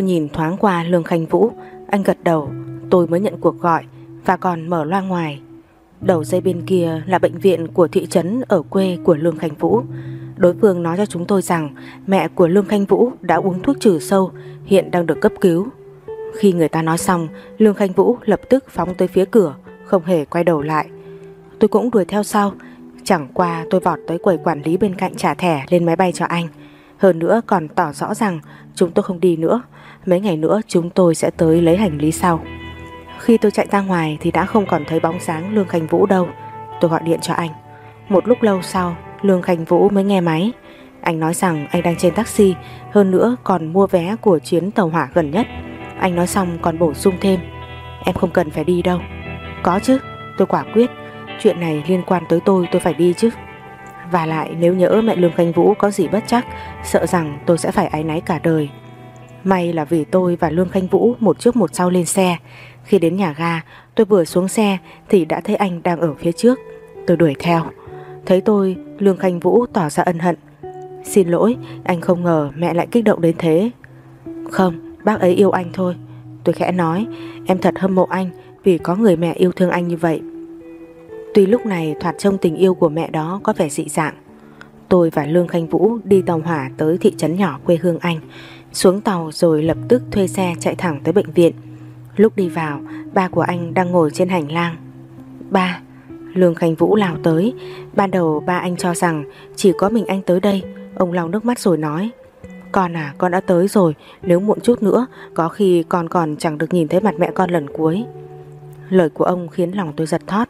Tôi nhìn thoáng qua Lương Khanh Vũ. Anh gật đầu, Tôi mới nhận cuộc gọi Và còn mở loa ngoài. Đầu dây bên kia là bệnh viện của thị trấn Ở quê của Lương Khanh Vũ. Đối phương nói cho chúng tôi rằng Mẹ của Lương Khanh Vũ đã uống thuốc trừ sâu, Hiện đang được cấp cứu. Khi người ta nói xong, Lương Khanh Vũ lập tức phóng tới phía cửa, Không hề quay đầu lại. Tôi cũng đuổi theo sau. Chẳng qua tôi vọt tới quầy quản lý bên cạnh trả thẻ lên máy bay cho anh. Hơn nữa còn tỏ rõ rằng Chúng tôi không đi nữa. Mấy ngày nữa chúng tôi sẽ tới lấy hành lý sau. Khi tôi chạy ra ngoài Thì đã không còn thấy bóng sáng Lương Khanh Vũ đâu. Tôi gọi điện cho anh. Một lúc lâu sau, Lương Khanh Vũ mới nghe máy. Anh nói rằng anh đang trên taxi, Hơn nữa còn mua vé của chuyến tàu hỏa gần nhất. Anh nói xong còn bổ sung thêm. Em không cần phải đi đâu. Có chứ, tôi quả quyết. Chuyện này liên quan tới tôi tôi phải đi chứ. Và lại, nếu nhỡ mẹ Lương Khanh Vũ có gì bất chắc, Sợ rằng tôi sẽ phải áy náy cả đời. May là vì tôi và Lương Khanh Vũ Một trước một sau lên xe. Khi đến nhà ga, tôi vừa xuống xe Thì đã thấy anh đang ở phía trước. Tôi đuổi theo. Thấy tôi, Lương Khanh Vũ tỏ ra ân hận. Xin lỗi, anh không ngờ mẹ lại kích động đến thế. Không, bác ấy yêu anh thôi. Tôi khẽ nói, Em thật hâm mộ anh Vì có người mẹ yêu thương anh như vậy. Tuy lúc này thoạt trông tình yêu của mẹ đó có vẻ dị dạng, Tôi và Lương Khanh Vũ đi tàu hỏa tới thị trấn nhỏ quê hương anh, Xuống tàu rồi lập tức thuê xe chạy thẳng tới bệnh viện. Lúc đi vào, Ba của anh đang ngồi trên hành lang. Ba, Lương Khanh Vũ lao tới. Ban đầu ba anh cho rằng Chỉ có mình anh tới đây, Ông lau nước mắt rồi nói, Con à con đã tới rồi, Nếu muộn chút nữa, Có khi con còn chẳng được nhìn thấy mặt mẹ con lần cuối. Lời của ông khiến lòng tôi giật thót.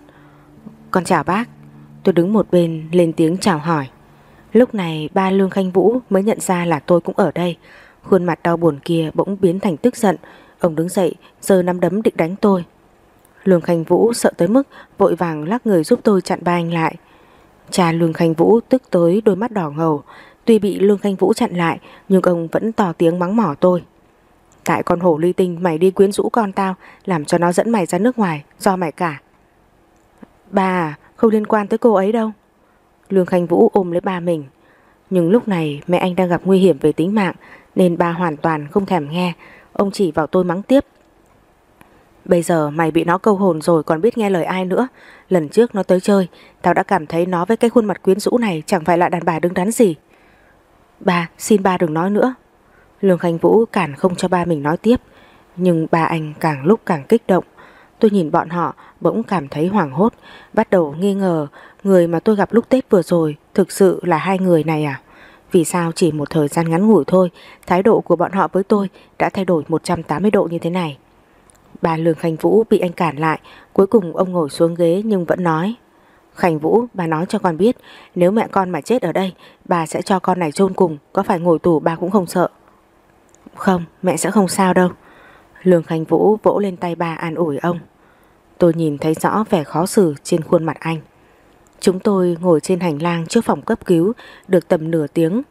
Con chào bác. Tôi đứng một bên, lên tiếng chào hỏi. Lúc này, ba Lương Khanh Vũ mới nhận ra là tôi cũng ở đây. Khuôn mặt đau buồn kia bỗng biến thành tức giận. Ông đứng dậy, giơ nắm đấm định đánh tôi. Lương Khanh Vũ sợ tới mức Vội vàng lắc người giúp tôi chặn ba anh lại. Cha Lương Khanh Vũ tức tới đôi mắt đỏ ngầu. Tuy bị Lương Khanh Vũ chặn lại, Nhưng ông vẫn tỏ tiếng mắng mỏ tôi. Tại con hổ ly tinh mày đi quyến rũ con tao, Làm cho nó dẫn mày ra nước ngoài, Do mày cả bà, không liên quan tới cô ấy đâu. Lương Khanh Vũ ôm lấy ba mình. Nhưng lúc này mẹ anh đang gặp nguy hiểm về tính mạng, Nên ba hoàn toàn không thèm nghe. Ông chỉ vào tôi mắng tiếp. Bây giờ mày bị nó câu hồn rồi còn biết nghe lời ai nữa. Lần trước nó tới chơi, Tao đã cảm thấy nó với cái khuôn mặt quyến rũ này Chẳng phải là đàn bà đứng đắn gì. Ba, xin ba đừng nói nữa. Lương Khánh Vũ cản không cho ba mình nói tiếp. Nhưng ba anh càng lúc càng kích động. Tôi nhìn bọn họ, bỗng cảm thấy hoảng hốt, Bắt đầu nghi ngờ, Người mà tôi gặp lúc Tết vừa rồi Thực sự là hai người này à? Vì sao chỉ một thời gian ngắn ngủi thôi, Thái độ của bọn họ với tôi Đã thay đổi 180 độ như thế này? Bà Lương Khánh Vũ bị anh cản lại, Cuối cùng ông ngồi xuống ghế nhưng vẫn nói, Khánh Vũ, bà nói cho con biết, Nếu mẹ con mà chết ở đây, Bà sẽ cho con này chôn cùng, Có phải ngồi tù bà cũng không sợ? Không, mẹ sẽ không sao đâu. Lương Khánh Vũ vỗ lên tay bà an ủi ông. Tôi nhìn thấy rõ vẻ khó xử trên khuôn mặt anh. Chúng tôi ngồi trên hành lang trước phòng cấp cứu, Được tầm nửa tiếng,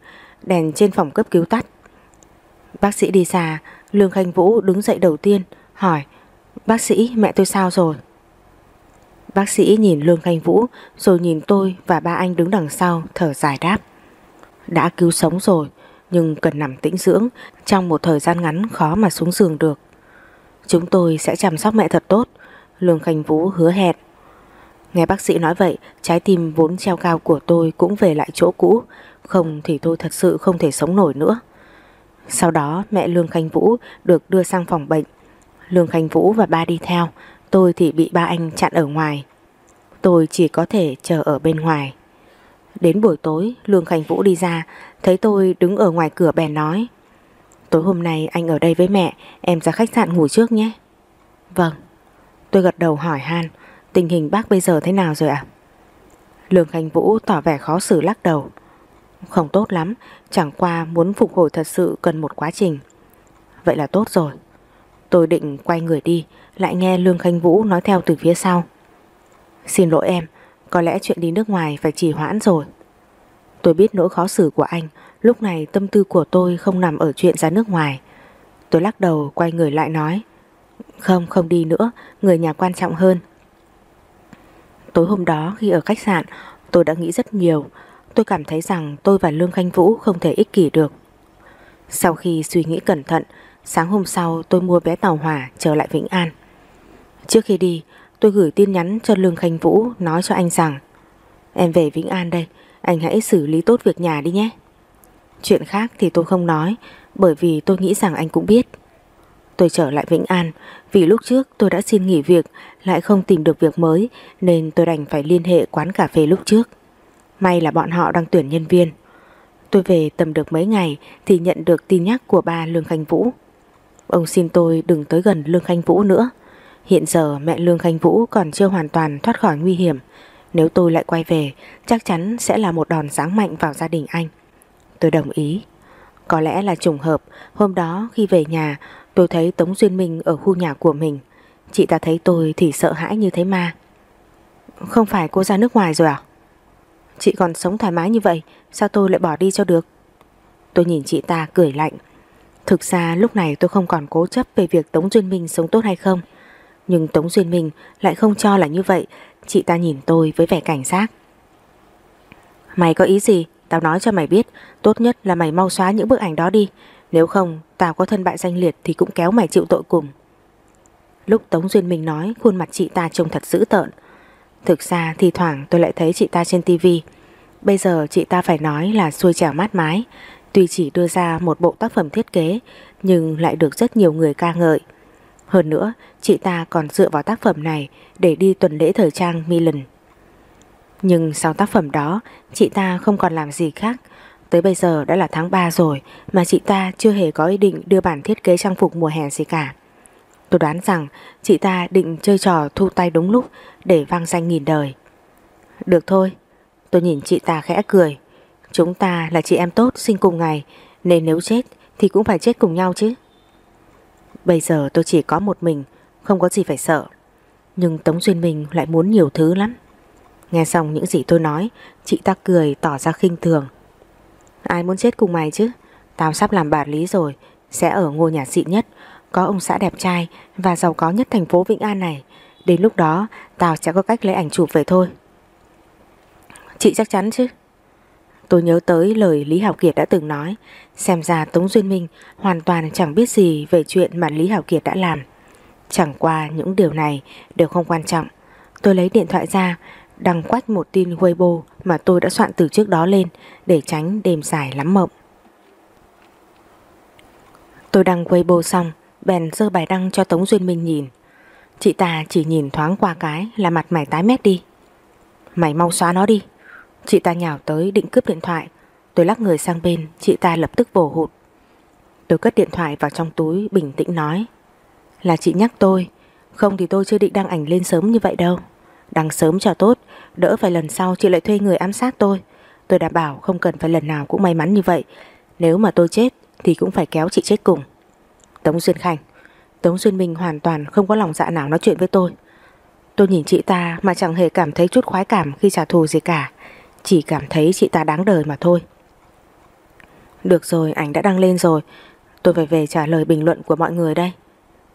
Đèn trên phòng cấp cứu tắt. Bác sĩ đi xa, Lương khanh Vũ đứng dậy đầu tiên, Hỏi, Bác sĩ, mẹ tôi sao rồi? Bác sĩ nhìn Lương Khanh Vũ, Rồi nhìn tôi và ba anh đứng đằng sau, Thở dài đáp, Đã cứu sống rồi, Nhưng cần nằm tĩnh dưỡng, Trong một thời gian ngắn khó mà xuống giường được. Chúng tôi sẽ chăm sóc mẹ thật tốt. Lương Khanh Vũ hứa hẹn. Nghe bác sĩ nói vậy, Trái tim vốn treo cao của tôi cũng về lại chỗ cũ. Không thì tôi thật sự không thể sống nổi nữa. Sau đó, mẹ Lương Khanh Vũ được đưa sang phòng bệnh. Lương Khánh Vũ và ba đi theo, Tôi thì bị ba anh chặn ở ngoài. Tôi chỉ có thể chờ ở bên ngoài. Đến buổi tối Lương Khánh Vũ đi ra, Thấy tôi đứng ở ngoài cửa bèn nói, Tối hôm nay anh ở đây với mẹ, Em ra khách sạn ngủ trước nhé. Vâng. Tôi gật đầu hỏi han, Tình hình bác bây giờ thế nào rồi ạ? Lương Khánh Vũ tỏ vẻ khó xử lắc đầu. Không tốt lắm, Chẳng qua muốn phục hồi thật sự cần một quá trình. Vậy là tốt rồi. Tôi định quay người đi, Lại nghe Lương khánh Vũ nói theo từ phía sau. Xin lỗi em, Có lẽ chuyện đi nước ngoài phải trì hoãn rồi. Tôi biết nỗi khó xử của anh, Lúc này tâm tư của tôi không nằm ở chuyện ra nước ngoài. Tôi lắc đầu, quay người lại nói không không đi nữa. Người nhà quan trọng hơn. Tối hôm đó, khi ở khách sạn, Tôi đã nghĩ rất nhiều. Tôi cảm thấy rằng tôi và Lương Khanh Vũ không thể ích kỷ được. Sau khi suy nghĩ cẩn thận, Sáng hôm sau tôi mua vé tàu hỏa trở lại Vĩnh An. Trước khi đi, tôi gửi tin nhắn cho Lương Khanh Vũ, nói cho anh rằng, Em về Vĩnh An đây, Anh hãy xử lý tốt việc nhà đi nhé. Chuyện khác thì tôi không nói, Bởi vì tôi nghĩ rằng anh cũng biết. Tôi trở lại Vĩnh An. Vì lúc trước tôi đã xin nghỉ việc, Lại không tìm được việc mới, Nên tôi đành phải liên hệ quán cà phê lúc trước. May là bọn họ đang tuyển nhân viên. Tôi về tầm được mấy ngày Thì nhận được tin nhắc của ba Lương Khanh Vũ. Ông xin tôi đừng tới gần Lương Khanh Vũ nữa. Hiện giờ mẹ Lương Khanh Vũ còn chưa hoàn toàn thoát khỏi nguy hiểm. Nếu tôi lại quay về, Chắc chắn sẽ là một đòn sáng mạnh vào gia đình anh. Tôi đồng ý. Có lẽ là trùng hợp, Hôm đó khi về nhà Tôi thấy Tống Duyên Minh ở khu nhà của mình. Chị ta thấy tôi thì sợ hãi như thế ma Không phải cô ra nước ngoài rồi à? Chị còn sống thoải mái như vậy, Sao tôi lại bỏ đi cho được? Tôi nhìn chị ta cười lạnh. Thực ra lúc này tôi không còn cố chấp Về việc Tống Duyên Minh sống tốt hay không. Nhưng Tống Duyên Minh lại không cho là như vậy. Chị ta nhìn tôi với vẻ cảnh giác. Mày có ý gì? Tao nói cho mày biết. Tốt nhất là mày mau xóa những bức ảnh đó đi. Nếu không, tao có thân bại danh liệt Thì cũng kéo mày chịu tội cùng. Lúc Tống Duyên Minh nói Khuôn mặt chị ta trông thật dữ tợn. Thực ra thì thoảng tôi lại thấy chị ta trên tivi Bây giờ chị ta phải nói là xuôi trèo mát mái. Tuy chỉ đưa ra một bộ tác phẩm thiết kế, Nhưng lại được rất nhiều người ca ngợi. Hơn nữa, chị ta còn dựa vào tác phẩm này Để đi tuần lễ thời trang Milan. Nhưng sau tác phẩm đó, Chị ta không còn làm gì khác Tới bây giờ đã là tháng 3 rồi Mà chị ta chưa hề có ý định đưa bản thiết kế trang phục mùa hè gì cả. Tôi đoán rằng chị ta định chơi trò thu tay đúng lúc Để vang danh nghìn đời. Được thôi, Tôi nhìn chị ta khẽ cười. Chúng ta là chị em tốt sinh cùng ngày, Nên nếu chết thì cũng phải chết cùng nhau chứ. Bây giờ tôi chỉ có một mình, Không có gì phải sợ. Nhưng Tống Duyên Minh lại muốn nhiều thứ lắm. Nghe xong những gì tôi nói, Chị ta cười tỏ ra khinh thường. Ai muốn chết cùng mày chứ? Tao sắp làm bà lý rồi, Sẽ ở ngôi nhà xịn nhất, Có ông xã đẹp trai Và giàu có nhất thành phố Vĩnh An này. Đến lúc đó, tao sẽ có cách lấy ảnh chụp về thôi. Chị chắc chắn chứ? Tôi nhớ tới lời Lý Hảo Kiệt đã từng nói, Xem ra Tống Duyên Minh Hoàn toàn chẳng biết gì về chuyện mà Lý Hảo Kiệt đã làm. Chẳng qua những điều này Đều không quan trọng. Tôi lấy điện thoại ra Đăng quách một tin Weibo Mà tôi đã soạn từ trước đó lên Để tránh đêm dài lắm mộng. Tôi đăng Weibo xong, Bèn dơ bài đăng cho Tống Duyên Minh nhìn. Chị ta chỉ nhìn thoáng qua cái Là mặt mày tái mét đi. Mày mau xóa nó đi. Chị ta nhào tới định cướp điện thoại. Tôi lắc người sang bên, Chị ta lập tức vồ hụt. Tôi cất điện thoại vào trong túi, bình tĩnh nói, Là chị nhắc tôi, Không thì tôi chưa định đăng ảnh lên sớm như vậy đâu. Đăng sớm cho tốt Đỡ phải lần sau chị lại thuê người ám sát tôi. Tôi đảm bảo không cần phải lần nào cũng may mắn như vậy. Nếu mà tôi chết Thì cũng phải kéo chị chết cùng. Tống Duyên Khanh, Tống Duyên Minh hoàn toàn không có lòng dạ nào nói chuyện với tôi. Tôi nhìn chị ta mà chẳng hề cảm thấy chút khoái cảm khi trả thù gì cả. Chỉ cảm thấy chị ta đáng đời mà thôi. Được rồi, ảnh đã đăng lên rồi. Tôi phải về trả lời bình luận của mọi người đây.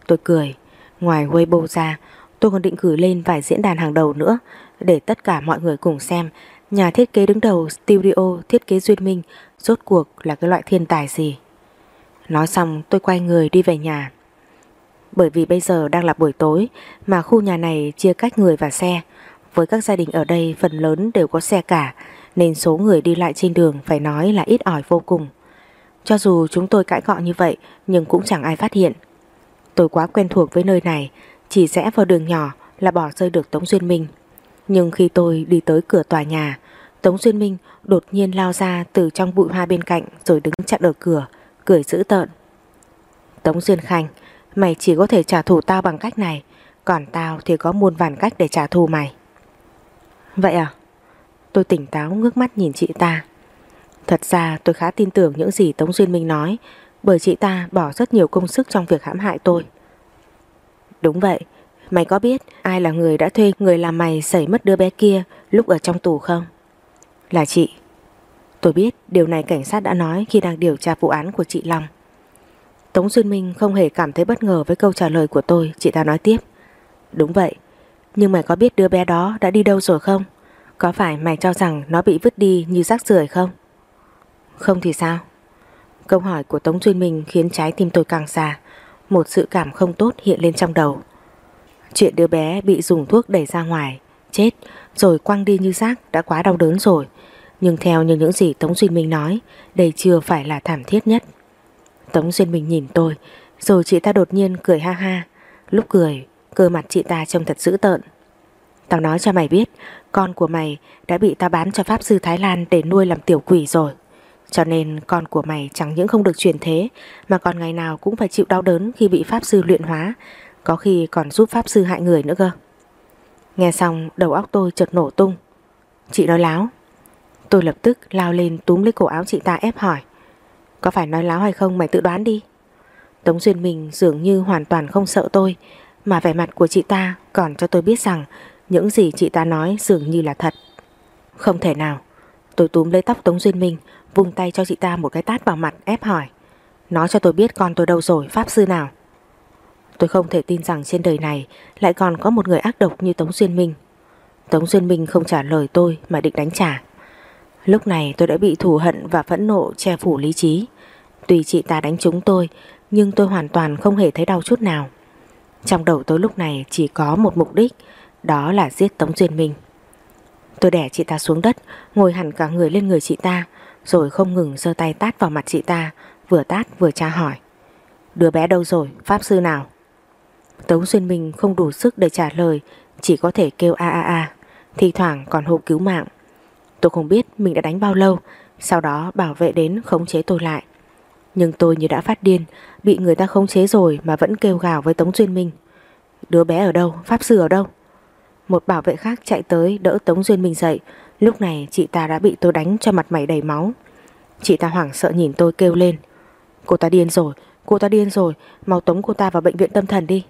Tôi cười. Ngoài Weibo ra, Tôi còn định gửi lên vài diễn đàn hàng đầu nữa. Để tất cả mọi người cùng xem. Nhà thiết kế đứng đầu studio thiết kế Duyên Minh, Rốt cuộc là cái loại thiên tài gì? Nói xong, tôi quay người đi về nhà. Bởi vì bây giờ đang là buổi tối, Mà khu nhà này chia cách người và xe. Với các gia đình ở đây, phần lớn đều có xe cả, Nên số người đi lại trên đường phải nói là ít ỏi vô cùng. Cho dù chúng tôi cãi gọn như vậy, Nhưng cũng chẳng ai phát hiện. Tôi quá quen thuộc với nơi này, Chỉ rẽ vào đường nhỏ là bỏ rơi được Tống Duyên Minh. Nhưng khi tôi đi tới cửa tòa nhà Tống Duyên Minh đột nhiên lao ra từ trong bụi hoa bên cạnh Rồi đứng chặn ở cửa Cười dữ tợn Tống Duyên Khanh Mày chỉ có thể trả thù tao bằng cách này Còn tao thì có muôn vàn cách để trả thù mày Vậy à? Tôi tỉnh táo ngước mắt nhìn chị ta. Thật ra tôi khá tin tưởng những gì Tống Duyên Minh nói bởi chị ta bỏ rất nhiều công sức trong việc hãm hại tôi. Đúng vậy, mày có biết ai là người đã thuê người làm mày xảy mất đứa bé kia lúc ở trong tù không? Là chị. Tôi biết điều này cảnh sát đã nói khi đang điều tra vụ án của chị Long. Tống Duyên Minh không hề cảm thấy bất ngờ với câu trả lời của tôi, chị ta nói tiếp. Đúng vậy, nhưng mày có biết đứa bé đó đã đi đâu rồi không? Có phải mày cho rằng nó bị vứt đi như rác rưởi không? Không thì sao? Câu hỏi của Tống Duyên Minh khiến trái tim tôi càng xa Một sự cảm không tốt hiện lên trong đầu Chuyện đứa bé bị dùng thuốc đẩy ra ngoài. Chết, rồi quăng đi như rác đã quá đau đớn rồi. Nhưng theo như những gì Tống Duyên Minh nói, Đây chưa phải là thảm thiết nhất. Tống Duyên Minh nhìn tôi, Rồi chị ta đột nhiên cười ha ha. Lúc cười, cơ mặt chị ta trông thật dữ tợn. Tao nói cho mày biết, Con của mày đã bị tao bán cho Pháp Sư Thái Lan Để nuôi làm tiểu quỷ rồi. Cho nên con của mày chẳng những không được truyền thế, Mà còn ngày nào cũng phải chịu đau đớn Khi bị Pháp Sư luyện hóa. Có khi còn giúp Pháp Sư hại người nữa cơ. Nghe xong, đầu óc tôi chợt nổ tung. Chị nói láo. Tôi lập tức lao lên túm lấy cổ áo chị ta ép hỏi. Có phải nói láo hay không mày tự đoán đi. Tống Duyên Minh dường như hoàn toàn không sợ tôi, Mà vẻ mặt của chị ta còn cho tôi biết rằng Những gì chị ta nói dường như là thật. Không thể nào. Tôi túm lấy tóc Tống Duyên Minh, Vung tay cho chị ta một cái tát vào mặt, ép hỏi. Nói cho tôi biết con tôi đâu rồi, Pháp sư nào? Tôi không thể tin rằng trên đời này Lại còn có một người ác độc như Tống Duyên Minh. Tống Duyên Minh không trả lời tôi Mà định đánh trả. Lúc này tôi đã bị thù hận và phẫn nộ che phủ lý trí. Tuy chị ta đánh trúng tôi Nhưng tôi hoàn toàn không hề thấy đau chút nào. Trong đầu tôi lúc này chỉ có một mục đích Đó là giết Tống Duyên Minh. Tôi đẻ chị ta xuống đất Ngồi hẳn cả người lên người chị ta Rồi không ngừng giơ tay tát vào mặt chị ta Vừa tát vừa tra hỏi. Đứa bé đâu rồi, pháp sư nào? Tống Duyên Minh không đủ sức để trả lời, Chỉ có thể kêu a a a. Thi thoảng còn hô cứu mạng. Tôi không biết mình đã đánh bao lâu, Sau đó bảo vệ đến khống chế tôi lại. Nhưng tôi như đã phát điên, Bị người ta khống chế rồi mà vẫn kêu gào với Tống Duyên Minh. Đứa bé ở đâu? Pháp sư ở đâu? Một bảo vệ khác chạy tới đỡ Tống Duyên Minh dậy. Lúc này chị ta đã bị tôi đánh cho mặt mày đầy máu. Chị ta hoảng sợ nhìn tôi kêu lên. Cô ta điên rồi, Cô ta điên rồi. Mau tống cô ta vào bệnh viện tâm thần đi.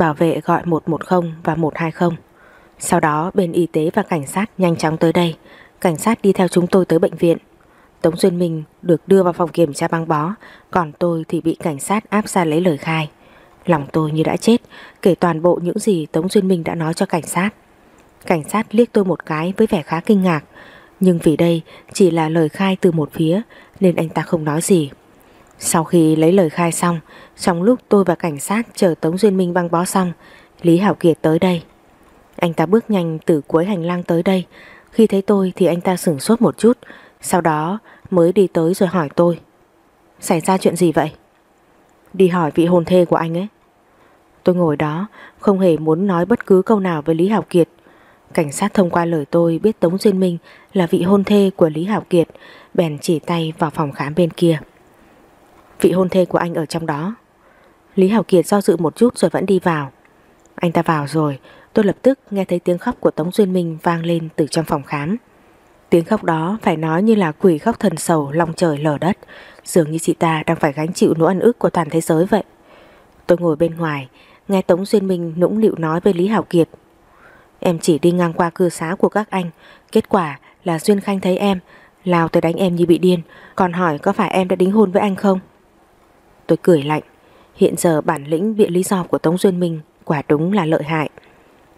Bảo vệ gọi 110 và 120 Sau đó, bên y tế và cảnh sát nhanh chóng tới đây. Cảnh sát đi theo chúng tôi tới bệnh viện. Tống Duyên Minh được đưa vào phòng kiểm tra băng bó, Còn tôi thì bị cảnh sát áp ra lấy lời khai. Lòng tôi như đã chết, Kể toàn bộ những gì Tống Duyên Minh đã nói cho cảnh sát. Cảnh sát liếc tôi một cái với vẻ khá kinh ngạc, Nhưng vì đây chỉ là lời khai từ một phía, Nên anh ta không nói gì. Sau khi lấy lời khai xong, Trong lúc tôi và cảnh sát chờ Tống Duyên Minh băng bó xong, Lý Hảo Kiệt tới đây. Anh ta bước nhanh từ cuối hành lang tới đây. Khi thấy tôi thì anh ta sửng sốt một chút, Sau đó mới đi tới rồi hỏi tôi. Xảy ra chuyện gì vậy? Đi hỏi vị hôn thê của anh ấy. Tôi ngồi đó, Không hề muốn nói bất cứ câu nào với Lý Hảo Kiệt. Cảnh sát thông qua lời tôi biết Tống Duyên Minh là vị hôn thê của Lý Hảo Kiệt, Bèn chỉ tay vào phòng khám bên kia. Vị hôn thê của anh ở trong đó. Lý Hảo Kiệt do dự một chút rồi vẫn đi vào. Anh ta vào rồi, Tôi lập tức nghe thấy tiếng khóc của Tống Duyên Minh vang lên từ trong phòng khám. Tiếng khóc đó phải nói như là quỷ khóc thần sầu long trời lở đất, Dường như chị ta đang phải gánh chịu nỗi ăn ức của toàn thế giới vậy. Tôi ngồi bên ngoài, Nghe Tống Duyên Minh nũng nịu nói với Lý Hảo Kiệt. Em chỉ đi ngang qua cư xá của các anh, Kết quả là Duyên Khanh thấy em Lao tới đánh em như bị điên, Còn hỏi có phải em đã đính hôn với anh không? Tôi cười lạnh. Hiện giờ bản lĩnh biện lý do của Tống Duyên Minh Quả đúng là lợi hại.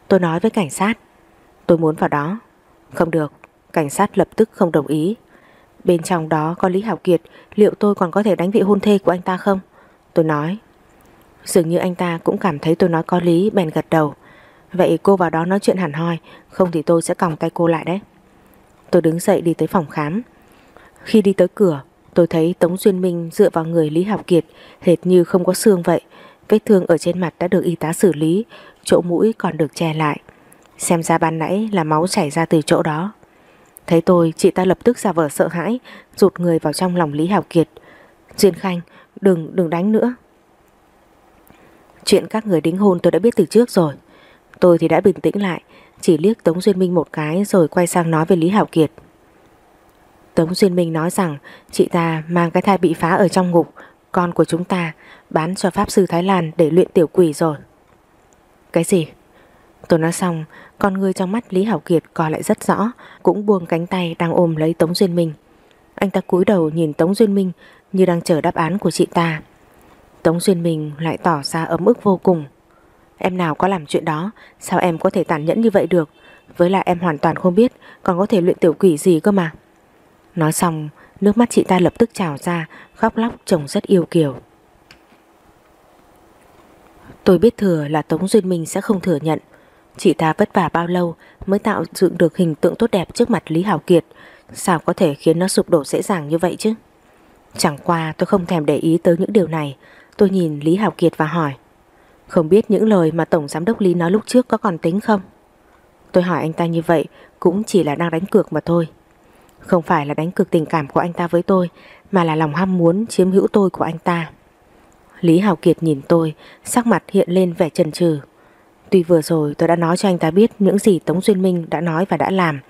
Tôi nói với cảnh sát. Tôi muốn vào đó. Không được, Cảnh sát lập tức không đồng ý. Bên trong đó có Lý Hảo Kiệt, Liệu tôi còn có thể đánh vị hôn thê của anh ta không? Tôi nói. Dường như anh ta cũng cảm thấy tôi nói có lý, Bèn gật đầu. Vậy cô vào đó nói chuyện hẳn hoi, Không thì tôi sẽ còng tay cô lại đấy. Tôi đứng dậy đi tới phòng khám. Khi đi tới cửa Tôi thấy Tống Duyên Minh dựa vào người Lý Học Kiệt Hệt như không có xương vậy. Vết thương ở trên mặt đã được y tá xử lý, Chỗ mũi còn được che lại. Xem ra ban nãy là máu chảy ra từ chỗ đó. Thấy tôi, chị ta lập tức ra vờ sợ hãi, Rụt người vào trong lòng Lý Hảo Kiệt. Duyên Khanh, Đừng đừng đánh nữa. Chuyện các người đính hôn tôi đã biết từ trước rồi. Tôi thì đã bình tĩnh lại, Chỉ liếc Tống Duyên Minh một cái Rồi quay sang nói với Lý Hảo Kiệt. Tống Duyên Minh nói rằng, Chị ta mang cái thai bị phá ở trong ngục, Con của chúng ta Bán cho Pháp Sư Thái Lan để luyện tiểu quỷ rồi. Cái gì? Tôi nói xong, Con người trong mắt Lý Hảo Kiệt coi lại rất rõ, Cũng buông cánh tay đang ôm lấy Tống Duyên Minh. Anh ta cúi đầu nhìn Tống Duyên Minh Như đang chờ đáp án của chị ta. Tống Duyên Minh lại tỏ ra ấm ức vô cùng. Em nào có làm chuyện đó, Sao em có thể tàn nhẫn như vậy được? Với lại em hoàn toàn không biết Còn có thể luyện tiểu quỷ gì cơ mà. Nói xong, Nước mắt chị ta lập tức trào ra, Khóc lóc trông rất yêu kiều. Tôi biết thừa là Tống Duyên Minh sẽ không thừa nhận. Chị ta vất vả bao lâu Mới tạo dựng được hình tượng tốt đẹp trước mặt Lý Hảo Kiệt? Sao có thể khiến nó sụp đổ dễ dàng như vậy chứ? Chẳng qua tôi không thèm để ý tới những điều này. Tôi nhìn Lý Hảo Kiệt và hỏi, Không biết những lời mà Tổng Giám đốc Lý nói lúc trước có còn tính không? Tôi hỏi anh ta như vậy Cũng chỉ là đang đánh cược mà thôi. Không phải là đánh cược tình cảm của anh ta với tôi, Mà là lòng ham muốn chiếm hữu tôi của anh ta. Lý Hào Kiệt nhìn tôi, Sắc mặt hiện lên vẻ chần chừ. Tuy vừa rồi tôi đã nói cho anh ta biết Những gì Tống Duyên Minh đã nói và đã làm,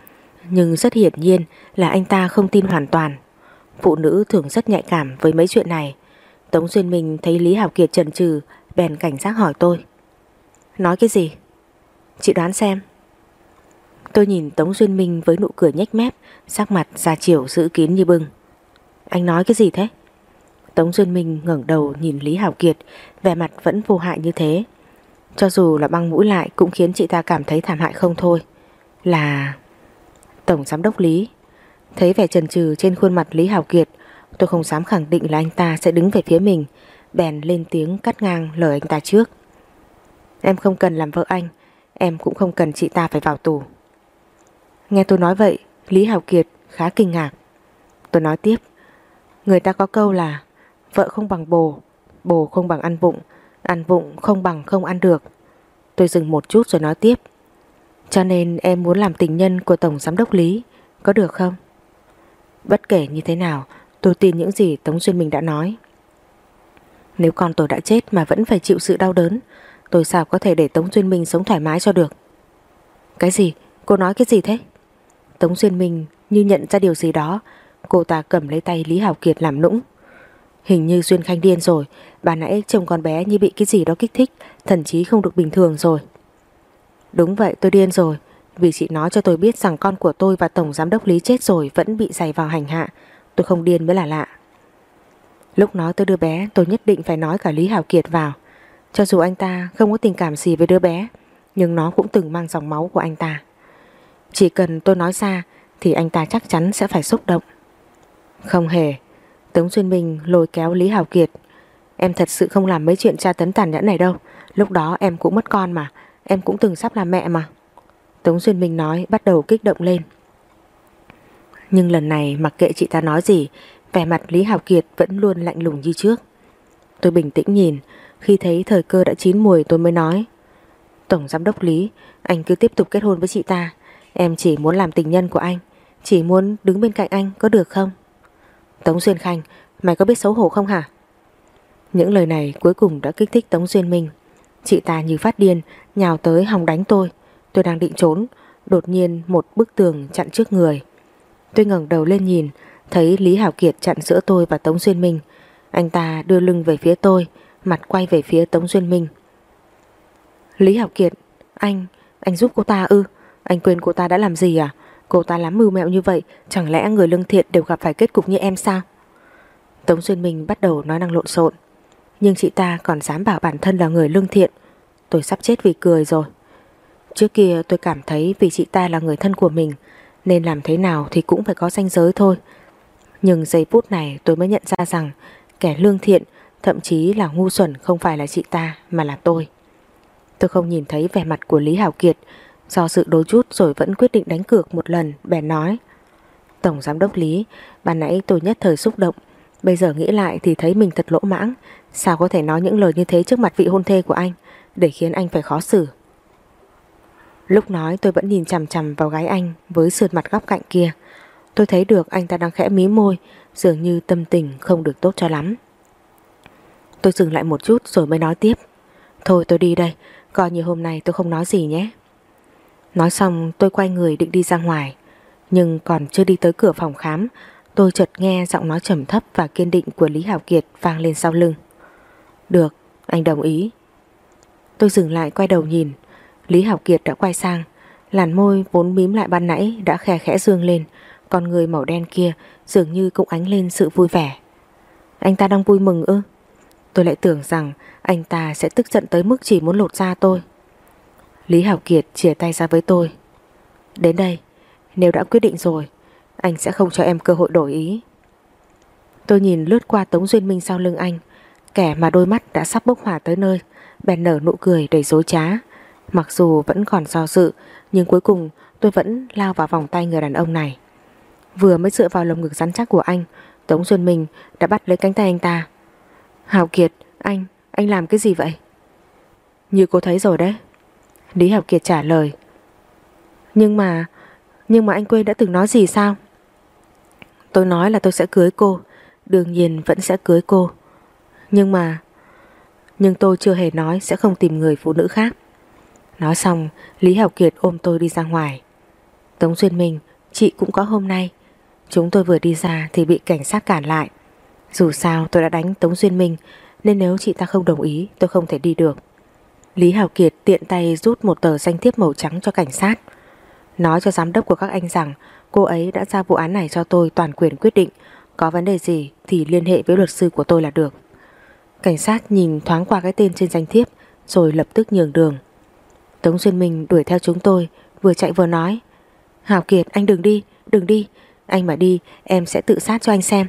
Nhưng rất hiển nhiên là anh ta không tin hoàn toàn. Phụ nữ thường rất nhạy cảm với mấy chuyện này. Tống Duyên Minh thấy Lý Hào Kiệt chần chừ, Bèn cảnh giác hỏi tôi. Nói cái gì? Chị đoán xem. Tôi nhìn Tống Duyên Minh với nụ cười nhếch mép, Sắc mặt ra chiều giữ kín như bưng. Anh nói cái gì thế? Tống Duyên Minh ngẩng đầu nhìn Lý Hảo Kiệt, Vẻ mặt vẫn vô hại như thế. Cho dù là băng mũi lại Cũng khiến chị ta cảm thấy thảm hại không thôi. Là... Tổng Giám đốc Lý. Thấy vẻ trần trừ trên khuôn mặt Lý Hảo Kiệt, Tôi không dám khẳng định là anh ta sẽ đứng về phía mình, Bèn lên tiếng cắt ngang lời anh ta trước. Em không cần làm vợ anh, Em cũng không cần chị ta phải vào tù. Nghe tôi nói vậy, Lý Hảo Kiệt khá kinh ngạc Tôi nói tiếp, Người ta có câu là, Vợ không bằng bồ Bồ không bằng ăn vụng Ăn vụng không bằng không ăn được Tôi dừng một chút rồi nói tiếp, Cho nên em muốn làm tình nhân của Tổng Giám đốc Lý, Có được không? Bất kể như thế nào, Tôi tin những gì Tống Duyên Minh đã nói Nếu con tôi đã chết mà vẫn phải chịu sự đau đớn, Tôi sao có thể để Tống Duyên Minh sống thoải mái cho được Cái gì? Cô nói cái gì thế? Tống Duyên Minh như nhận ra điều gì đó, Cô ta cầm lấy tay Lý Hảo Kiệt làm nũng. Hình như Duyên Khanh điên rồi, Bà nãy chồng con bé như bị cái gì đó kích thích Thần chí không được bình thường rồi. Đúng vậy, tôi điên rồi, Vì chị nói cho tôi biết rằng con của tôi và Tổng Giám đốc Lý chết rồi Vẫn bị giày vào hành hạ, Tôi không điên mới là lạ. Lúc nói tôi đưa bé, tôi nhất định phải nói cả Lý Hảo Kiệt vào. Cho dù anh ta không có tình cảm gì với đứa bé, Nhưng nó cũng từng mang dòng máu của anh ta. Chỉ cần tôi nói ra, Thì anh ta chắc chắn sẽ phải xúc động. Không hề. Tống Duyên Minh lôi kéo Lý Hảo Kiệt. Em thật sự không làm mấy chuyện tra tấn tàn nhẫn này đâu. Lúc đó em cũng mất con mà. Em cũng từng sắp làm mẹ mà. Tống Duyên Minh nói, bắt đầu kích động lên. Nhưng lần này, mặc kệ chị ta nói gì, Vẻ mặt Lý Hảo Kiệt vẫn luôn lạnh lùng như trước. Tôi bình tĩnh nhìn. Khi thấy thời cơ đã chín mùi tôi mới nói, Tổng Giám đốc Lý, Anh cứ tiếp tục kết hôn với chị ta. Em chỉ muốn làm tình nhân của anh. Chỉ muốn đứng bên cạnh anh có được không? Tống Duyên Khanh Mày có biết xấu hổ không hả? Những lời này cuối cùng đã kích thích Tống Duyên Minh. Chị ta như phát điên Nhào tới hòng đánh tôi. Tôi đang định trốn Đột nhiên một bức tường chặn trước người. Tôi ngẩng đầu lên nhìn Thấy Lý Hảo Kiệt chặn giữa tôi và Tống Duyên Minh. Anh ta đưa lưng về phía tôi Mặt quay về phía Tống Duyên Minh. Lý Hảo Kiệt Anh, anh giúp cô ta ư? Anh quên cô ta đã làm gì à? Cô ta lắm mưu mẹo như vậy, Chẳng lẽ người lương thiện đều gặp phải kết cục như em sao? Tống Duyên Minh bắt đầu nói năng lộn xộn. Nhưng chị ta còn dám bảo bản thân là người lương thiện. Tôi sắp chết vì cười rồi. Trước kia tôi cảm thấy vì chị ta là người thân của mình, Nên làm thế nào thì cũng phải có ranh giới thôi. Nhưng giây phút này tôi mới nhận ra rằng Kẻ lương thiện, Thậm chí là ngu xuẩn không phải là chị ta Mà là tôi. Tôi không nhìn thấy vẻ mặt của Lý Hảo Kiệt Do sự đôi chút rồi vẫn quyết định đánh cược một lần, Bèn nói. Tổng giám đốc Lý, Ban nãy tôi nhất thời xúc động. Bây giờ nghĩ lại thì thấy mình thật lỗ mãng. Sao có thể nói những lời như thế trước mặt vị hôn thê của anh? Để khiến anh phải khó xử. Lúc nói tôi vẫn nhìn chằm chằm vào gái anh Với sườn mặt góc cạnh kia. Tôi thấy được anh ta đang khẽ mí môi, Dường như tâm tình không được tốt cho lắm. Tôi dừng lại một chút rồi mới nói tiếp. Thôi tôi đi đây, Coi như hôm nay tôi không nói gì nhé. Nói xong tôi quay người định đi ra ngoài. Nhưng còn chưa đi tới cửa phòng khám Tôi chợt nghe giọng nói trầm thấp và kiên định của Lý Hảo Kiệt vang lên sau lưng. Được, anh đồng ý. Tôi dừng lại quay đầu nhìn. Lý Hảo Kiệt đã quay sang. Làn môi vốn mím lại ban nãy đã khẽ khẽ dương lên. Còn người màu đen kia dường như cũng ánh lên sự vui vẻ. Anh ta đang vui mừng ư? Tôi lại tưởng rằng anh ta sẽ tức giận tới mức chỉ muốn lột da tôi. Lý Hảo Kiệt chia tay ra với tôi. Đến đây Nếu đã quyết định rồi Anh sẽ không cho em cơ hội đổi ý. Tôi nhìn lướt qua Tống Duyên Minh sau lưng anh Kẻ mà đôi mắt đã sắp bốc hỏa tới nơi Bèn nở nụ cười đầy dối trá. Mặc dù vẫn còn do dự Nhưng cuối cùng tôi vẫn lao vào vòng tay người đàn ông này. Vừa mới dựa vào lồng ngực rắn chắc của anh Tống Duyên Minh đã bắt lấy cánh tay anh ta. Hào Kiệt Anh, anh làm cái gì vậy? Như cô thấy rồi đấy. Lý Học Kiệt trả lời. Nhưng mà Nhưng mà anh quên đã từng nói gì sao? Tôi nói là tôi sẽ cưới cô. Đương nhiên vẫn sẽ cưới cô. Nhưng mà, Nhưng tôi chưa hề nói sẽ không tìm người phụ nữ khác. Nói xong, Lý Học Kiệt ôm tôi đi ra ngoài. Tống Duyên Minh, Chị cũng có hôm nay. Chúng tôi vừa đi ra thì bị cảnh sát cản lại. Dù sao tôi đã đánh Tống Duyên Minh, Nên nếu chị ta không đồng ý, tôi không thể đi được. Lý Hảo Kiệt tiện tay rút một tờ danh thiếp màu trắng cho cảnh sát. Nói cho giám đốc của các anh rằng Cô ấy đã giao vụ án này cho tôi toàn quyền quyết định. Có vấn đề gì thì liên hệ với luật sư của tôi là được. Cảnh sát nhìn thoáng qua cái tên trên danh thiếp Rồi lập tức nhường đường. Tống Duyên Minh đuổi theo chúng tôi Vừa chạy vừa nói Hảo Kiệt anh đừng đi, đừng đi. Anh mà đi em sẽ tự sát cho anh xem.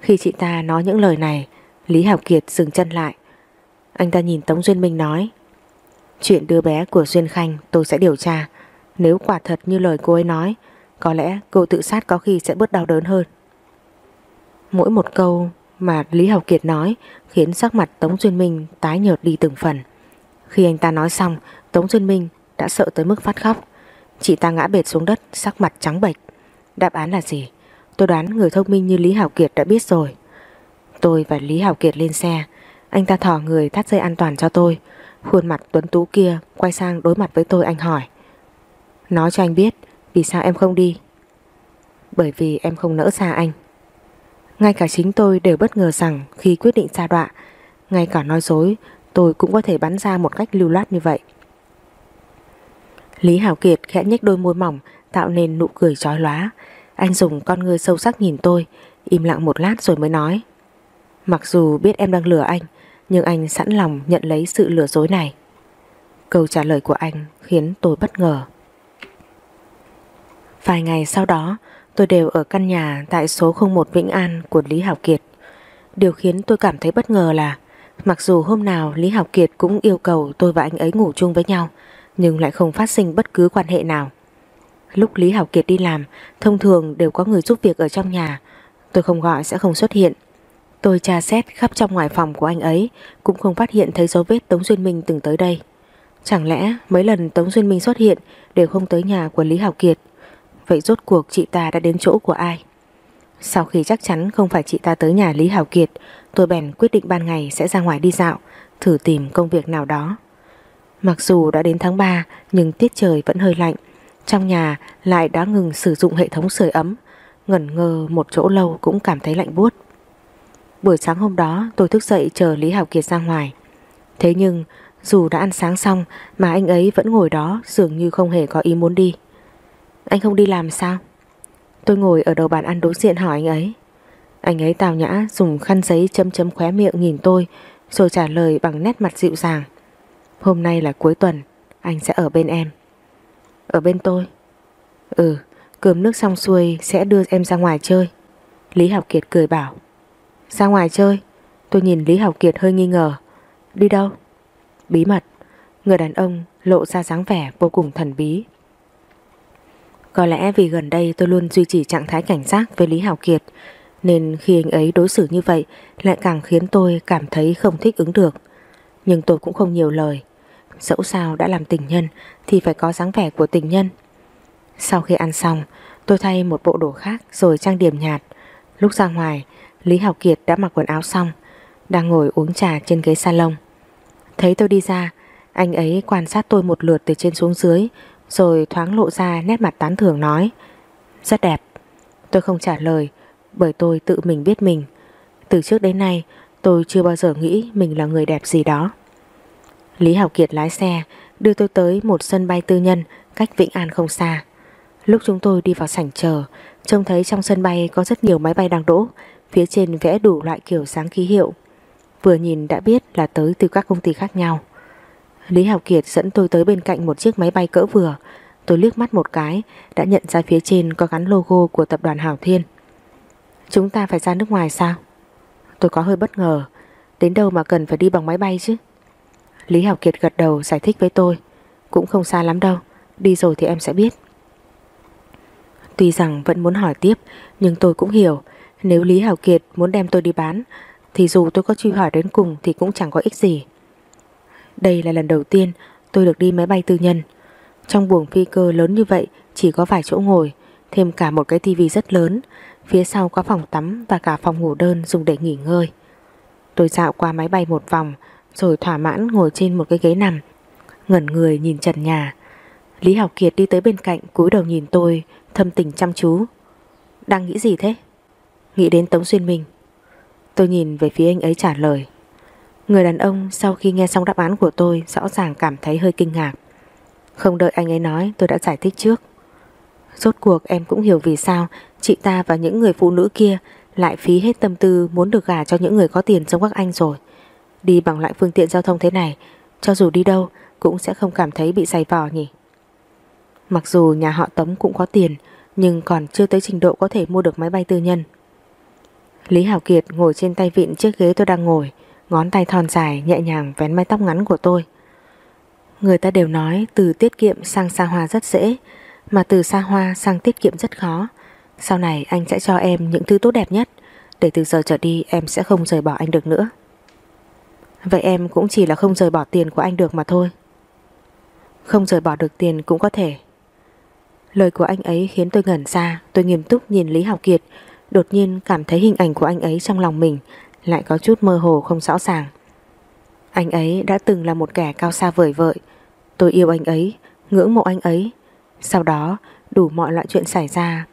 Khi chị ta nói những lời này Lý Hảo Kiệt dừng chân lại. Anh ta nhìn Tống Duyên Minh nói Chuyện đứa bé của Duyên Khanh tôi sẽ điều tra Nếu quả thật như lời cô ấy nói Có lẽ cô tự sát có khi sẽ bớt đau đớn hơn Mỗi một câu mà Lý Hảo Kiệt nói khiến sắc mặt Tống Duyên Minh tái nhợt đi từng phần. Khi anh ta nói xong, Tống Duyên Minh đã sợ tới mức phát khóc. Chị ta ngã bệt xuống đất, sắc mặt trắng bệch. Đáp án là gì? Tôi đoán người thông minh như Lý Hảo Kiệt đã biết rồi. Tôi và Lý Hảo Kiệt lên xe. Anh ta thỏ người thắt dây an toàn cho tôi. Khuôn mặt tuấn tú kia quay sang đối mặt với tôi anh hỏi. Nói cho anh biết vì sao em không đi. Bởi vì em không nỡ xa anh. Ngay cả chính tôi đều bất ngờ rằng khi quyết định xa đọa, ngay cả nói dối tôi cũng có thể bắn ra một cách lưu loát như vậy. Lý Hảo Kiệt khẽ nhếch đôi môi mỏng tạo nên nụ cười chói lóa. Anh dùng con ngươi sâu sắc nhìn tôi, im lặng một lát rồi mới nói. Mặc dù biết em đang lừa anh, nhưng anh sẵn lòng nhận lấy sự lừa dối này. Câu trả lời của anh khiến tôi bất ngờ. Vài ngày sau đó, tôi đều ở căn nhà tại số 01 Vĩnh An của Lý Hảo Kiệt. Điều khiến tôi cảm thấy bất ngờ là mặc dù hôm nào Lý Hảo Kiệt cũng yêu cầu tôi và anh ấy ngủ chung với nhau, nhưng lại không phát sinh bất cứ quan hệ nào. Lúc Lý Hảo Kiệt đi làm, thông thường đều có người giúp việc ở trong nhà, tôi không gọi sẽ không xuất hiện. Tôi tra xét khắp trong ngoài phòng của anh ấy cũng không phát hiện thấy dấu vết Tống Duyên Minh từng tới đây. Chẳng lẽ mấy lần Tống Duyên Minh xuất hiện đều không tới nhà của Lý Hảo Kiệt Vậy rốt cuộc chị ta đã đến chỗ của ai? Sau khi chắc chắn không phải chị ta tới nhà Lý Hảo Kiệt, tôi bèn quyết định ban ngày sẽ ra ngoài đi dạo, thử tìm công việc nào đó. Mặc dù đã đến tháng 3 nhưng tiết trời vẫn hơi lạnh, trong nhà lại đã ngừng sử dụng hệ thống sưởi ấm, ngẩn ngơ một chỗ lâu cũng cảm thấy lạnh buốt. Buổi sáng hôm đó tôi thức dậy chờ Lý Hảo Kiệt ra ngoài. Thế nhưng dù đã ăn sáng xong mà anh ấy vẫn ngồi đó dường như không hề có ý muốn đi. Anh không đi làm sao? Tôi ngồi ở đầu bàn ăn đối diện hỏi anh ấy. Anh ấy tào nhã dùng khăn giấy chấm chấm khóe miệng nhìn tôi rồi trả lời bằng nét mặt dịu dàng. Hôm nay là cuối tuần, anh sẽ ở bên em. Ở bên tôi? Ừ, cơm nước xong xuôi sẽ đưa em ra ngoài chơi. Lý Học Kiệt cười bảo. Ra ngoài chơi? Tôi nhìn Lý Học Kiệt hơi nghi ngờ. Đi đâu? Bí mật. Người đàn ông lộ ra dáng vẻ vô cùng thần bí. Có lẽ vì gần đây tôi luôn duy trì trạng thái cảnh giác với Lý Hảo Kiệt nên khi anh ấy đối xử như vậy lại càng khiến tôi cảm thấy không thích ứng được. Nhưng tôi cũng không nhiều lời. Dẫu sao đã làm tình nhân thì phải có dáng vẻ của tình nhân. Sau khi ăn xong, tôi thay một bộ đồ khác rồi trang điểm nhạt. Lúc ra ngoài, Lý Hảo Kiệt đã mặc quần áo xong, đang ngồi uống trà trên ghế salon. Thấy tôi đi ra, anh ấy quan sát tôi một lượt từ trên xuống dưới rồi thoáng lộ ra nét mặt tán thưởng nói Rất đẹp. Tôi không trả lời Bởi tôi tự mình biết mình. Từ trước đến nay tôi chưa bao giờ nghĩ Mình là người đẹp gì đó. Lý Hảo Kiệt lái xe Đưa tôi tới một sân bay tư nhân Cách Vĩnh An không xa. Lúc chúng tôi đi vào sảnh chờ Trông thấy trong sân bay có rất nhiều máy bay đang đỗ Phía trên vẽ đủ loại kiểu sáng ký hiệu Vừa nhìn đã biết là tới từ các công ty khác nhau Lý Hào Kiệt dẫn tôi tới bên cạnh một chiếc máy bay cỡ vừa. Tôi liếc mắt một cái, đã nhận ra phía trên có gắn logo của tập đoàn Hảo Thiên. Chúng ta phải ra nước ngoài sao? Tôi có hơi bất ngờ, đến đâu mà cần phải đi bằng máy bay chứ? Lý Hảo Kiệt gật đầu giải thích với tôi, cũng không xa lắm đâu, đi rồi thì em sẽ biết. Tuy rằng vẫn muốn hỏi tiếp, nhưng tôi cũng hiểu, nếu Lý Hảo Kiệt muốn đem tôi đi bán, thì dù tôi có truy hỏi đến cùng thì cũng chẳng có ích gì. Đây là lần đầu tiên tôi được đi máy bay tư nhân. Trong buồng phi cơ lớn như vậy chỉ có vài chỗ ngồi, thêm cả một cái tivi rất lớn, phía sau có phòng tắm và cả phòng ngủ đơn dùng để nghỉ ngơi. Tôi dạo qua máy bay một vòng, rồi thỏa mãn ngồi trên một cái ghế nằm, ngẩn người nhìn trần nhà. Lý Hảo Kiệt đi tới bên cạnh cúi đầu nhìn tôi, thâm tình chăm chú. Đang nghĩ gì thế? Nghĩ đến Tống Xuyên Minh. Tôi nhìn về phía anh ấy trả lời. Người đàn ông sau khi nghe xong đáp án của tôi rõ ràng cảm thấy hơi kinh ngạc. Không đợi anh ấy nói tôi đã giải thích trước. Rốt cuộc em cũng hiểu vì sao chị ta và những người phụ nữ kia lại phí hết tâm tư muốn được gả cho những người có tiền giống các anh rồi. Đi bằng loại phương tiện giao thông thế này, cho dù đi đâu cũng sẽ không cảm thấy bị dày vò nhỉ. Mặc dù nhà họ Tống cũng có tiền, nhưng còn chưa tới trình độ có thể mua được máy bay tư nhân. Lý Hảo Kiệt ngồi trên tay vịn chiếc ghế tôi đang ngồi, ngón tay thon dài nhẹ nhàng vén mái tóc ngắn của tôi. Người ta đều nói từ tiết kiệm sang xa hoa rất dễ, mà từ xa hoa sang tiết kiệm rất khó. Sau này anh sẽ cho em những thứ tốt đẹp nhất, để từ giờ trở đi em sẽ không rời bỏ anh được nữa. Vậy em cũng chỉ là không rời bỏ tiền của anh được mà thôi. Không rời bỏ được tiền cũng có thể. Lời của anh ấy khiến tôi ngẩn ra, tôi nghiêm túc nhìn Lý Học Kiệt, đột nhiên cảm thấy hình ảnh của anh ấy trong lòng mình lại có chút mơ hồ không rõ ràng. Anh ấy đã từng là một kẻ cao xa vời vợi, tôi yêu anh ấy, ngưỡng mộ anh ấy. Sau đó, đủ mọi loại chuyện xảy ra,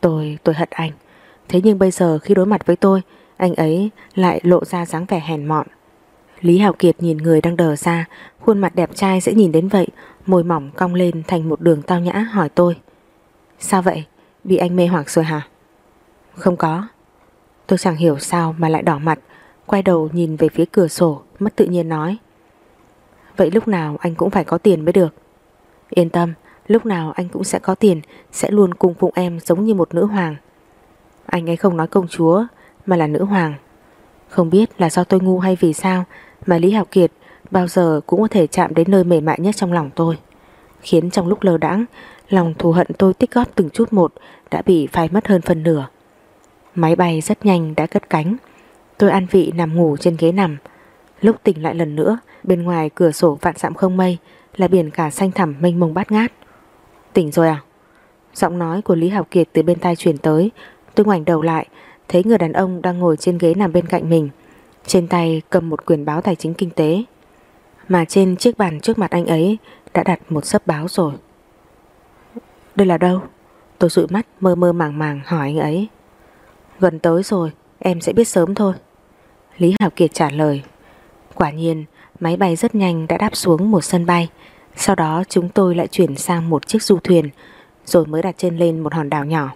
tôi, tôi hận anh. Thế nhưng bây giờ khi đối mặt với tôi, anh ấy lại lộ ra dáng vẻ hèn mọn. Lý Hảo Kiệt nhìn người đang đờ ra, khuôn mặt đẹp trai dễ nhìn đến vậy, môi mỏng cong lên thành một đường tao nhã hỏi tôi. Sao vậy? Bị anh mê hoặc rồi hả? Không có. Tôi chẳng hiểu sao mà lại đỏ mặt, quay đầu nhìn về phía cửa sổ, mất tự nhiên nói. Vậy lúc nào anh cũng phải có tiền mới được. Yên tâm, lúc nào anh cũng sẽ có tiền, sẽ luôn cung phụng em giống như một nữ hoàng. Anh ấy không nói công chúa, mà là nữ hoàng. Không biết là do tôi ngu hay vì sao mà Lý hảo Kiệt bao giờ cũng có thể chạm đến nơi mềm mại nhất trong lòng tôi. Khiến trong lúc lơ đãng, lòng thù hận tôi tích góp từng chút một đã bị phai mất hơn phần nửa. Máy bay rất nhanh đã cất cánh. Tôi an vị nằm ngủ trên ghế nằm. Lúc tỉnh lại lần nữa, bên ngoài cửa sổ vạn dặm không mây là biển cả xanh thẳm mênh mông bát ngát. Tỉnh rồi à? Giọng nói của Lý Học Kiệt từ bên tai truyền tới, tôi ngoảnh đầu lại, thấy người đàn ông đang ngồi trên ghế nằm bên cạnh mình. Trên tay cầm một quyển báo tài chính kinh tế. Mà trên chiếc bàn trước mặt anh ấy đã đặt một sấp báo rồi. Đây là đâu? Tôi dụi mắt mơ mơ màng màng hỏi anh ấy. Gần tới rồi, em sẽ biết sớm thôi. Lý Hảo Kiệt trả lời. Quả nhiên, máy bay rất nhanh đã đáp xuống một sân bay. Sau đó chúng tôi lại chuyển sang một chiếc du thuyền, rồi mới đặt chân lên một hòn đảo nhỏ.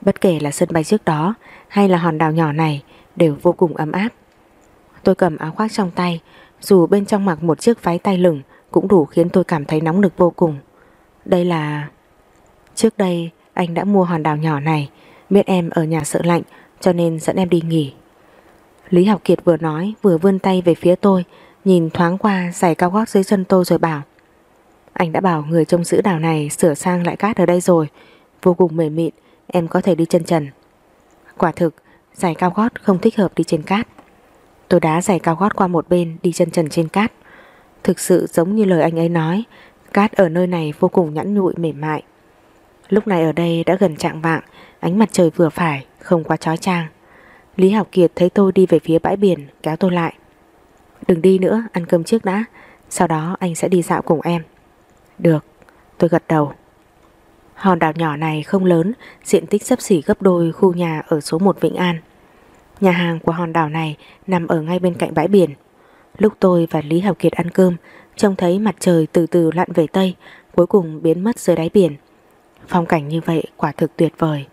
Bất kể là sân bay trước đó hay là hòn đảo nhỏ này đều vô cùng ấm áp. Tôi cầm áo khoác trong tay, dù bên trong mặc một chiếc váy tay lửng cũng đủ khiến tôi cảm thấy nóng nực vô cùng. Đây là... Trước đây anh đã mua hòn đảo nhỏ này Biết em ở nhà sợ lạnh, Cho nên dẫn em đi nghỉ. Lý Học Kiệt vừa nói, vừa vươn tay về phía tôi, Nhìn thoáng qua giày cao gót dưới chân tôi rồi bảo, Anh đã bảo người trông giữ đảo này Sửa sang lại cát ở đây rồi, Vô cùng mềm mịn, Em có thể đi chân trần. Quả thực, giày cao gót không thích hợp đi trên cát. Tôi đá giày cao gót qua một bên Đi chân trần trên cát. Thực sự giống như lời anh ấy nói, Cát ở nơi này vô cùng nhẵn nhụi mềm mại. Lúc này ở đây đã gần trạng vạng Ánh mặt trời vừa phải, Không quá chói chang Lý Học Kiệt thấy tôi đi về phía bãi biển, Kéo tôi lại. Đừng đi nữa, ăn cơm trước đã, Sau đó anh sẽ đi dạo cùng em. Được. Tôi gật đầu. Hòn đảo nhỏ này không lớn, Diện tích sấp xỉ gấp đôi khu nhà Ở số 1 Vĩnh An. Nhà hàng của hòn đảo này nằm ở ngay bên cạnh bãi biển. Lúc tôi và Lý Học Kiệt ăn cơm, Trông thấy mặt trời từ từ lặn về Tây, Cuối cùng biến mất dưới đáy biển. Phong cảnh như vậy quả thực tuyệt vời.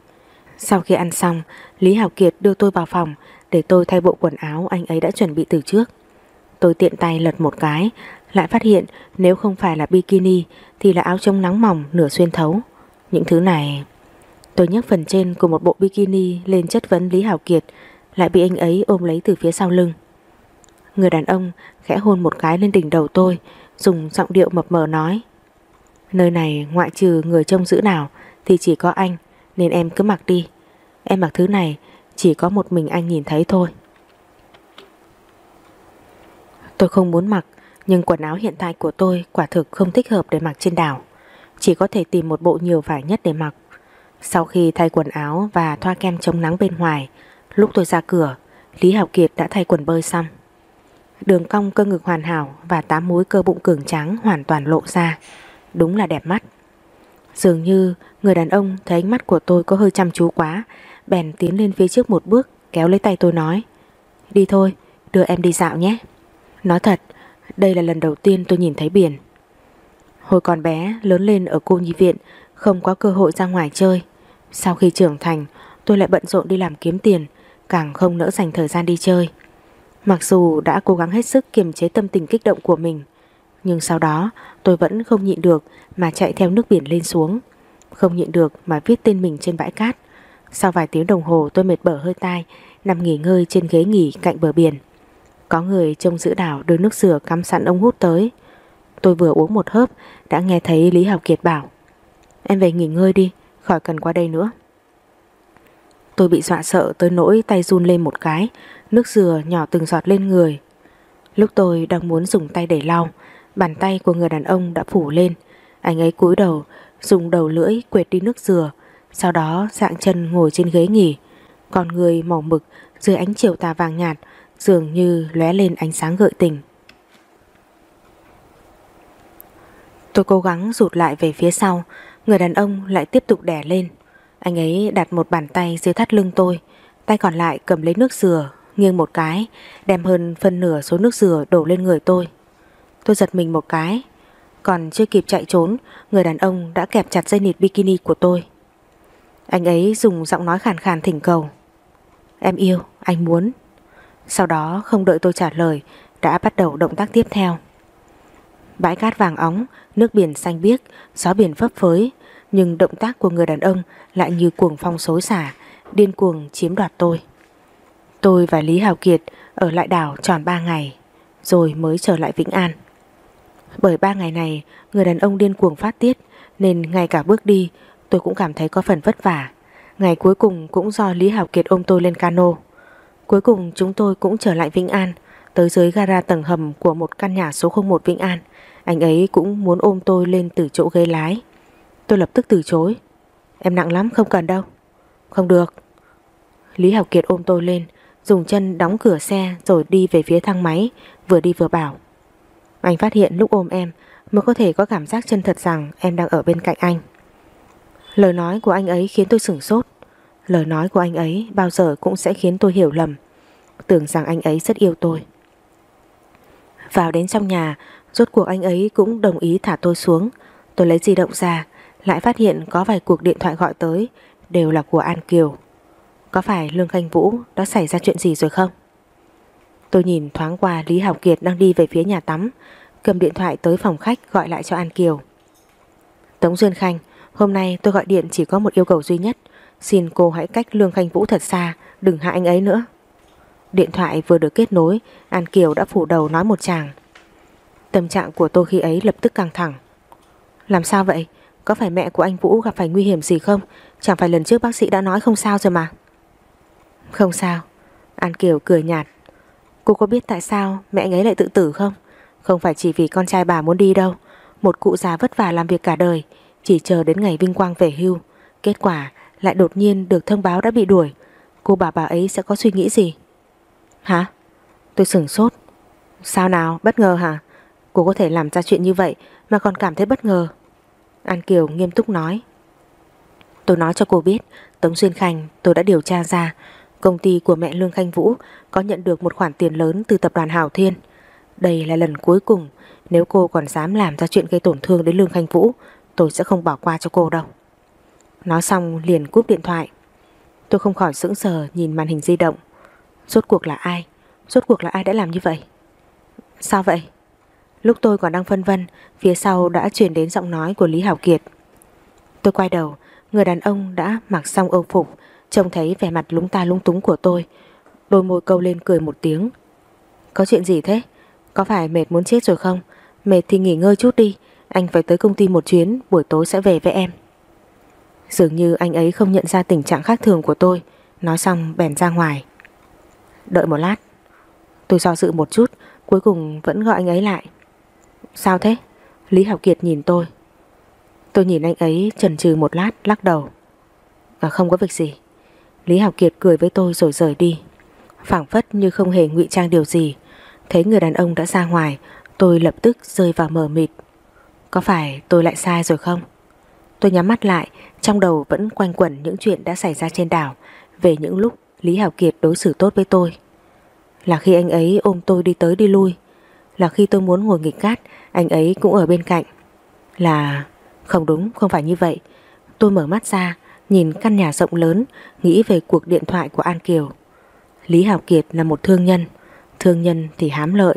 Sau khi ăn xong, Lý Hảo Kiệt đưa tôi vào phòng Để tôi thay bộ quần áo anh ấy đã chuẩn bị từ trước Tôi tiện tay lật một cái, Lại phát hiện nếu không phải là bikini Thì là áo trông nắng mỏng, nửa xuyên thấu Những thứ này, Tôi nhấc phần trên của một bộ bikini lên chất vấn Lý Hảo Kiệt, lại bị anh ấy ôm lấy từ phía sau lưng. Người đàn ông khẽ hôn một cái lên đỉnh đầu tôi, dùng giọng điệu mập mờ nói, Nơi này ngoại trừ người trông giữ nào thì chỉ có anh nên em cứ mặc đi. Em mặc thứ này chỉ có một mình anh nhìn thấy thôi. Tôi không muốn mặc nhưng quần áo hiện tại của tôi quả thực không thích hợp để mặc trên đảo. Chỉ có thể tìm một bộ nhiều vải nhất để mặc. Sau khi thay quần áo và thoa kem chống nắng bên ngoài, lúc tôi ra cửa, Lý Hảo Kiệt đã thay quần bơi xong. Đường cong cơ ngực hoàn hảo và tám múi cơ bụng cường trắng hoàn toàn lộ ra. Đúng là đẹp mắt. Dường như người đàn ông thấy ánh mắt của tôi có hơi chăm chú quá, bèn tiến lên phía trước một bước, kéo lấy tay tôi nói. Đi thôi, đưa em đi dạo nhé. Nói thật, đây là lần đầu tiên tôi nhìn thấy biển. Hồi còn bé, lớn lên ở cô nhi viện, không có cơ hội ra ngoài chơi. Sau khi trưởng thành, tôi lại bận rộn đi làm kiếm tiền, càng không nỡ dành thời gian đi chơi. Mặc dù đã cố gắng hết sức kiềm chế tâm tình kích động của mình, nhưng sau đó tôi vẫn không nhịn được mà chạy theo nước biển lên xuống. Không nhịn được mà viết tên mình trên bãi cát. Sau vài tiếng đồng hồ tôi mệt bở hơi tai, nằm nghỉ ngơi trên ghế nghỉ cạnh bờ biển. Có người trông giữ đảo đưa nước sửa cắm sẵn ống hút tới. Tôi vừa uống một hớp đã nghe thấy Lý Học Kiệt bảo Em về nghỉ ngơi đi, khỏi cần qua đây nữa. Tôi bị dọa sợ tới nỗi tay run lên một cái, nước dừa nhỏ từng giọt lên người. Lúc tôi đang muốn dùng tay để lau, bàn tay của người đàn ông đã phủ lên. Anh ấy cúi đầu, dùng đầu lưỡi quệt đi nước dừa, sau đó dạng chân ngồi trên ghế nghỉ. Còn người màu mực dưới ánh chiều tà vàng nhạt dường như lóe lên ánh sáng gợi tình. Tôi cố gắng rụt lại về phía sau, người đàn ông lại tiếp tục đè lên. Anh ấy đặt một bàn tay dưới thắt lưng tôi, tay còn lại cầm lấy nước dừa, nghiêng một cái, đem hơn phân nửa số nước dừa đổ lên người tôi. Tôi giật mình một cái, còn chưa kịp chạy trốn, người đàn ông đã kẹp chặt dây nịt bikini của tôi. Anh ấy dùng giọng nói khàn khàn thỉnh cầu. Em yêu, anh muốn. Sau đó không đợi tôi trả lời, đã bắt đầu động tác tiếp theo. Bãi cát vàng óng, nước biển xanh biếc, gió biển phấp phới, nhưng động tác của người đàn ông lại như cuồng phong xối xả, điên cuồng chiếm đoạt tôi. Tôi và Lý Hào Kiệt ở lại đảo tròn 3 ngày, rồi mới trở lại Vĩnh An. Bởi ba ngày này, người đàn ông điên cuồng phát tiết, nên ngay cả bước đi tôi cũng cảm thấy có phần vất vả. Ngày cuối cùng cũng do Lý Hảo Kiệt ôm tôi lên cano. Cuối cùng chúng tôi cũng trở lại Vĩnh An, tới dưới gara tầng hầm của một căn nhà số 01 Vĩnh An. Anh ấy cũng muốn ôm tôi lên từ chỗ ghế lái. Tôi lập tức từ chối. Em nặng lắm không cần đâu. Không được. Lý Hảo Kiệt ôm tôi lên, dùng chân đóng cửa xe rồi đi về phía thang máy, vừa đi vừa bảo. Anh phát hiện lúc ôm em mới có thể có cảm giác chân thật rằng em đang ở bên cạnh anh. Lời nói của anh ấy khiến tôi sửng sốt. Lời nói của anh ấy bao giờ cũng sẽ khiến tôi hiểu lầm. Tưởng rằng anh ấy rất yêu tôi. Vào đến trong nhà, rốt cuộc anh ấy cũng đồng ý thả tôi xuống. Tôi lấy di động ra, lại phát hiện có vài cuộc điện thoại gọi tới, đều là của An Kiều. Có phải Lương Khanh Vũ đã xảy ra chuyện gì rồi không? Tôi nhìn thoáng qua Lý Học Kiệt đang đi về phía nhà tắm, cầm điện thoại tới phòng khách gọi lại cho An Kiều. Tống Duyên Khanh, hôm nay tôi gọi điện chỉ có một yêu cầu duy nhất, xin cô hãy cách Lương Khanh Vũ thật xa, đừng hại anh ấy nữa. Điện thoại vừa được kết nối, An Kiều đã phủ đầu nói một chàng. Tâm trạng của tôi khi ấy lập tức căng thẳng. Làm sao vậy? Có phải mẹ của anh Vũ gặp phải nguy hiểm gì không? Chẳng phải lần trước bác sĩ đã nói không sao rồi mà. Không sao. An Kiều cười nhạt. Cô có biết tại sao mẹ anh ấy lại tự tử không? Không phải chỉ vì con trai bà muốn đi đâu. Một cụ già vất vả làm việc cả đời, chỉ chờ đến ngày vinh quang về hưu. Kết quả lại đột nhiên được thông báo đã bị đuổi. Cô bà bà ấy sẽ có suy nghĩ gì? Hả? Tôi sửng sốt. Sao nào? Bất ngờ hả? Cô có thể làm ra chuyện như vậy mà còn cảm thấy bất ngờ. An Kiều nghiêm túc nói. Tôi nói cho cô biết, Tống Duyên Khanh tôi đã điều tra ra công ty của mẹ Lương Khanh Vũ có nhận được một khoản tiền lớn từ tập đoàn Hảo Thiên. Đây là lần cuối cùng nếu cô còn dám làm ra chuyện gây tổn thương đến Lương Khanh Vũ tôi sẽ không bỏ qua cho cô đâu. Nói xong liền cúp điện thoại. Tôi không khỏi sững sờ nhìn màn hình di động. Rốt cuộc là ai? Rốt cuộc là ai đã làm như vậy? Sao vậy? Lúc tôi còn đang phân vân, phía sau đã truyền đến giọng nói của Lý Hảo Kiệt. Tôi quay đầu, người đàn ông đã mặc xong âu phục, trông thấy vẻ mặt lúng ta lúng túng của tôi. Đôi môi câu lên cười một tiếng. Có chuyện gì thế? Có phải mệt muốn chết rồi không? Mệt thì nghỉ ngơi chút đi, anh phải tới công ty một chuyến, buổi tối sẽ về với em. Dường như anh ấy không nhận ra tình trạng khác thường của tôi, nói xong bèn ra ngoài. Đợi một lát. Tôi do dự một chút, cuối cùng vẫn gọi anh ấy lại. Sao thế? Lý Học Kiệt nhìn tôi. Tôi nhìn anh ấy chần chừ một lát lắc đầu. À không có việc gì. Lý Học Kiệt cười với tôi rồi rời đi phảng phất như không hề ngụy trang điều gì. Thấy người đàn ông đã ra ngoài, tôi lập tức rơi vào mờ mịt. Có phải tôi lại sai rồi không? Tôi nhắm mắt lại, trong đầu vẫn quanh quẩn những chuyện đã xảy ra trên đảo, về những lúc Lý Hảo Kiệt đối xử tốt với tôi. Là khi anh ấy ôm tôi đi tới đi lui, là khi tôi muốn ngồi nghịch cát, anh ấy cũng ở bên cạnh. Là... không đúng, không phải như vậy. Tôi mở mắt ra, nhìn căn nhà rộng lớn, nghĩ về cuộc điện thoại của An Kiều. Lý Hảo Kiệt là một thương nhân, thương nhân thì hám lợi.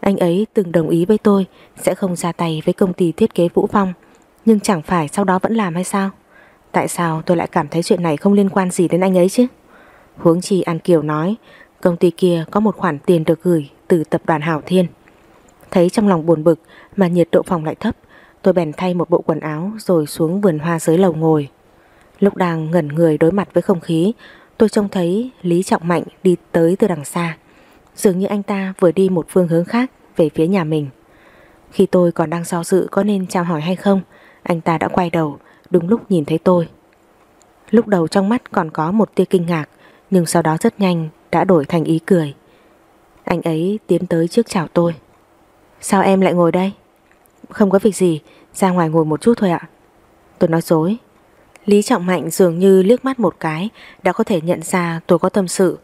Anh ấy từng đồng ý với tôi sẽ không ra tay với công ty thiết kế Vũ Phong, nhưng chẳng phải sau đó vẫn làm hay sao? Tại sao tôi lại cảm thấy chuyện này không liên quan gì đến anh ấy chứ? Huống chi An Kiều nói công ty kia có một khoản tiền được gửi từ tập đoàn Hảo Thiên. Thấy trong lòng buồn bực mà nhiệt độ phòng lại thấp, tôi bèn thay một bộ quần áo rồi xuống vườn hoa dưới lầu ngồi. Lúc đang ngẩn người đối mặt với không khí, tôi trông thấy Lý Trọng Mạnh đi tới từ đằng xa. Dường như anh ta vừa đi một phương hướng khác về phía nhà mình. Khi tôi còn đang do dự có nên chào hỏi hay không, anh ta đã quay đầu, đúng lúc nhìn thấy tôi. Lúc đầu trong mắt còn có một tia kinh ngạc, nhưng sau đó rất nhanh đã đổi thành ý cười. Anh ấy tiến tới trước chào tôi. Sao em lại ngồi đây? Không có việc gì, ra ngoài ngồi một chút thôi ạ. Tôi nói dối. Lý Trọng Mạnh dường như liếc mắt một cái đã có thể nhận ra tôi có tâm sự.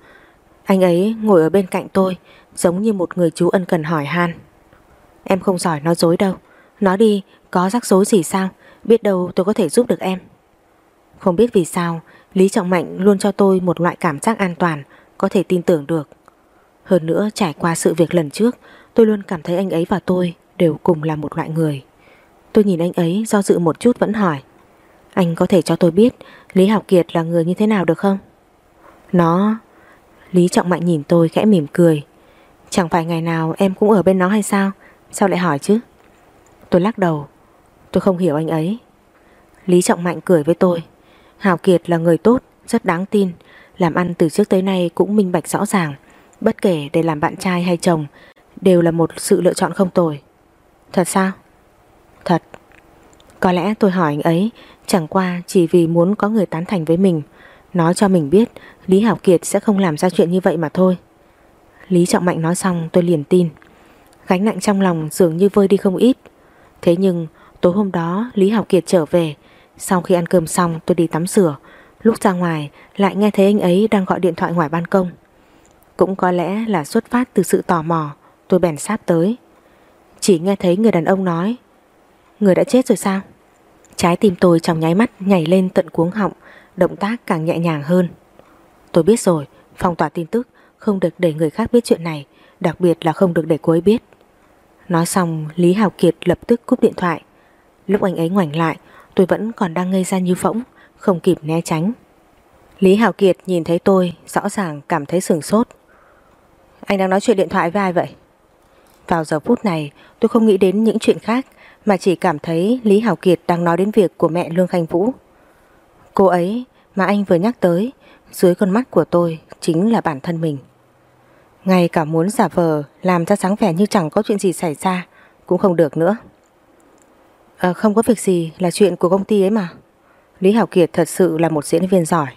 Anh ấy ngồi ở bên cạnh tôi giống như một người chú ân cần hỏi han. Em không giỏi nói dối đâu. Nói đi, có rắc rối gì sao? Biết đâu tôi có thể giúp được em. Không biết vì sao, Lý Trọng Mạnh luôn cho tôi một loại cảm giác an toàn, có thể tin tưởng được. Hơn nữa trải qua sự việc lần trước, tôi luôn cảm thấy anh ấy và tôi đều cùng là một loại người. Tôi nhìn anh ấy do dự một chút vẫn hỏi. Anh có thể cho tôi biết Lý Học Kiệt là người như thế nào được không? Nó... Lý Trọng Mạnh nhìn tôi khẽ mỉm cười. Chẳng phải ngày nào em cũng ở bên nó hay sao? Sao lại hỏi chứ? Tôi lắc đầu. Tôi không hiểu anh ấy. Lý Trọng Mạnh cười với tôi. Hào Kiệt là người tốt, rất đáng tin. Làm ăn từ trước tới nay cũng minh bạch rõ ràng. Bất kể để làm bạn trai hay chồng, đều là một sự lựa chọn không tồi. Thật sao? Thật. Có lẽ tôi hỏi anh ấy chẳng qua, chỉ vì muốn có người tán thành với mình. Nói cho mình biết, Lý Hảo Kiệt sẽ không làm ra chuyện như vậy mà thôi. Lý Trọng Mạnh nói xong, tôi liền tin. Gánh nặng trong lòng dường như vơi đi không ít. Thế nhưng, tối hôm đó, Lý Hảo Kiệt trở về. Sau khi ăn cơm xong, tôi đi tắm rửa. Lúc ra ngoài, lại nghe thấy anh ấy đang gọi điện thoại ngoài ban công. Cũng có lẽ là xuất phát từ sự tò mò, Tôi bèn sát tới Chỉ nghe thấy người đàn ông nói, Người đã chết rồi sao Trái tim tôi trong nháy mắt nhảy lên tận cuống họng, Động tác càng nhẹ nhàng hơn. Tôi biết rồi, Phong tỏa tin tức, Không được để người khác biết chuyện này, Đặc biệt là không được để cô ấy biết. Nói xong, Lý Hào Kiệt lập tức cúp điện thoại. Lúc anh ấy ngoảnh lại, Tôi vẫn còn đang ngây ra như phỗng, Không kịp né tránh. Lý Hào Kiệt nhìn thấy tôi, Rõ ràng cảm thấy sừng sốt. Anh đang nói chuyện điện thoại với ai vậy? Vào giờ phút này, tôi không nghĩ đến những chuyện khác mà chỉ cảm thấy Lý Hảo Kiệt đang nói đến việc của mẹ Lương Khanh Vũ. Cô ấy mà anh vừa nhắc tới Dưới con mắt của tôi chính là bản thân mình. Ngay cả muốn giả vờ Làm ra sáng vẻ như chẳng có chuyện gì xảy ra Cũng không được nữa. À, Không có việc gì là chuyện của công ty ấy mà. Lý Hảo Kiệt thật sự là một diễn viên giỏi.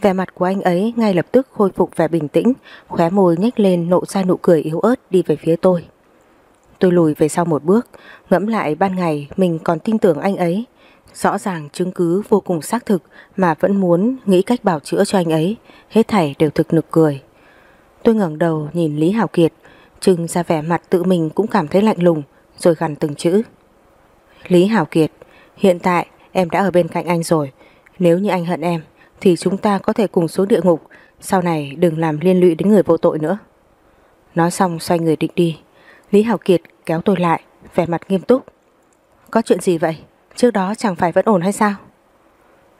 Vẻ mặt của anh ấy ngay lập tức khôi phục vẻ bình tĩnh, khóe môi nhếch lên lộ ra nụ cười yếu ớt đi về phía tôi. Tôi lùi về sau một bước, ngẫm lại ban ngày mình còn tin tưởng anh ấy. Rõ ràng chứng cứ vô cùng xác thực mà vẫn muốn nghĩ cách bảo chữa cho anh ấy, hết thảy đều thực nực cười. Tôi ngẩng đầu nhìn Lý Hảo Kiệt, trưng ra vẻ mặt tự mình cũng cảm thấy lạnh lùng, rồi gằn từng chữ. Lý Hảo Kiệt, hiện tại em đã ở bên cạnh anh rồi, nếu như anh hận em, thì chúng ta có thể cùng xuống địa ngục, sau này đừng làm liên lụy đến người vô tội nữa. Nói xong xoay người định đi, Lý Hảo Kiệt kéo tôi lại, vẻ mặt nghiêm túc. Có chuyện gì vậy? Trước đó chẳng phải vẫn ổn hay sao?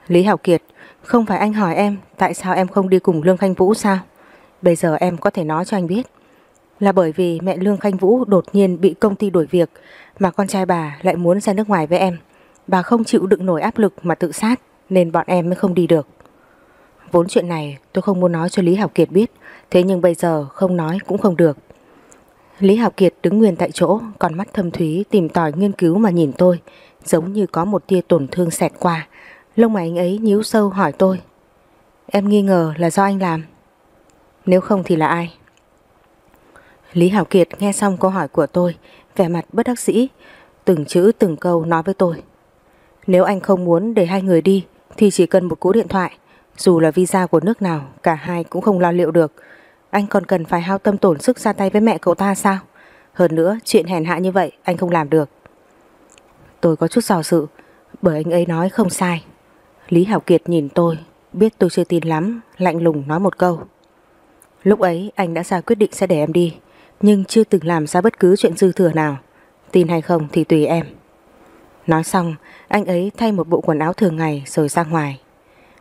Lý Hảo Kiệt, không phải anh hỏi em tại sao em không đi cùng Lương Khanh Vũ sao? Bây giờ em có thể nói cho anh biết. Là bởi vì mẹ Lương Khanh Vũ đột nhiên bị công ty đuổi việc mà con trai bà lại muốn ra nước ngoài với em. Bà không chịu đựng nổi áp lực mà tự sát nên bọn em mới không đi được. Vốn chuyện này tôi không muốn nói cho Lý Hảo Kiệt biết, thế nhưng bây giờ không nói cũng không được. Lý Hạo Kiệt đứng nguyên tại chỗ, còn mắt thâm thúy tìm tòi nghiên cứu mà nhìn tôi, giống như có một tia tổn thương xẹt qua. Lông mày anh ấy nhíu sâu hỏi tôi. Em nghi ngờ là do anh làm. Nếu không thì là ai? Lý Hảo Kiệt nghe xong câu hỏi của tôi, vẻ mặt bất đắc dĩ, từng chữ từng câu nói với tôi. Nếu anh không muốn để hai người đi thì chỉ cần một cú điện thoại, dù là visa của nước nào, cả hai cũng không lo liệu được. Anh còn cần phải hao tâm tổn sức ra tay với mẹ cậu ta sao? Hơn nữa, chuyện hèn hạ như vậy anh không làm được. Tôi có chút dò sự, bởi anh ấy nói không sai. Lý Hảo Kiệt nhìn tôi, biết tôi chưa tin lắm, lạnh lùng nói một câu. Lúc ấy anh đã ra quyết định sẽ để em đi, nhưng chưa từng làm ra bất cứ chuyện dư thừa nào. Tin hay không thì tùy em. Nói xong, anh ấy thay một bộ quần áo thường ngày rồi ra ngoài.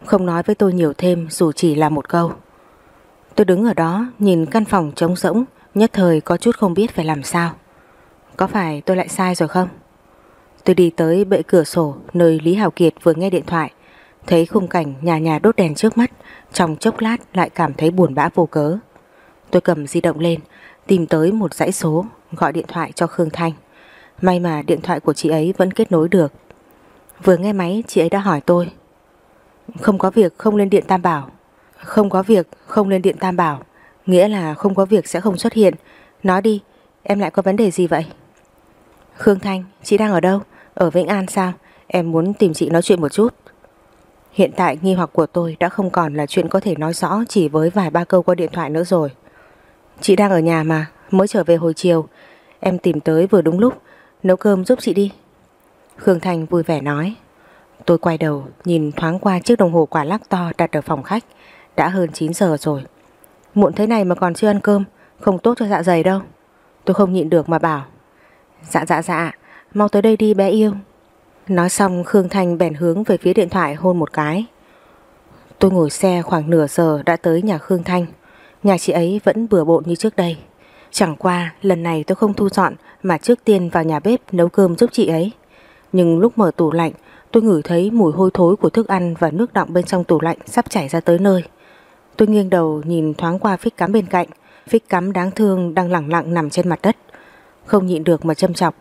Không nói với tôi nhiều thêm dù chỉ là một câu. Tôi đứng ở đó nhìn căn phòng trống rỗng, nhất thời có chút không biết phải làm sao. Có phải tôi lại sai rồi không? Tôi đi tới bệ cửa sổ nơi Lý Hào Kiệt vừa nghe điện thoại, thấy khung cảnh nhà nhà đốt đèn trước mắt, trong chốc lát lại cảm thấy buồn bã vô cớ. Tôi cầm di động lên, tìm tới một dãy số, gọi điện thoại cho Khương Thanh. May mà điện thoại của chị ấy vẫn kết nối được. Vừa nghe máy chị ấy đã hỏi tôi. Không có việc không lên điện Tam Bảo. Không có việc không lên điện Tam Bảo. Nghĩa là không có việc sẽ không xuất hiện. Nói đi, em lại có vấn đề gì vậy? Khương Thanh, chị đang ở đâu? Ở Vĩnh An sao? Em muốn tìm chị nói chuyện một chút. Hiện tại nghi hoặc của tôi đã không còn là chuyện có thể nói rõ chỉ với vài ba câu qua điện thoại nữa rồi. Chị đang ở nhà mà, mới trở về hồi chiều. Em tìm tới vừa đúng lúc, nấu cơm giúp chị đi. Khương Thanh vui vẻ nói. Tôi quay đầu nhìn thoáng qua chiếc đồng hồ quả lắc to đặt ở phòng khách. Đã hơn 9 giờ rồi. Muộn thế này mà còn chưa ăn cơm, không tốt cho dạ dày đâu. Tôi không nhịn được mà bảo. Dạ dạ dạ, mau tới đây đi bé yêu. Nói xong Khương Thanh bèn hướng về phía điện thoại hôn một cái. Tôi ngồi xe khoảng nửa giờ đã tới nhà Khương Thanh. Nhà chị ấy vẫn bừa bộn như trước đây. Chẳng qua lần này tôi không thu dọn mà trước tiên vào nhà bếp nấu cơm giúp chị ấy. Nhưng lúc mở tủ lạnh tôi ngửi thấy mùi hôi thối của thức ăn và nước đọng bên trong tủ lạnh sắp chảy ra tới nơi. Tôi nghiêng đầu nhìn thoáng qua phích cắm bên cạnh. Phích cắm đáng thương đang lẳng lặng nằm trên mặt đất. Không nhịn được mà châm chọc.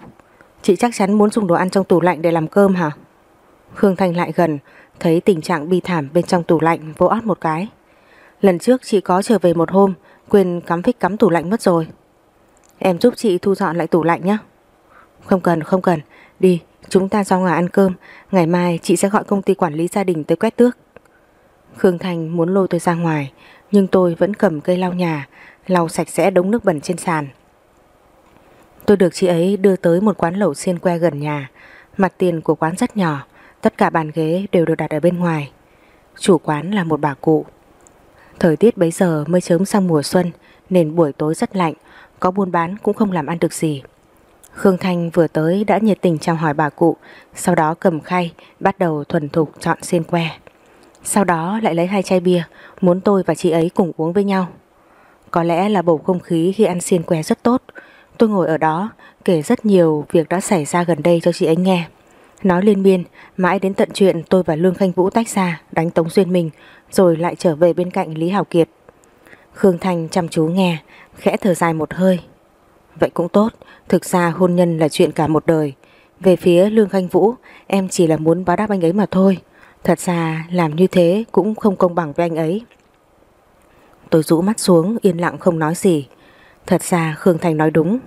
Chị chắc chắn muốn dùng đồ ăn trong tủ lạnh để làm cơm hả? Khương Thanh lại gần, thấy tình trạng bi thảm bên trong tủ lạnh vỗ ót một cái. Lần trước chị có trở về một hôm, quên cắm phích cắm tủ lạnh mất rồi. Em giúp chị thu dọn lại tủ lạnh nhé. Không cần, không cần. Đi, chúng ta ra ngoài ăn cơm. Ngày mai chị sẽ gọi công ty quản lý gia đình tới quét tước. Khương Thành muốn lôi tôi ra ngoài, nhưng tôi vẫn cầm cây lau nhà, lau sạch sẽ đống nước bẩn trên sàn. Tôi được chị ấy đưa tới một quán lẩu xiên que gần nhà. Mặt tiền của quán rất nhỏ, tất cả bàn ghế đều được đặt ở bên ngoài. Chủ quán là một bà cụ. Thời tiết bấy giờ mới chớm sang mùa xuân nên buổi tối rất lạnh, có buôn bán cũng không làm ăn được gì. Khương Thanh vừa tới đã nhiệt tình chào hỏi bà cụ, sau đó cầm khay bắt đầu thuần thục chọn xiên que. Sau đó lại lấy hai chai bia, muốn tôi và chị ấy cùng uống với nhau. Có lẽ là bầu không khí khi ăn xiên que rất tốt, Tôi ngồi ở đó kể rất nhiều việc đã xảy ra gần đây cho chị ấy nghe. Nói liên miên, mãi đến tận chuyện tôi và Lương Khanh Vũ tách ra, đánh Tống Duyên mình, rồi lại trở về bên cạnh Lý Hảo Kiệt. Khương Thành chăm chú nghe, khẽ thở dài một hơi. Vậy cũng tốt, thực ra hôn nhân là chuyện cả một đời. Về phía Lương Khanh Vũ, em chỉ là muốn báo đáp anh ấy mà thôi. Thật ra làm như thế cũng không công bằng với anh ấy. Tôi rũ mắt xuống, yên lặng không nói gì. Thật ra Khương Thanh nói đúng.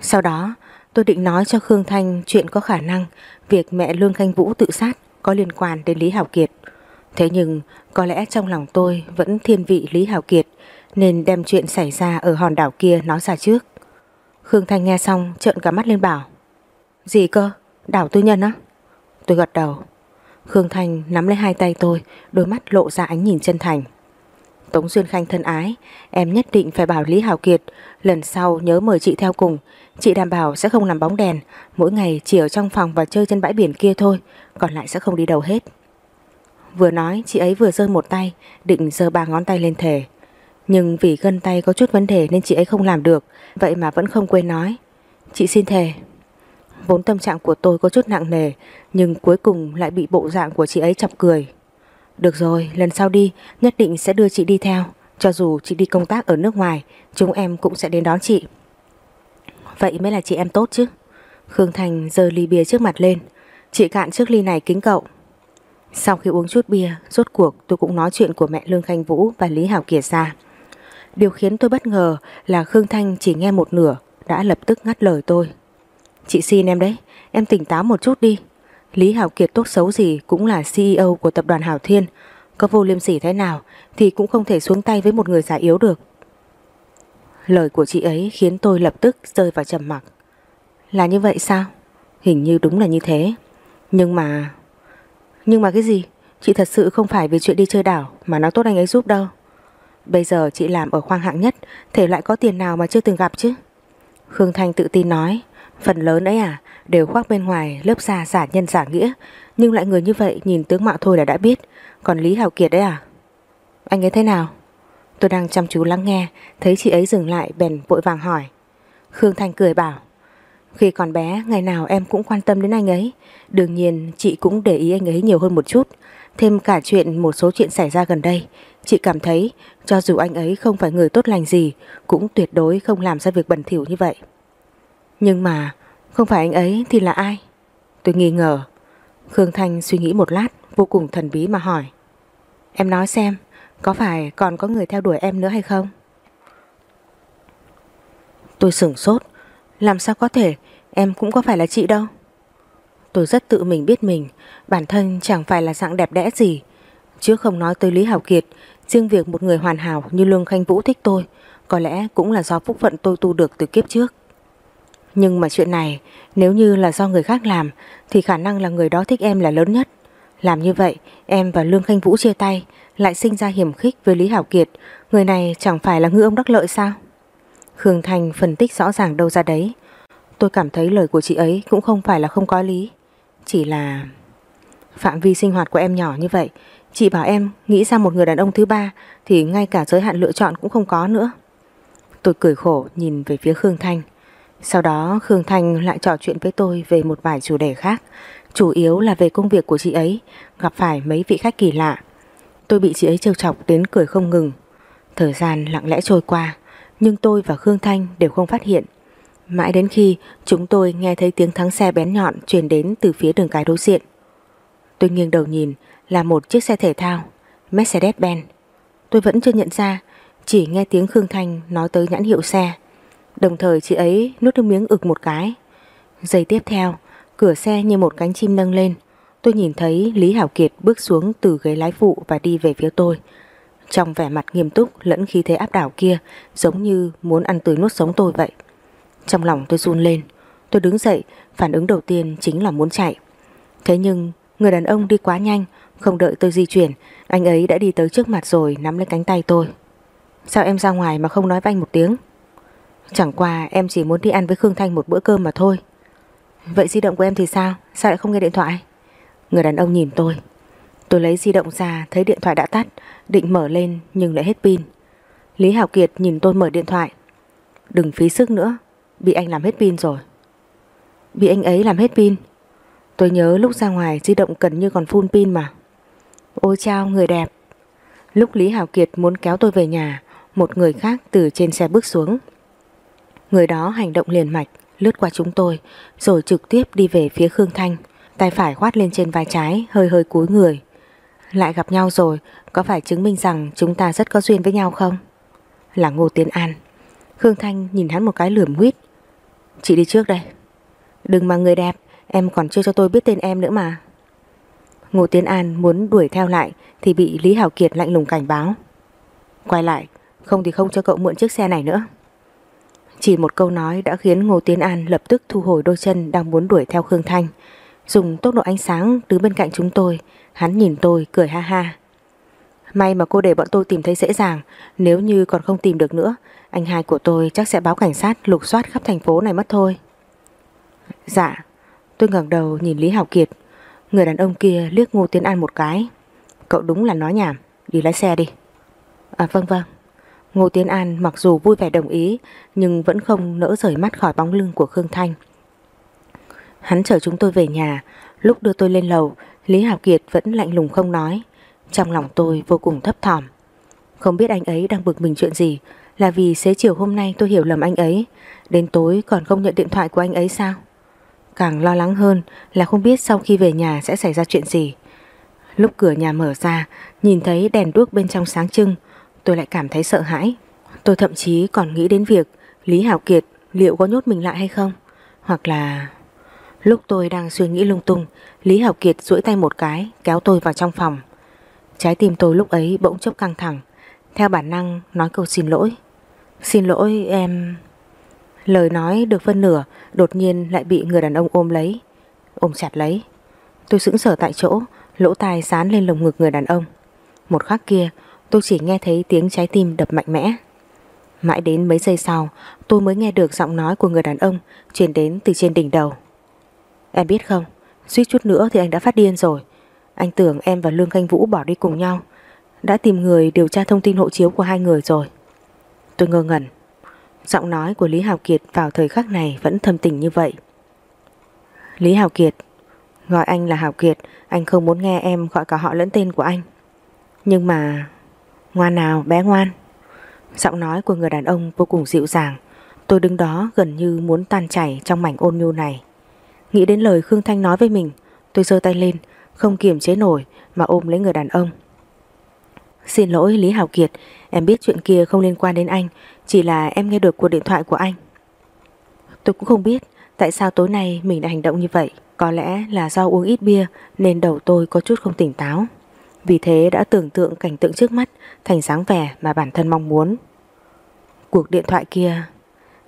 Sau đó tôi định nói cho Khương Thanh chuyện có khả năng việc mẹ Lương Khanh Vũ tự sát có liên quan đến Lý Hảo Kiệt. Thế nhưng có lẽ trong lòng tôi vẫn thiên vị Lý Hảo Kiệt nên đem chuyện xảy ra ở hòn đảo kia nói ra trước. Khương Thanh nghe xong trợn cả mắt lên bảo Gì cơ? Đảo tư nhân á? Tôi gật đầu. Khương Thanh nắm lấy hai tay tôi, đôi mắt lộ ra ánh nhìn chân thành. Tống Duyên Khanh thân ái, em nhất định phải bảo Lý Hảo Kiệt, lần sau nhớ mời chị theo cùng, chị đảm bảo sẽ không làm bóng đèn, mỗi ngày chỉ ở trong phòng và chơi trên bãi biển kia thôi, còn lại sẽ không đi đâu hết. Vừa nói chị ấy vừa giơ một tay Định giơ ba ngón tay lên thể Nhưng vì gân tay có chút vấn đề Nên chị ấy không làm được Vậy mà vẫn không quên nói Chị xin thề Vốn tâm trạng của tôi có chút nặng nề, Nhưng cuối cùng lại bị bộ dạng của chị ấy chọc cười. Được rồi, lần sau đi, Nhất định sẽ đưa chị đi theo. Cho dù chị đi công tác ở nước ngoài, Chúng em cũng sẽ đến đón chị. Vậy mới là chị em tốt chứ. Khương Thành giơ ly bia trước mặt lên. Chị cạn trước ly này kính cậu. Sau khi uống chút bia, Rốt cuộc tôi cũng nói chuyện của mẹ Lương Khanh Vũ Và Lý Hảo Kiệt ra. Điều khiến tôi bất ngờ là Khương Thanh chỉ nghe một nửa, Đã lập tức ngắt lời tôi. Chị xin em đấy, Em tỉnh táo một chút đi. Lý Hảo Kiệt tốt xấu gì cũng là CEO của tập đoàn Hảo Thiên. Có vô liêm sỉ thế nào Thì cũng không thể xuống tay với một người già yếu được. Lời của chị ấy khiến tôi lập tức rơi vào trầm mặc. Là như vậy sao? Hình như đúng là như thế. Nhưng mà Nhưng mà cái gì? Chị thật sự không phải vì chuyện đi chơi đảo Mà nó tốt anh ấy giúp đâu. Bây giờ chị làm ở khoang hạng nhất, Thể lại có tiền nào mà chưa từng gặp chứ? Khương Thanh tự tin nói. Phần lớn ấy à Đều khoác bên ngoài, lớp da giả nhân giả nghĩa. Nhưng lại người như vậy nhìn tướng mạo thôi là đã biết. Còn Lý Hào Kiệt đấy à? Anh ấy thế nào? Tôi đang chăm chú lắng nghe, Thấy chị ấy dừng lại, bèn vội vàng hỏi. Khương Thanh cười bảo, Khi còn bé, ngày nào em cũng quan tâm đến anh ấy. Đương nhiên, chị cũng để ý anh ấy nhiều hơn một chút. Thêm cả chuyện một số chuyện xảy ra gần đây, Chị cảm thấy cho dù anh ấy không phải người tốt lành gì, Cũng tuyệt đối không làm ra việc bẩn thỉu như vậy. Nhưng mà, không phải anh ấy thì là ai? Tôi nghi ngờ. Khương Thanh suy nghĩ một lát, Vô cùng thần bí mà hỏi. Em nói xem, Có phải còn có người theo đuổi em nữa hay không? Tôi sửng sốt. Làm sao có thể? Em cũng có phải là chị đâu. Tôi rất tự mình biết mình, Bản thân chẳng phải là dạng đẹp đẽ gì. Chứ không nói tới Lý Hảo Kiệt, Riêng việc một người hoàn hảo như Lương Khanh Vũ thích tôi, Có lẽ cũng là do phúc phận tôi tu được từ kiếp trước. Nhưng mà chuyện này, Nếu như là do người khác làm, Thì khả năng là người đó thích em là lớn nhất. Làm như vậy, em và Lương Khanh Vũ chia tay, Lại sinh ra hiểm khích với Lý Hảo Kiệt. Người này chẳng phải là ngư ông đắc lợi sao? Khương Thành phân tích rõ ràng đâu ra đấy. Tôi cảm thấy lời của chị ấy cũng không phải là không có lý. Chỉ là Phạm vi sinh hoạt của em nhỏ như vậy, Chị bảo em nghĩ ra một người đàn ông thứ ba Thì ngay cả giới hạn lựa chọn cũng không có nữa. Tôi cười khổ nhìn về phía Khương Thanh sau đó Khương Thanh lại trò chuyện với tôi về một vài chủ đề khác. Chủ yếu là về công việc của chị ấy Gặp phải mấy vị khách kỳ lạ. Tôi bị chị ấy trêu chọc đến cười không ngừng. Thời gian lặng lẽ trôi qua Nhưng tôi và Khương Thanh đều không phát hiện. Mãi đến khi chúng tôi nghe thấy tiếng thắng xe bén nhọn truyền đến từ phía đường cái đối diện. Tôi nghiêng đầu nhìn là một chiếc xe thể thao Mercedes-Benz. Tôi vẫn chưa nhận ra, chỉ nghe tiếng Khương Thanh nói tới nhãn hiệu xe. Đồng thời chị ấy nuốt nước miếng ực một cái. Giây tiếp theo, cửa xe như một cánh chim nâng lên. Tôi nhìn thấy Lý Hảo Kiệt bước xuống từ ghế lái phụ và đi về phía tôi. Trong vẻ mặt nghiêm túc lẫn khí thế áp đảo kia giống như muốn ăn tươi nuốt sống tôi vậy. Trong lòng tôi run lên. Tôi đứng dậy, phản ứng đầu tiên chính là muốn chạy. Thế nhưng người đàn ông đi quá nhanh, không đợi tôi di chuyển Anh ấy đã đi tới trước mặt rồi nắm lấy cánh tay tôi Sao em ra ngoài mà không nói với anh một tiếng Chẳng qua em chỉ muốn đi ăn với Khương Thanh một bữa cơm mà thôi. Vậy di động của em thì sao? Sao lại không nghe điện thoại? Người đàn ông nhìn tôi. Tôi lấy di động ra, thấy điện thoại đã tắt, Định mở lên nhưng lại hết pin. Lý Hảo Kiệt nhìn tôi mở điện thoại. Đừng phí sức nữa, Bị anh làm hết pin rồi. Bị anh ấy làm hết pin? Tôi nhớ lúc ra ngoài di động cần như còn full pin mà. Ôi chao, người đẹp. Lúc Lý Hảo Kiệt muốn kéo tôi về nhà, Một người khác từ trên xe bước xuống. Người đó hành động liền mạch, Lướt qua chúng tôi, Rồi trực tiếp đi về phía Khương Thanh. Tay phải khoát lên trên vai trái, Hơi hơi cúi người. Lại gặp nhau rồi, Có phải chứng minh rằng chúng ta rất có duyên với nhau không? Là Ngô Tiến An. Khương Thanh nhìn hắn một cái lườm huyết Chị đi trước đây. Đừng mà người đẹp, Em còn chưa cho tôi biết tên em nữa mà. Ngô Tiến An muốn đuổi theo lại Thì bị Lý Hảo Kiệt lạnh lùng cảnh báo. Quay lại, Không thì không cho cậu mượn chiếc xe này nữa. Chỉ một câu nói đã khiến Ngô Tiến An lập tức thu hồi đôi chân đang muốn đuổi theo Khương Thanh. Dùng tốc độ ánh sáng đứng bên cạnh chúng tôi, Hắn nhìn tôi cười ha ha. May mà cô để bọn tôi tìm thấy dễ dàng, Nếu như còn không tìm được nữa, Anh hai của tôi chắc sẽ báo cảnh sát lục soát khắp thành phố này mất thôi. Dạ Tôi ngẩng đầu nhìn Lý Hảo Kiệt. Người đàn ông kia liếc Ngô Tiến An một cái. Cậu đúng là nói nhảm, Đi lái xe đi. À vâng vâng. Ngô Tiến An mặc dù vui vẻ đồng ý, Nhưng vẫn không nỡ rời mắt khỏi bóng lưng của Khương Thanh. Hắn chở chúng tôi về nhà. Lúc đưa tôi lên lầu, Lý Hào Kiệt vẫn lạnh lùng không nói. Trong lòng tôi vô cùng thấp thỏm. Không biết anh ấy đang bực mình chuyện gì, Là vì xế chiều hôm nay tôi hiểu lầm anh ấy. Đến tối còn không nhận điện thoại của anh ấy sao? Càng lo lắng hơn là không biết sau khi về nhà sẽ xảy ra chuyện gì. Lúc cửa nhà mở ra, Nhìn thấy đèn đuốc bên trong sáng trưng Tôi lại cảm thấy sợ hãi. Tôi thậm chí còn nghĩ đến việc Lý Hảo Kiệt liệu có nhốt mình lại hay không. Hoặc là Lúc tôi đang suy nghĩ lung tung, Lý Hảo Kiệt duỗi tay một cái, Kéo tôi vào trong phòng. Trái tim tôi lúc ấy bỗng chốc căng thẳng. Theo bản năng, nói câu xin lỗi. Xin lỗi, em Lời nói được phân nửa, Đột nhiên lại bị người đàn ông ôm lấy, Ôm chặt lấy. Tôi sững sờ tại chỗ, Lỗ tai dán lên lồng ngực người đàn ông. Một khắc kia tôi chỉ nghe thấy tiếng trái tim đập mạnh mẽ. Mãi đến mấy giây sau, Tôi mới nghe được giọng nói của người đàn ông Truyền đến từ trên đỉnh đầu. Em biết không, Suýt chút nữa thì anh đã phát điên rồi. Anh tưởng em và Lương Khanh Vũ bỏ đi cùng nhau, Đã tìm người điều tra thông tin hộ chiếu của hai người rồi. Tôi ngơ ngẩn. Giọng nói của Lý Hào Kiệt vào thời khắc này vẫn thâm tình như vậy. Lý Hào Kiệt, Gọi anh là Hào Kiệt, Anh không muốn nghe em gọi cả họ lẫn tên của anh. Nhưng mà Ngoan nào, bé ngoan. Giọng nói của người đàn ông vô cùng dịu dàng. Tôi đứng đó gần như muốn tan chảy trong mảnh ôn nhu này. Nghĩ đến lời Khương Thanh nói với mình, Tôi giơ tay lên, Không kiềm chế nổi mà ôm lấy người đàn ông. Xin lỗi, Lý hảo Kiệt, Em biết chuyện kia không liên quan đến anh, Chỉ là em nghe được cuộc điện thoại của anh. Tôi cũng không biết Tại sao tối nay mình đã hành động như vậy, Có lẽ là do uống ít bia Nên đầu tôi có chút không tỉnh táo. Vì thế đã tưởng tượng cảnh tượng trước mắt, Thành dáng vẻ mà bản thân mong muốn. Cuộc điện thoại kia,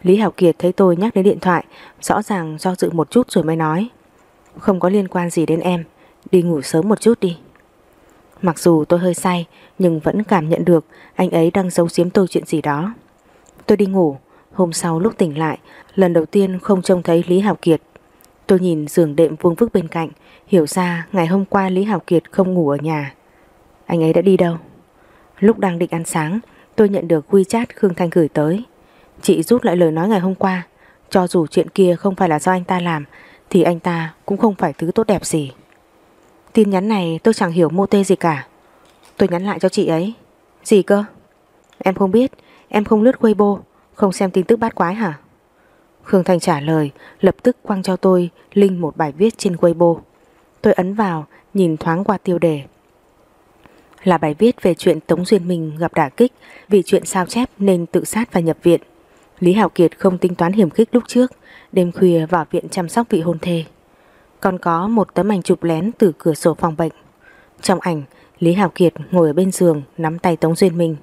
Lý Hảo Kiệt thấy tôi nhắc đến điện thoại, Rõ ràng do dự một chút rồi mới nói, Không có liên quan gì đến em, Đi ngủ sớm một chút đi. Mặc dù tôi hơi say, Nhưng vẫn cảm nhận được Anh ấy đang giấu giếm tôi chuyện gì đó. Tôi đi ngủ, Hôm sau lúc tỉnh lại, Lần đầu tiên không trông thấy Lý Hảo Kiệt. Tôi nhìn giường đệm vuông vức bên cạnh, Hiểu ra ngày hôm qua Lý Hảo Kiệt không ngủ ở nhà. Anh ấy đã đi đâu? Lúc đang định ăn sáng, Tôi nhận được WeChat Khương Thanh gửi tới. Chị rút lại lời nói ngày hôm qua, Cho dù chuyện kia không phải là do anh ta làm, Thì anh ta cũng không phải thứ tốt đẹp gì. Tin nhắn này tôi chẳng hiểu mô tê gì cả. Tôi nhắn lại cho chị ấy. Gì cơ? Em không biết, Em không lướt Weibo, Không xem tin tức bát quái hả? Khương Thành trả lời, Lập tức quăng cho tôi Link một bài viết trên Weibo. Tôi ấn vào, Nhìn thoáng qua tiêu đề. Là bài viết về chuyện Tống Duyên Minh gặp đả kích Vì chuyện sao chép nên tự sát và nhập viện. Lý Hảo Kiệt không tính toán hiểm khích lúc trước, Đêm khuya vào viện chăm sóc vị hôn thê. Còn có một tấm ảnh chụp lén từ cửa sổ phòng bệnh. Trong ảnh, Lý Hảo Kiệt ngồi ở bên giường, Nắm tay Tống Duyên Minh.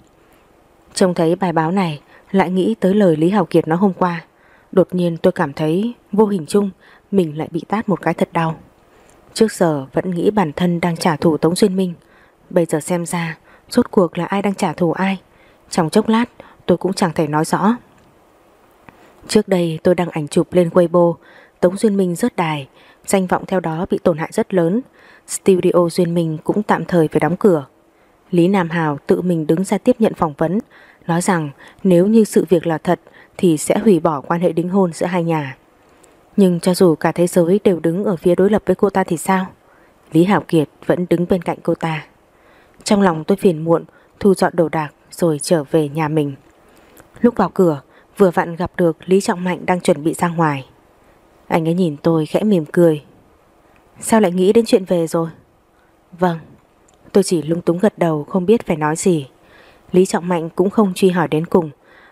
Trông thấy bài báo này, Lại nghĩ tới lời Lý Hảo Kiệt nói hôm qua. Đột nhiên tôi cảm thấy vô hình chung, Mình lại bị tát một cái thật đau. Trước giờ vẫn nghĩ bản thân đang trả thù Tống Duyên Minh Bây giờ xem ra, Rốt cuộc là ai đang trả thù ai. Trong chốc lát, tôi cũng chẳng thể nói rõ. Trước đây, tôi đăng ảnh chụp lên Weibo, Tống Duyên Minh rớt đài. Danh vọng theo đó bị tổn hại rất lớn. Studio Duyên Minh cũng tạm thời phải đóng cửa. Lý Nam Hào tự mình đứng ra tiếp nhận phỏng vấn, Nói rằng nếu như sự việc là thật Thì sẽ hủy bỏ quan hệ đính hôn giữa hai nhà. Nhưng cho dù cả thế giới đều đứng ở phía đối lập với cô ta thì sao? Lý Hảo Kiệt vẫn đứng bên cạnh cô ta. Trong lòng tôi phiền muộn, Thu dọn đồ đạc rồi trở về nhà mình. Lúc vào cửa, Vừa vặn gặp được Lý Trọng Mạnh đang chuẩn bị ra ngoài. Anh ấy nhìn tôi khẽ mỉm cười. Sao lại nghĩ đến chuyện về rồi? Vâng. Tôi chỉ lung túng gật đầu, không biết phải nói gì. Lý Trọng Mạnh cũng không truy hỏi đến cùng,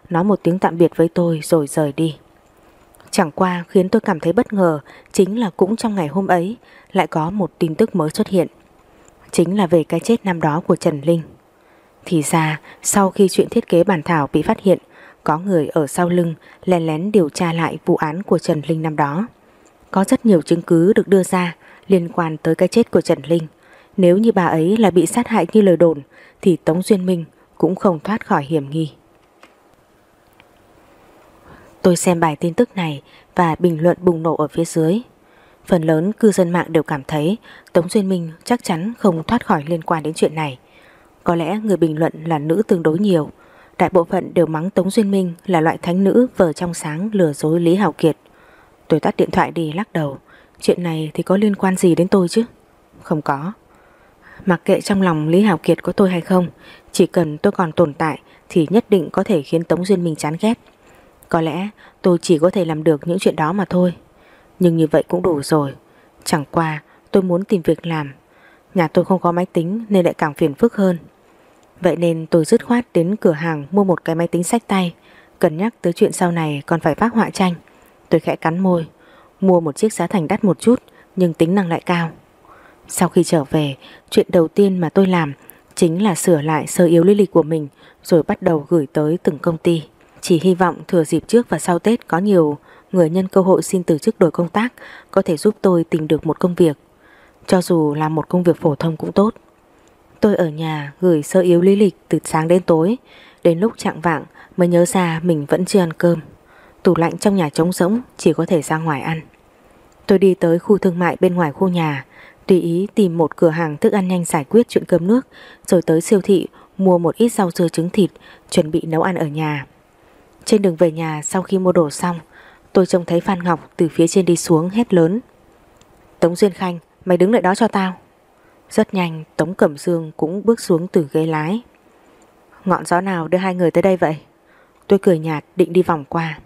Nói một tiếng tạm biệt với tôi rồi rời đi. Chẳng qua khiến tôi cảm thấy bất ngờ Chính là cũng trong ngày hôm ấy, Lại có một tin tức mới xuất hiện. Chính là về cái chết năm đó của Trần Linh Thì ra, sau khi chuyện thiết kế bản thảo bị phát hiện, có người ở sau lưng lén lén điều tra lại vụ án của Trần Linh năm đó. Có rất nhiều chứng cứ được đưa ra liên quan tới cái chết của Trần Linh. Nếu như bà ấy là bị sát hại như lời đồn, thì Tống Duyên Minh cũng không thoát khỏi hiểm nghi. Tôi xem bài tin tức này và bình luận bùng nổ ở phía dưới. Phần lớn cư dân mạng đều cảm thấy Tống Duyên Minh chắc chắn không thoát khỏi liên quan đến chuyện này. Có lẽ người bình luận là nữ tương đối nhiều. Đại bộ phận đều mắng Tống Duyên Minh là loại thánh nữ vờ trong sáng lừa dối Lý hảo Kiệt. Tôi tắt điện thoại đi lắc đầu. Chuyện này thì có liên quan gì đến tôi chứ? Không có. Mặc kệ trong lòng Lý hảo Kiệt có tôi hay không, chỉ cần tôi còn tồn tại thì nhất định có thể khiến Tống Duyên Minh chán ghét. Có lẽ tôi chỉ có thể làm được những chuyện đó mà thôi. Nhưng như vậy cũng đủ rồi. Chẳng qua tôi muốn tìm việc làm. Nhà tôi không có máy tính nên lại càng phiền phức hơn. Vậy nên tôi dứt khoát đến cửa hàng mua một cái máy tính sách tay. Cần nhắc tới chuyện sau này còn phải phát họa tranh. Tôi khẽ cắn môi. Mua một chiếc giá thành đắt một chút nhưng tính năng lại cao. Sau khi trở về, chuyện đầu tiên mà tôi làm chính là sửa lại sơ yếu lý lịch của mình rồi bắt đầu gửi tới từng công ty. Chỉ hy vọng thừa dịp trước và sau Tết có nhiều người nhân cơ hội xin từ chức đổi công tác có thể giúp tôi tìm được một công việc. Cho dù là một công việc phổ thông cũng tốt. Tôi ở nhà gửi sơ yếu lý lịch từ sáng đến tối, đến lúc chạng vạng mới nhớ ra mình vẫn chưa ăn cơm. Tủ lạnh trong nhà trống rỗng chỉ có thể ra ngoài ăn. Tôi đi tới khu thương mại bên ngoài khu nhà, tùy ý tìm một cửa hàng thức ăn nhanh giải quyết chuyện cơm nước, rồi tới siêu thị mua một ít rau dưa trứng thịt, chuẩn bị nấu ăn ở nhà. Trên đường về nhà sau khi mua đồ xong, tôi trông thấy Phan Ngọc từ phía trên đi xuống hét lớn. Tống Duyên Khanh, mày đứng lại đó cho tao. Rất nhanh Tống Cẩm Dương cũng bước xuống từ ghế lái. Ngọn gió nào đưa hai người tới đây vậy? Tôi cười nhạt định đi vòng qua.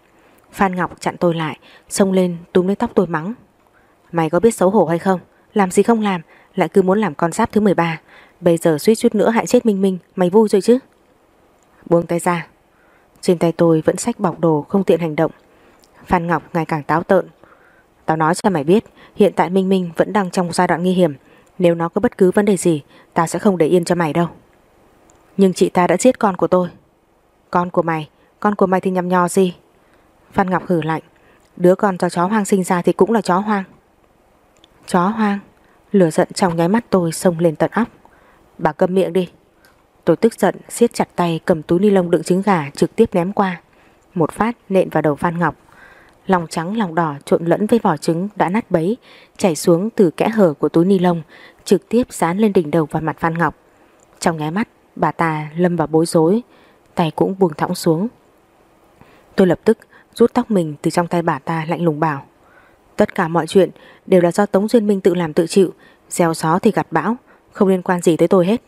Phan Ngọc chặn tôi lại, xông lên túm lấy tóc tôi mắng. Mày có biết xấu hổ hay không? Làm gì không làm, lại cứ muốn làm con giáp thứ 13. Bây giờ suýt chút nữa hại chết Minh Minh, mày vui rồi chứ? Buông tay ra. Trên tay tôi vẫn sách bọc đồ không tiện hành động. Phan Ngọc ngày càng táo tợn. Tao nói cho mày biết, hiện tại Minh Minh vẫn đang trong giai đoạn nguy hiểm. Nếu nó có bất cứ vấn đề gì, tao sẽ không để yên cho mày đâu. Nhưng chị ta đã giết con của tôi. Con của mày, con của mày thì nhầm nhò gì? Phan Ngọc hử lạnh. Đứa con cho chó hoang sinh ra thì cũng là chó hoang. Chó hoang? Lửa giận trong nháy mắt tôi xông lên tận óc. Bà câm miệng đi. Tôi tức giận siết chặt tay cầm túi ni lông đựng trứng gà trực tiếp ném qua. Một phát nện vào đầu Phan Ngọc. Lòng trắng lòng đỏ trộn lẫn với vỏ trứng đã nát bấy, chảy xuống từ kẽ hở của túi ni lông, trực tiếp dán lên đỉnh đầu và mặt Phan Ngọc. Trong nháy mắt, bà ta lâm vào bối rối, tay cũng buông thõng xuống. Tôi lập tức rút tóc mình từ trong tay bà ta lạnh lùng bảo. Tất cả mọi chuyện đều là do Tống Duyên Minh tự làm tự chịu, gieo gió thì gặt bão, không liên quan gì tới tôi hết.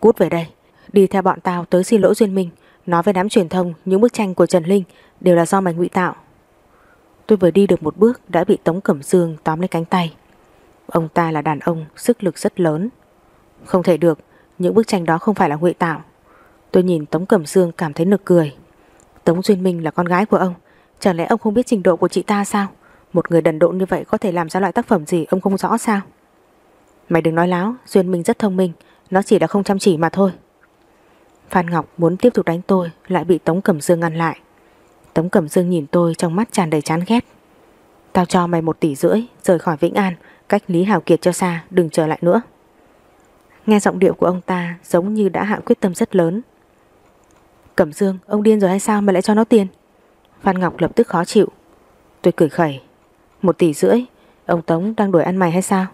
Cút về đây, đi theo bọn tao tới xin lỗi Duyên Minh, nói với đám truyền thông những bức tranh của Trần Linh đều là do mày ngụy tạo. Tôi vừa đi được một bước đã bị Tống Cẩm Dương tóm lấy cánh tay. Ông ta là đàn ông, sức lực rất lớn. Không thể được, những bức tranh đó không phải là ngụy tạo. Tôi nhìn Tống Cẩm Dương cảm thấy nực cười. Tống Duyên Minh là con gái của ông, chẳng lẽ ông không biết trình độ của chị ta sao? Một người đần độn như vậy có thể làm ra loại tác phẩm gì ông không rõ sao? Mày đừng nói láo, Duyên Minh rất thông minh, nó chỉ là không chăm chỉ mà thôi. Phan Ngọc muốn tiếp tục đánh tôi lại bị Tống Cẩm Dương ngăn lại. Tống Cẩm Dương nhìn tôi trong mắt tràn đầy chán ghét. Tao cho mày một tỷ rưỡi rời khỏi Vĩnh An, cách Lý Hào Kiệt cho xa, đừng trở lại nữa. Nghe giọng điệu của ông ta giống như đã hạ quyết tâm rất lớn. Cẩm Dương, ông điên rồi hay sao mà lại cho nó tiền? Phan Ngọc lập tức khó chịu. Tôi cười khẩy. Một tỷ rưỡi, ông Tống đang đuổi ăn mày hay sao?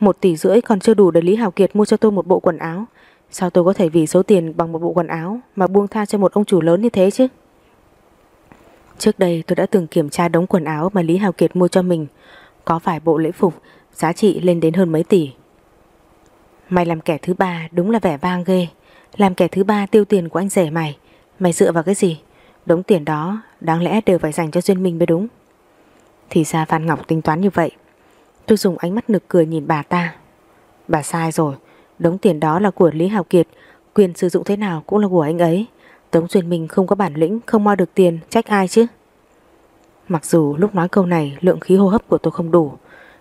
Một tỷ rưỡi còn chưa đủ để Lý Hào Kiệt mua cho tôi một bộ quần áo. Sao tôi có thể vì số tiền bằng một bộ quần áo mà buông tha cho một ông chủ lớn như thế chứ? Trước đây tôi đã từng kiểm tra đống quần áo mà Lý Hào Kiệt mua cho mình. Có vài bộ lễ phục, giá trị lên đến hơn mấy tỷ. Mày làm kẻ thứ ba đúng là vẻ vang ghê. Làm kẻ thứ ba tiêu tiền của anh rể mày. Mày dựa vào cái gì? Đống tiền đó đáng lẽ đều phải dành cho Duyên Minh mới đúng. Thì ra Phan Ngọc tính toán như vậy. Tôi dùng ánh mắt nực cười nhìn bà ta. Bà sai rồi, đống tiền đó là của Lý Hào Kiệt, quyền sử dụng thế nào cũng là của anh ấy. Tống Duyên Minh không có bản lĩnh, không moi được tiền, trách ai chứ? Mặc dù lúc nói câu này lượng khí hô hấp của tôi không đủ,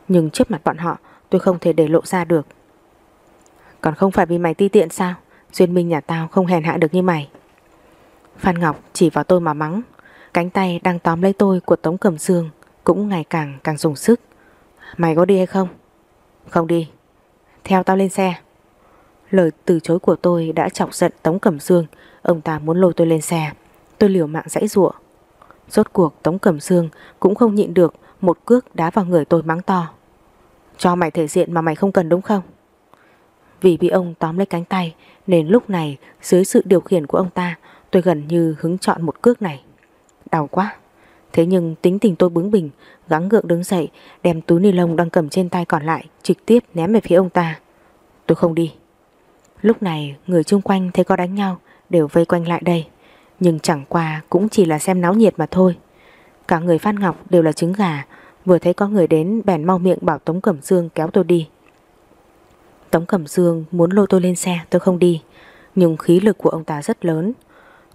nhưng trước mặt bọn họ tôi không thể để lộ ra được. Còn không phải vì mày ti tiện sao? Duyên Minh nhà tao không hèn hạ được như mày. Phan Ngọc chỉ vào tôi mà mắng, cánh tay đang tóm lấy tôi của Tống Cẩm Dương cũng ngày càng càng dùng sức. Mày có đi hay không? Không đi. Theo tao lên xe. Lời từ chối của tôi đã chọc giận Tống Cẩm Dương, ông ta muốn lôi tôi lên xe. Tôi liều mạng dãy rụa. Rốt cuộc Tống Cẩm Dương cũng không nhịn được, Một cước đá vào người tôi mắng to. Cho mày thể diện mà mày không cần đúng không? Vì bị ông tóm lấy cánh tay Nên lúc này dưới sự điều khiển của ông ta Tôi gần như hứng chọn một cước này. Đau quá. Thế nhưng tính tình tôi bướng bỉnh Gắng gượng đứng dậy Đem túi ni lông đang cầm trên tay còn lại Trực tiếp ném về phía ông ta. Tôi không đi. Lúc này, người chung quanh thấy có đánh nhau, Đều vây quanh lại đây. Nhưng chẳng qua cũng chỉ là xem náo nhiệt mà thôi. Cả người Phan Ngọc đều là trứng gà, Vừa thấy có người đến bèn mau miệng bảo Tống Cẩm Dương kéo tôi đi. Tống Cẩm Dương muốn lôi tôi lên xe, tôi không đi. Nhưng khí lực của ông ta rất lớn.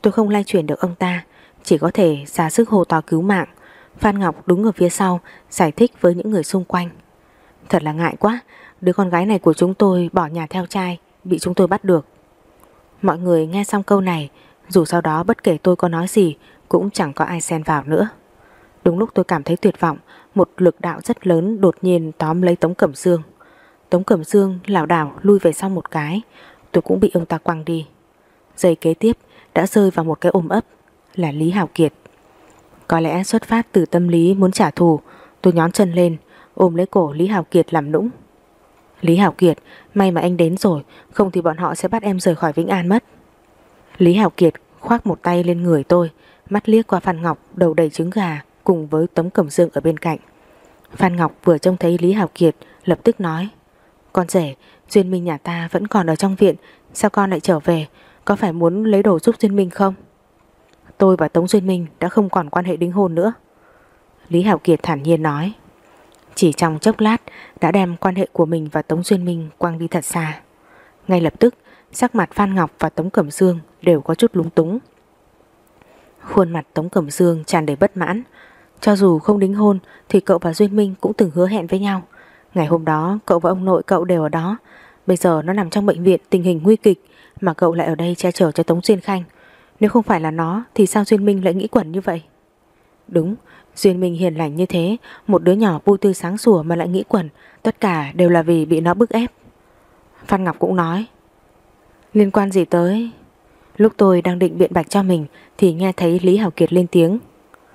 Tôi không lay chuyển được ông ta, Chỉ có thể ra sức hô to cứu mạng. Phan Ngọc đứng ở phía sau, Giải thích với những người xung quanh. Thật là ngại quá, Đứa con gái này của chúng tôi bỏ nhà theo trai Bị chúng tôi bắt được. Mọi người nghe xong câu này, Dù sau đó bất kể tôi có nói gì, Cũng chẳng có ai xen vào nữa. Đúng lúc tôi cảm thấy tuyệt vọng, Một lực đạo rất lớn đột nhiên tóm lấy Tống Cẩm Dương. Tống Cẩm Dương lảo đảo lui về sau một cái, Tôi cũng bị ông ta quăng đi. Giây kế tiếp, đã rơi vào một cái ôm ấp, Là Lý Hào Kiệt. Có lẽ xuất phát từ tâm lý muốn trả thù, Tôi nhón chân lên, Ôm lấy cổ Lý Hào Kiệt làm nũng. Lý Hảo Kiệt, May mà anh đến rồi, Không thì bọn họ sẽ bắt em rời khỏi Vĩnh An mất. Lý Hảo Kiệt khoác một tay lên người tôi, Mắt liếc qua Phan Ngọc, Đầu đầy trứng gà, Cùng với tấm Cẩm Dương ở bên cạnh. Phan Ngọc vừa trông thấy Lý Hảo Kiệt, Lập tức nói, Con rể, Duyên Minh nhà ta vẫn còn ở trong viện, Sao con lại trở về? Có phải muốn lấy đồ giúp Duyên Minh không? Tôi và Tống Duyên Minh đã không còn quan hệ đính hôn nữa. Lý Hảo Kiệt thản nhiên nói chỉ trong chốc lát đã đem quan hệ của mình và Tống Duyên Minh quăng đi thật xa. Ngay lập tức, sắc mặt Phan Ngọc và Tống Cẩm Dương đều có chút lúng túng. Khuôn mặt Tống Cẩm Dương tràn đầy bất mãn. Cho dù không đính hôn thì cậu và Duyên Minh cũng từng hứa hẹn với nhau. Ngày hôm đó cậu và ông nội cậu đều ở đó. Bây giờ nó nằm trong bệnh viện tình hình nguy kịch mà cậu lại ở đây che chở cho Tống Duyên Khanh. Nếu không phải là nó thì sao Duyên Minh lại nghĩ quẩn như vậy? Đúng, Duyên mình hiền lành như thế, Một đứa nhỏ vui tươi sáng sủa mà lại nghĩ quẩn, Tất cả đều là vì bị nó bức ép. Phan Ngọc cũng nói, Liên quan gì tới? Lúc tôi đang định biện bạch cho mình Thì nghe thấy Lý Hảo Kiệt lên tiếng.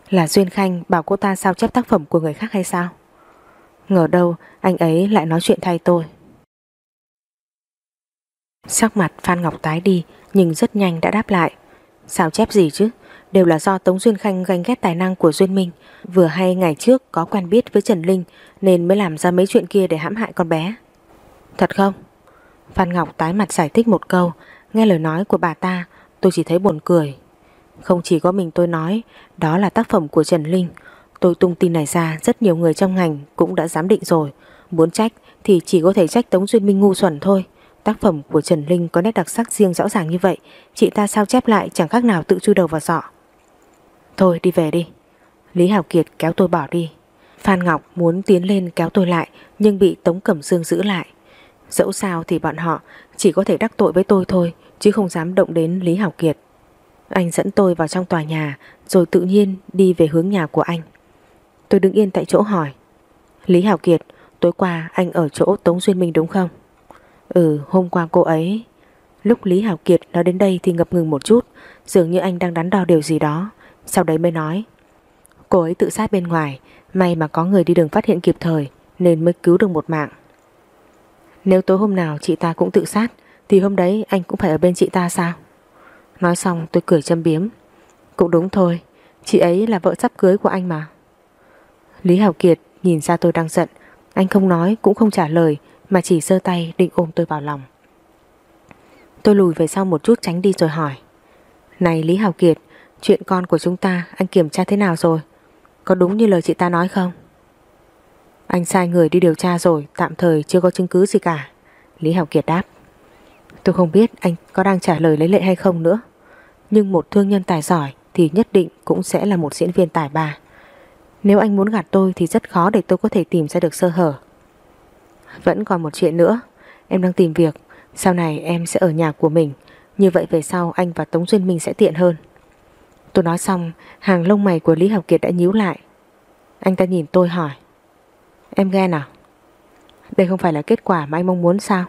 Là Duyên Khanh bảo cô ta sao chép tác phẩm của người khác hay sao? Ngờ đâu anh ấy lại nói chuyện thay tôi. Sắc mặt Phan Ngọc tái đi, Nhưng rất nhanh đã đáp lại, Sao chép gì chứ? Đều là do Tống Duyên Khanh ganh ghét tài năng của Duyên Minh, vừa hay ngày trước có quen biết với Trần Linh nên mới làm ra mấy chuyện kia để hãm hại con bé. Thật không? Phan Ngọc tái mặt giải thích một câu, nghe lời nói của bà ta, tôi chỉ thấy buồn cười. Không chỉ có mình tôi nói, đó là tác phẩm của Trần Linh. Tôi tung tin này ra, rất nhiều người trong ngành cũng đã giám định rồi. Muốn trách thì chỉ có thể trách Tống Duyên Minh ngu xuẩn thôi. Tác phẩm của Trần Linh có nét đặc sắc riêng rõ ràng như vậy, chị ta sao chép lại chẳng khác nào tự chui đầu vào sọ Thôi đi về đi. Lý Hảo Kiệt kéo tôi bỏ đi. Phan Ngọc muốn tiến lên kéo tôi lại, Nhưng bị Tống Cẩm Dương giữ lại. Dẫu sao thì bọn họ Chỉ có thể đắc tội với tôi thôi, Chứ không dám động đến Lý Hảo Kiệt. Anh dẫn tôi vào trong tòa nhà, Rồi tự nhiên đi về hướng nhà của anh. Tôi đứng yên tại chỗ hỏi, Lý Hảo Kiệt, Tối qua anh ở chỗ Tống Duyên Minh đúng không? Ừ hôm qua cô ấy. Lúc Lý Hảo Kiệt nói đến đây thì ngập ngừng một chút, Dường như anh đang đắn đo điều gì đó sau đấy mới nói, Cô ấy tự sát bên ngoài, May mà có người đi đường phát hiện kịp thời, Nên mới cứu được một mạng. Nếu tối hôm nào chị ta cũng tự sát, Thì hôm đấy anh cũng phải ở bên chị ta sao? Nói xong tôi cười châm biếm, Cũng đúng thôi, Chị ấy là vợ sắp cưới của anh mà. Lý Hảo Kiệt nhìn ra tôi đang giận, Anh không nói cũng không trả lời, Mà chỉ sơ tay định ôm tôi vào lòng. Tôi lùi về sau một chút tránh đi rồi hỏi, Này Lý Hảo Kiệt Chuyện con của chúng ta, anh kiểm tra thế nào rồi? Có đúng như lời chị ta nói không? Anh sai người đi điều tra rồi, Tạm thời chưa có chứng cứ gì cả. Lý Hảo Kiệt đáp. Tôi không biết anh có đang trả lời lấy lệ hay không nữa. Nhưng một thương nhân tài giỏi Thì nhất định cũng sẽ là một diễn viên tài ba. Nếu anh muốn gạt tôi Thì rất khó để tôi có thể tìm ra được sơ hở. Vẫn còn một chuyện nữa. Em đang tìm việc. Sau này em sẽ ở nhà của mình. Như vậy về sau anh và Tống Duyên Minh sẽ tiện hơn. Tôi nói xong Hàng lông mày của Lý Học Kiệt đã nhíu lại. Anh ta nhìn tôi hỏi Em ghen à? Đây không phải là kết quả mà anh mong muốn sao?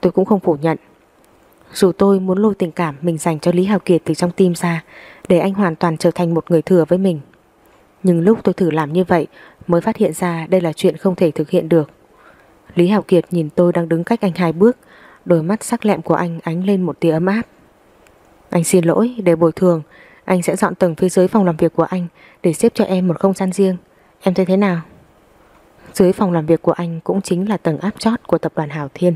Tôi cũng không phủ nhận. Dù tôi muốn lôi tình cảm mình dành cho Lý Hào Kiệt từ trong tim ra Để anh hoàn toàn trở thành một người thừa với mình. Nhưng lúc tôi thử làm như vậy mới phát hiện ra đây là chuyện không thể thực hiện được. Lý Hảo Kiệt nhìn tôi đang đứng cách anh hai bước, đôi mắt sắc lẹm của anh ánh lên một tia ấm áp. Anh xin lỗi, để bồi thường, anh sẽ dọn tầng phía dưới phòng làm việc của anh để xếp cho em một không gian riêng. Em thấy thế nào? Dưới phòng làm việc của anh cũng chính là tầng áp chót của tập đoàn Hảo Thiên.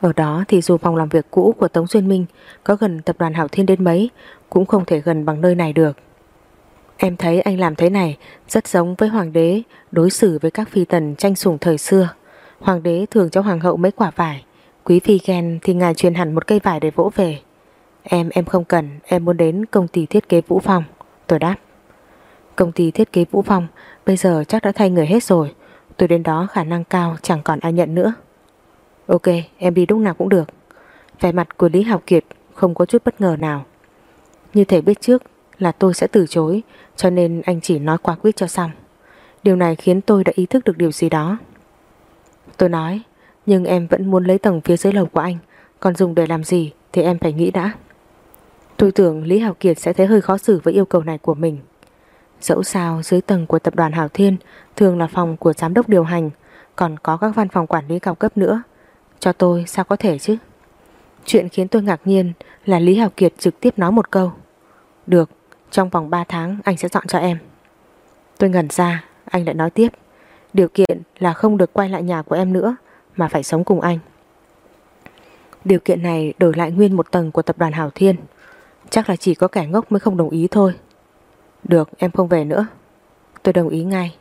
Ở đó thì dù phòng làm việc cũ của Tống Duyên Minh có gần tập đoàn Hảo Thiên đến mấy cũng không thể gần bằng nơi này được. Em thấy anh làm thế này rất giống với hoàng đế đối xử với các phi tần tranh sủng thời xưa. Hoàng đế thường cho hoàng hậu mấy quả vải, quý phi ghen thì ngài truyền hẳn một cây vải để vỗ về. Em em không cần, em muốn đến công ty thiết kế Vũ Phong. Tôi đáp. Công ty thiết kế Vũ Phong bây giờ chắc đã thay người hết rồi. Tôi đến đó khả năng cao chẳng còn ai nhận nữa. Ok, em đi lúc nào cũng được. Vẻ mặt của Lý Học Kiệt không có chút bất ngờ nào. Như thể biết trước là tôi sẽ từ chối cho nên anh chỉ nói qua quyết cho xong. Điều này khiến tôi đã ý thức được điều gì đó. Tôi nói, nhưng em vẫn muốn lấy tầng phía dưới lầu của anh, còn dùng để làm gì thì em phải nghĩ đã. Tôi tưởng Lý Hào Kiệt sẽ thấy hơi khó xử với yêu cầu này của mình. Dẫu sao dưới tầng của tập đoàn Hảo Thiên thường là phòng của giám đốc điều hành, còn có các văn phòng quản lý cao cấp nữa. Cho tôi sao có thể chứ? Chuyện khiến tôi ngạc nhiên là Lý Hào Kiệt trực tiếp nói một câu. Được, trong vòng 3 tháng anh sẽ dọn cho em. Tôi ngẩn ra, anh lại nói tiếp. Điều kiện là không được quay lại nhà của em nữa, mà phải sống cùng anh. Điều kiện này đổi lại nguyên một tầng của tập đoàn Hảo Thiên. Chắc là chỉ có kẻ ngốc mới không đồng ý thôi. Được, em không về nữa. Tôi đồng ý ngay.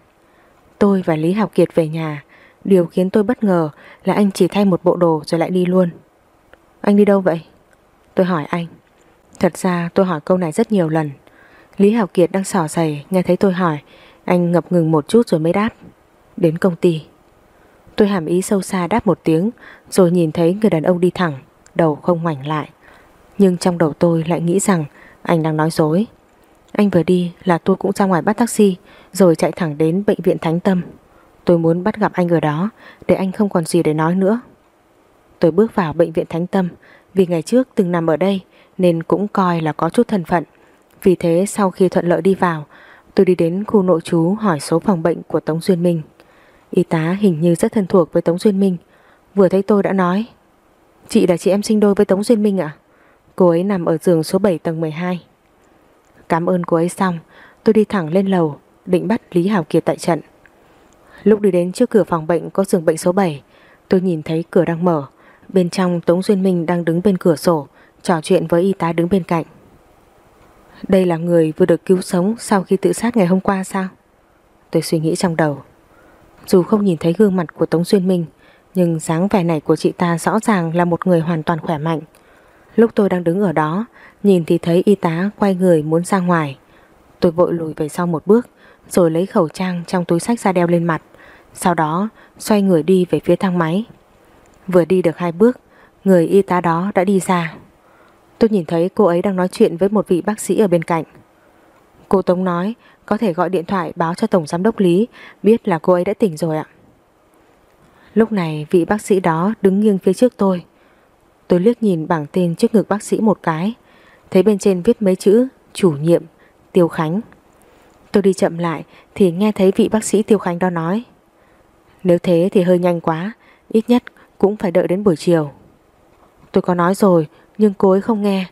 Tôi và Lý Học Kiệt về nhà. Điều khiến tôi bất ngờ là anh chỉ thay một bộ đồ rồi lại đi luôn. Anh đi đâu vậy? Tôi hỏi anh. Thật ra tôi hỏi câu này rất nhiều lần. Lý Hảo Kiệt đang sỏ giày nghe thấy tôi hỏi. Anh ngập ngừng một chút rồi mới đáp. Đến công ty. Tôi hàm ý sâu xa đáp một tiếng rồi nhìn thấy người đàn ông đi thẳng, đầu không ngoảnh lại. Nhưng trong đầu tôi lại nghĩ rằng anh đang nói dối. Anh vừa đi là tôi cũng ra ngoài bắt taxi rồi chạy thẳng đến bệnh viện Thánh Tâm. Tôi muốn bắt gặp anh ở đó để anh không còn gì để nói nữa. Tôi bước vào bệnh viện Thánh Tâm vì ngày trước từng nằm ở đây nên cũng coi là có chút thân phận. Vì thế sau khi thuận lợi đi vào, tôi đi đến khu nội trú hỏi số phòng bệnh của Tống Duyên Minh. Y tá hình như rất thân thuộc với Tống Duyên Minh. Vừa thấy tôi đã nói Chị là chị em sinh đôi với Tống Duyên Minh ạ? Cô ấy nằm ở giường số 7 tầng 12. Cảm ơn cô ấy xong, tôi đi thẳng lên lầu, định bắt Lý Hảo Kiệt tại trận. Lúc đi đến trước cửa phòng bệnh có giường bệnh số 7, tôi nhìn thấy cửa đang mở. Bên trong Tống Duyên Minh đang đứng bên cửa sổ, trò chuyện với y tá đứng bên cạnh. Đây là người vừa được cứu sống sau khi tự sát ngày hôm qua sao? Tôi suy nghĩ trong đầu. Dù không nhìn thấy gương mặt của Tống Duyên Minh, nhưng dáng vẻ này của chị ta rõ ràng là một người hoàn toàn khỏe mạnh. Lúc tôi đang đứng ở đó, nhìn thì thấy y tá quay người muốn ra ngoài. Tôi vội lùi về sau một bước, rồi lấy khẩu trang trong túi sách ra đeo lên mặt. Sau đó, xoay người đi về phía thang máy. Vừa đi được hai bước, người y tá đó đã đi ra. Tôi nhìn thấy cô ấy đang nói chuyện với một vị bác sĩ ở bên cạnh. Cô Tống nói có thể gọi điện thoại báo cho Tổng Giám đốc Lý biết là cô ấy đã tỉnh rồi ạ. Lúc này vị bác sĩ đó đứng nghiêng phía trước tôi. Tôi liếc nhìn bảng tên trước ngực bác sĩ một cái, thấy bên trên viết mấy chữ chủ nhiệm Tiêu Khánh. Tôi đi chậm lại thì nghe thấy vị bác sĩ Tiêu Khánh đó nói Nếu thế thì hơi nhanh quá, ít nhất cũng phải đợi đến buổi chiều. Tôi có nói rồi nhưng cô ấy không nghe.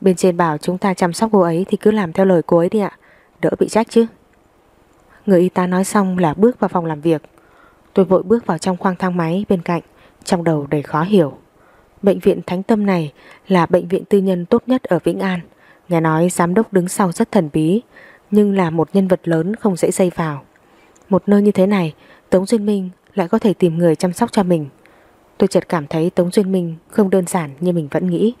Bên trên bảo chúng ta chăm sóc cô ấy thì cứ làm theo lời cô ấy đi ạ, đỡ bị trách chứ. Người y tá nói xong là bước vào phòng làm việc. Tôi vội bước vào trong khoang thang máy bên cạnh, trong đầu đầy khó hiểu. Bệnh viện Thánh Tâm này là bệnh viện tư nhân tốt nhất ở Vĩnh An. Nghe nói giám đốc đứng sau rất thần bí, nhưng là một nhân vật lớn không dễ dây vào. Một nơi như thế này, Tống Duyên Minh lại có thể tìm người chăm sóc cho mình. Tôi chợt cảm thấy Tống Duyên Minh không đơn giản như mình vẫn nghĩ.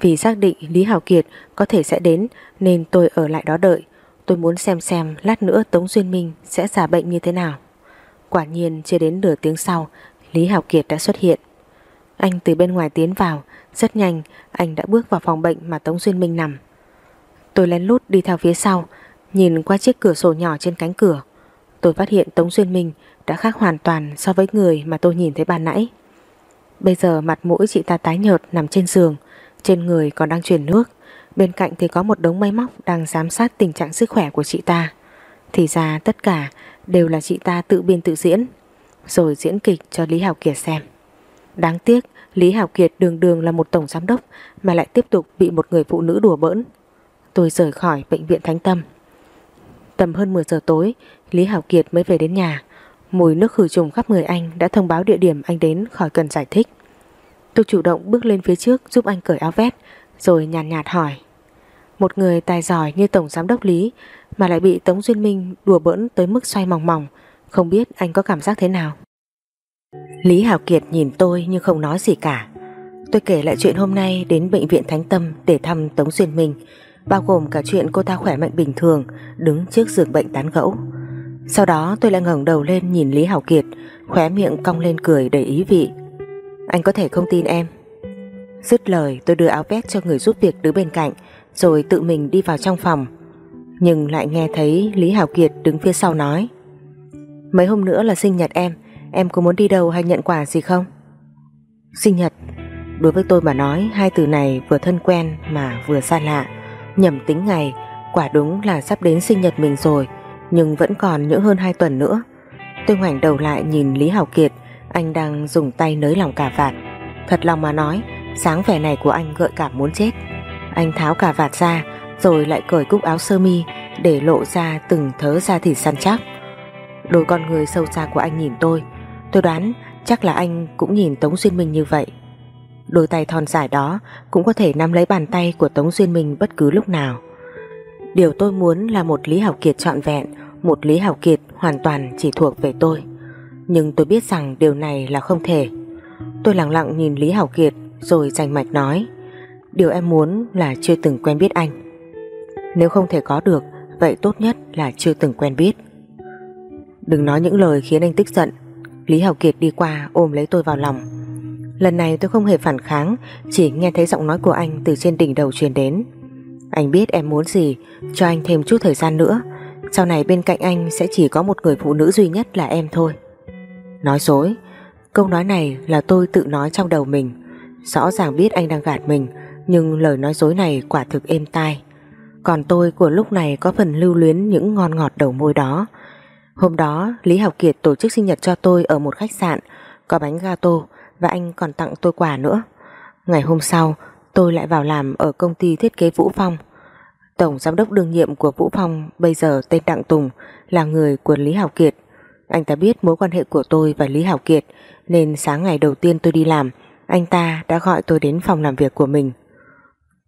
Vì xác định Lý Hảo Kiệt có thể sẽ đến nên tôi ở lại đó đợi. Tôi muốn xem xem lát nữa Tống Duyên Minh sẽ giả bệnh như thế nào. Quả nhiên chưa đến nửa tiếng sau, Lý Hảo Kiệt đã xuất hiện. Anh từ bên ngoài tiến vào, rất nhanh anh đã bước vào phòng bệnh mà Tống Duyên Minh nằm. Tôi lén lút đi theo phía sau, nhìn qua chiếc cửa sổ nhỏ trên cánh cửa. Tôi phát hiện Tống Duyên Minh đã khác hoàn toàn so với người mà tôi nhìn thấy ban nãy. Bây giờ mặt mũi chị ta tái nhợt nằm trên giường, trên người còn đang truyền nước, bên cạnh thì có một đống máy móc đang giám sát tình trạng sức khỏe của chị ta. Thì ra tất cả đều là chị ta tự biên tự diễn Rồi diễn kịch cho Lý Hảo Kiệt xem Đáng tiếc Lý Hảo Kiệt đường đường là một tổng giám đốc Mà lại tiếp tục bị một người phụ nữ đùa bỡn. Tôi rời khỏi bệnh viện Thánh Tâm. Tầm hơn 10 giờ tối Lý Hảo Kiệt mới về đến nhà. Mùi nước khử trùng khắp người anh đã thông báo địa điểm anh đến khỏi cần giải thích. Tôi chủ động bước lên phía trước giúp anh cởi áo vest Rồi nhàn nhạt, nhạt hỏi. Một người tài giỏi như Tổng Giám đốc Lý Mà lại bị Tống Duyên Minh đùa bỡn tới mức xoay mỏng mỏng Không biết anh có cảm giác thế nào? Lý Hào Kiệt nhìn tôi nhưng không nói gì cả. Tôi kể lại chuyện hôm nay đến bệnh viện Thánh Tâm để thăm Tống Duyên Minh, Bao gồm cả chuyện cô ta khỏe mạnh bình thường, Đứng trước giường bệnh tán gẫu. Sau đó tôi lại ngẩng đầu lên nhìn Lý Hào Kiệt, Khóe miệng cong lên cười đầy ý vị. Anh có thể không tin em. Dứt lời, tôi đưa áo vest cho người giúp việc đứng bên cạnh, Rồi tự mình đi vào trong phòng. Nhưng lại nghe thấy Lý Hào Kiệt đứng phía sau nói, Mấy hôm nữa là sinh nhật em Em có muốn đi đâu hay nhận quà gì không? Sinh nhật. Đối với tôi mà nói, hai từ này vừa thân quen mà vừa xa lạ. Nhầm tính ngày, Quả đúng là sắp đến sinh nhật mình rồi, Nhưng vẫn còn những hơn 2 tuần nữa. Tôi ngoảnh đầu lại nhìn Lý Hảo Kiệt, Anh đang dùng tay nới lòng cà vạt. Thật lòng mà nói, Sáng vẻ này của anh gợi cảm muốn chết. Anh tháo cà vạt ra, Rồi lại cởi cúc áo sơ mi, Để lộ ra từng thớ da thịt săn chắc. Đôi con người sâu xa của anh nhìn tôi Tôi đoán chắc là anh cũng nhìn Tống Duyên Minh như vậy Đôi tay thon dài đó cũng có thể nắm lấy bàn tay của Tống Duyên Minh bất cứ lúc nào. Điều tôi muốn là một Lý Hảo Kiệt trọn vẹn, một Lý Hảo Kiệt hoàn toàn chỉ thuộc về tôi. Nhưng tôi biết rằng điều này là không thể. Tôi lặng lặng nhìn Lý Hảo Kiệt rồi dành mạch nói Điều em muốn là chưa từng quen biết anh. Nếu không thể có được, vậy tốt nhất là chưa từng quen biết. Đừng nói những lời khiến anh tức giận. Lý Hảo Kiệt đi qua ôm lấy tôi vào lòng. Lần này tôi không hề phản kháng, Chỉ nghe thấy giọng nói của anh từ trên đỉnh đầu truyền đến. Anh biết em muốn gì, Cho anh thêm chút thời gian nữa. Sau này bên cạnh anh sẽ chỉ có một người phụ nữ duy nhất là em thôi. Nói dối, Câu nói này là tôi tự nói trong đầu mình. Rõ ràng biết anh đang gạt mình, Nhưng lời nói dối này quả thực êm tai. Còn tôi của lúc này có phần lưu luyến những ngon ngọt đầu môi đó. Hôm đó Lý Học Kiệt tổ chức sinh nhật cho tôi ở một khách sạn Có bánh gato và anh còn tặng tôi quà nữa. Ngày hôm sau, tôi lại vào làm ở công ty thiết kế Vũ Phong. Tổng giám đốc đương nhiệm của Vũ Phong bây giờ tên Đặng Tùng là người của Lý Hảo Kiệt. Anh ta biết mối quan hệ của tôi và Lý Hảo Kiệt nên sáng ngày đầu tiên tôi đi làm, anh ta đã gọi tôi đến phòng làm việc của mình.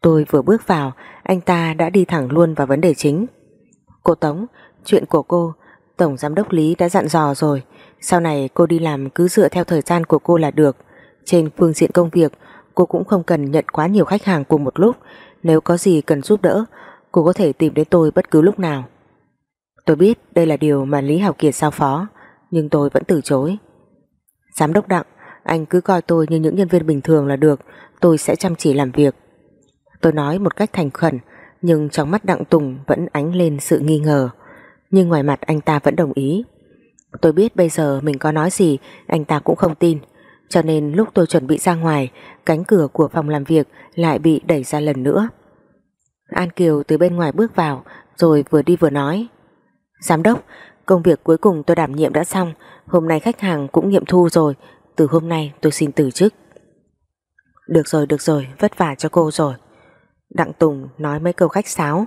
Tôi vừa bước vào, anh ta đã đi thẳng luôn vào vấn đề chính. Cô Tống, chuyện của cô, Tổng Giám đốc Lý đã dặn dò rồi, sau này cô đi làm cứ dựa theo thời gian của cô là được. Trên phương diện công việc, cô cũng không cần nhận quá nhiều khách hàng cùng một lúc. Nếu có gì cần giúp đỡ, cô có thể tìm đến tôi bất cứ lúc nào. Tôi biết đây là điều mà Lý Hảo Kiệt giao phó, nhưng tôi vẫn từ chối. Giám đốc Đặng, anh cứ coi tôi như những nhân viên bình thường là được, tôi sẽ chăm chỉ làm việc. Tôi nói một cách thành khẩn, nhưng trong mắt Đặng Tùng vẫn ánh lên sự nghi ngờ. Nhưng ngoài mặt anh ta vẫn đồng ý. Tôi biết bây giờ mình có nói gì anh ta cũng không tin cho nên lúc tôi chuẩn bị ra ngoài cánh cửa của phòng làm việc lại bị đẩy ra lần nữa. An Kiều từ bên ngoài bước vào rồi vừa đi vừa nói Giám đốc, công việc cuối cùng tôi đảm nhiệm đã xong hôm nay khách hàng cũng nghiệm thu rồi từ hôm nay tôi xin từ chức. Được rồi, được rồi, vất vả cho cô rồi. Đặng Tùng nói mấy câu khách sáo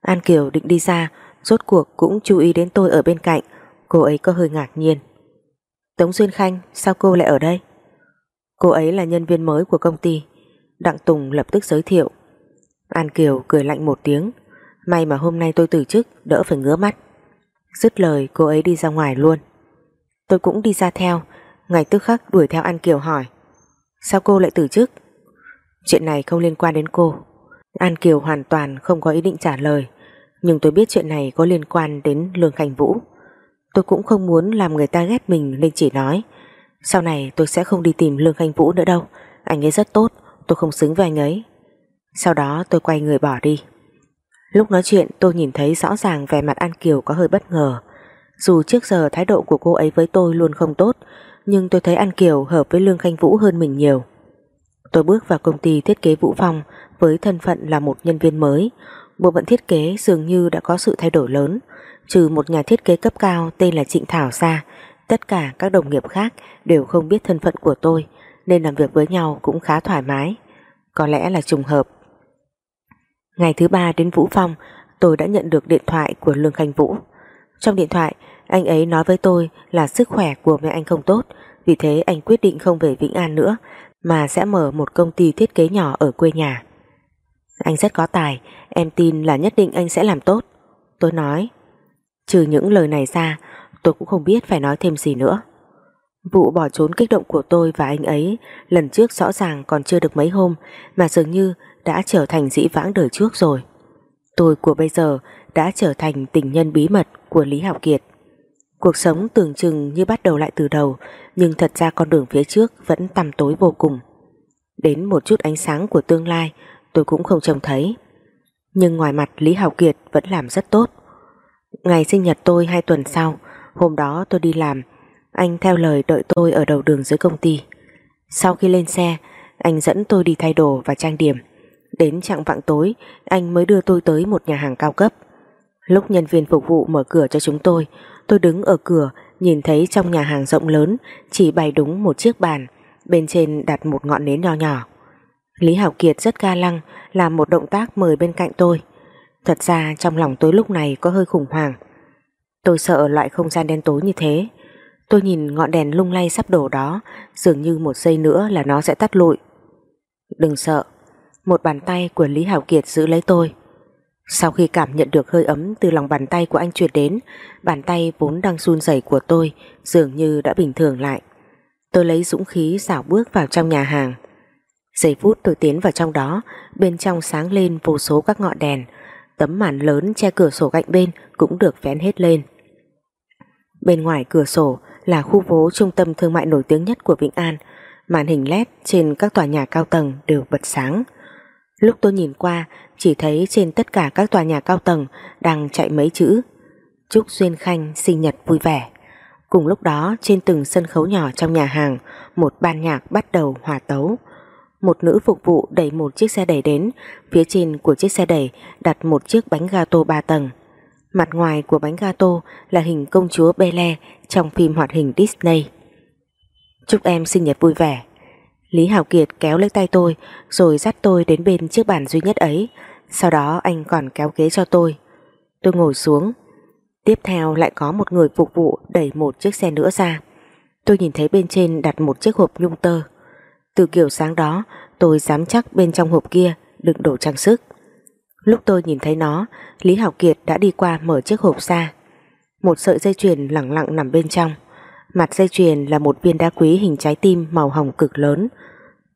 An Kiều định đi ra rốt cuộc cũng chú ý đến tôi ở bên cạnh. Cô ấy có hơi ngạc nhiên. Tống Duyên Khanh, sao cô lại ở đây? Cô ấy là nhân viên mới của công ty. Đặng Tùng lập tức giới thiệu. An Kiều cười lạnh một tiếng. May mà hôm nay tôi từ chức, Đỡ phải ngứa mắt. Dứt lời, cô ấy đi ra ngoài luôn. Tôi cũng đi ra theo. Ngày tức khắc đuổi theo An Kiều hỏi, Sao cô lại từ chức? Chuyện này không liên quan đến cô. An Kiều hoàn toàn không có ý định trả lời. Nhưng tôi biết chuyện này có liên quan đến Lương khánh Vũ. Tôi cũng không muốn làm người ta ghét mình nên chỉ nói. Sau này tôi sẽ không đi tìm Lương khánh Vũ nữa đâu. Anh ấy rất tốt, Tôi không xứng với anh ấy. Sau đó tôi quay người bỏ đi. Lúc nói chuyện, tôi nhìn thấy rõ ràng vẻ mặt An Kiều có hơi bất ngờ. Dù trước giờ thái độ của cô ấy với tôi luôn không tốt, Nhưng tôi thấy An Kiều hợp với Lương Khanh Vũ hơn mình nhiều. Tôi bước vào công ty thiết kế Vũ Phong với thân phận là một nhân viên mới. Bộ phận thiết kế dường như đã có sự thay đổi lớn Trừ một nhà thiết kế cấp cao tên là Trịnh Thảo ra, tất cả các đồng nghiệp khác đều không biết thân phận của tôi nên làm việc với nhau cũng khá thoải mái. Có lẽ là trùng hợp. Ngày thứ ba đến Vũ Phong, tôi đã nhận được điện thoại của Lương Khanh Vũ. Trong điện thoại, anh ấy nói với tôi là sức khỏe của mẹ anh không tốt, vì thế anh quyết định không về Vĩnh An nữa, mà sẽ mở một công ty thiết kế nhỏ ở quê nhà. Anh rất có tài, em tin là nhất định anh sẽ làm tốt. Tôi nói, trừ những lời này ra, tôi cũng không biết phải nói thêm gì nữa. Vụ bỏ trốn kích động của tôi và anh ấy lần trước rõ ràng còn chưa được mấy hôm mà dường như đã trở thành dĩ vãng đời trước rồi. Tôi của bây giờ đã trở thành tình nhân bí mật của Lý học Kiệt. Cuộc sống tưởng chừng như bắt đầu lại từ đầu nhưng thật ra con đường phía trước vẫn tăm tối vô cùng. Đến một chút ánh sáng của tương lai tôi cũng không trông thấy. Nhưng ngoài mặt Lý hào Kiệt vẫn làm rất tốt. Ngày sinh nhật tôi hai tuần sau, hôm đó tôi đi làm, anh theo lời đợi tôi ở đầu đường dưới công ty. Sau khi lên xe, anh dẫn tôi đi thay đồ và trang điểm. Đến trạng vạng tối, anh mới đưa tôi tới một nhà hàng cao cấp. Lúc nhân viên phục vụ mở cửa cho chúng tôi, tôi đứng ở cửa nhìn thấy trong nhà hàng rộng lớn chỉ bày đúng một chiếc bàn, bên trên đặt một ngọn nến nho nhỏ. Lý Hảo Kiệt rất ga lăng làm một động tác mời bên cạnh tôi. Thật ra trong lòng tôi lúc này có hơi khủng hoảng. Tôi sợ loại không gian đen tối như thế. Tôi nhìn ngọn đèn lung lay sắp đổ đó, dường như một giây nữa là nó sẽ tắt lụi. Đừng sợ, một bàn tay của Lý Hảo Kiệt giữ lấy tôi. Sau khi cảm nhận được hơi ấm từ lòng bàn tay của anh truyền đến, bàn tay vốn đang run rẩy của tôi dường như đã bình thường lại. Tôi lấy dũng khí xảo bước vào trong nhà hàng. Giây phút tôi tiến vào trong đó, bên trong sáng lên vô số các ngọn đèn, tấm màn lớn che cửa sổ cạnh bên cũng được vén hết lên. Bên ngoài cửa sổ là khu phố trung tâm thương mại nổi tiếng nhất của Vĩnh An, màn hình LED trên các tòa nhà cao tầng đều bật sáng. Lúc tôi nhìn qua, chỉ thấy trên tất cả các tòa nhà cao tầng đang chạy mấy chữ Chúc Duyên Khanh sinh nhật vui vẻ. Cùng lúc đó trên từng sân khấu nhỏ trong nhà hàng, một ban nhạc bắt đầu hòa tấu. Một nữ phục vụ đẩy một chiếc xe đẩy đến, phía trên của chiếc xe đẩy đặt một chiếc bánh gato ba tầng. Mặt ngoài của bánh gato là hình công chúa Belle trong phim hoạt hình Disney. Chúc em sinh nhật vui vẻ. Lý Hảo Kiệt kéo lấy tay tôi rồi dắt tôi đến bên chiếc bàn duy nhất ấy. Sau đó anh còn kéo ghế cho tôi. Tôi ngồi xuống. Tiếp theo lại có một người phục vụ đẩy một chiếc xe nữa ra. Tôi nhìn thấy bên trên đặt một chiếc hộp nhung tơ. Từ kiểu sáng đó tôi dám chắc bên trong hộp kia đựng đồ trang sức. Lúc tôi nhìn thấy nó, Lý Học Kiệt đã đi qua mở chiếc hộp ra. Một sợi dây chuyền lẳng lặng nằm bên trong. Mặt dây chuyền là một viên đá quý hình trái tim màu hồng cực lớn.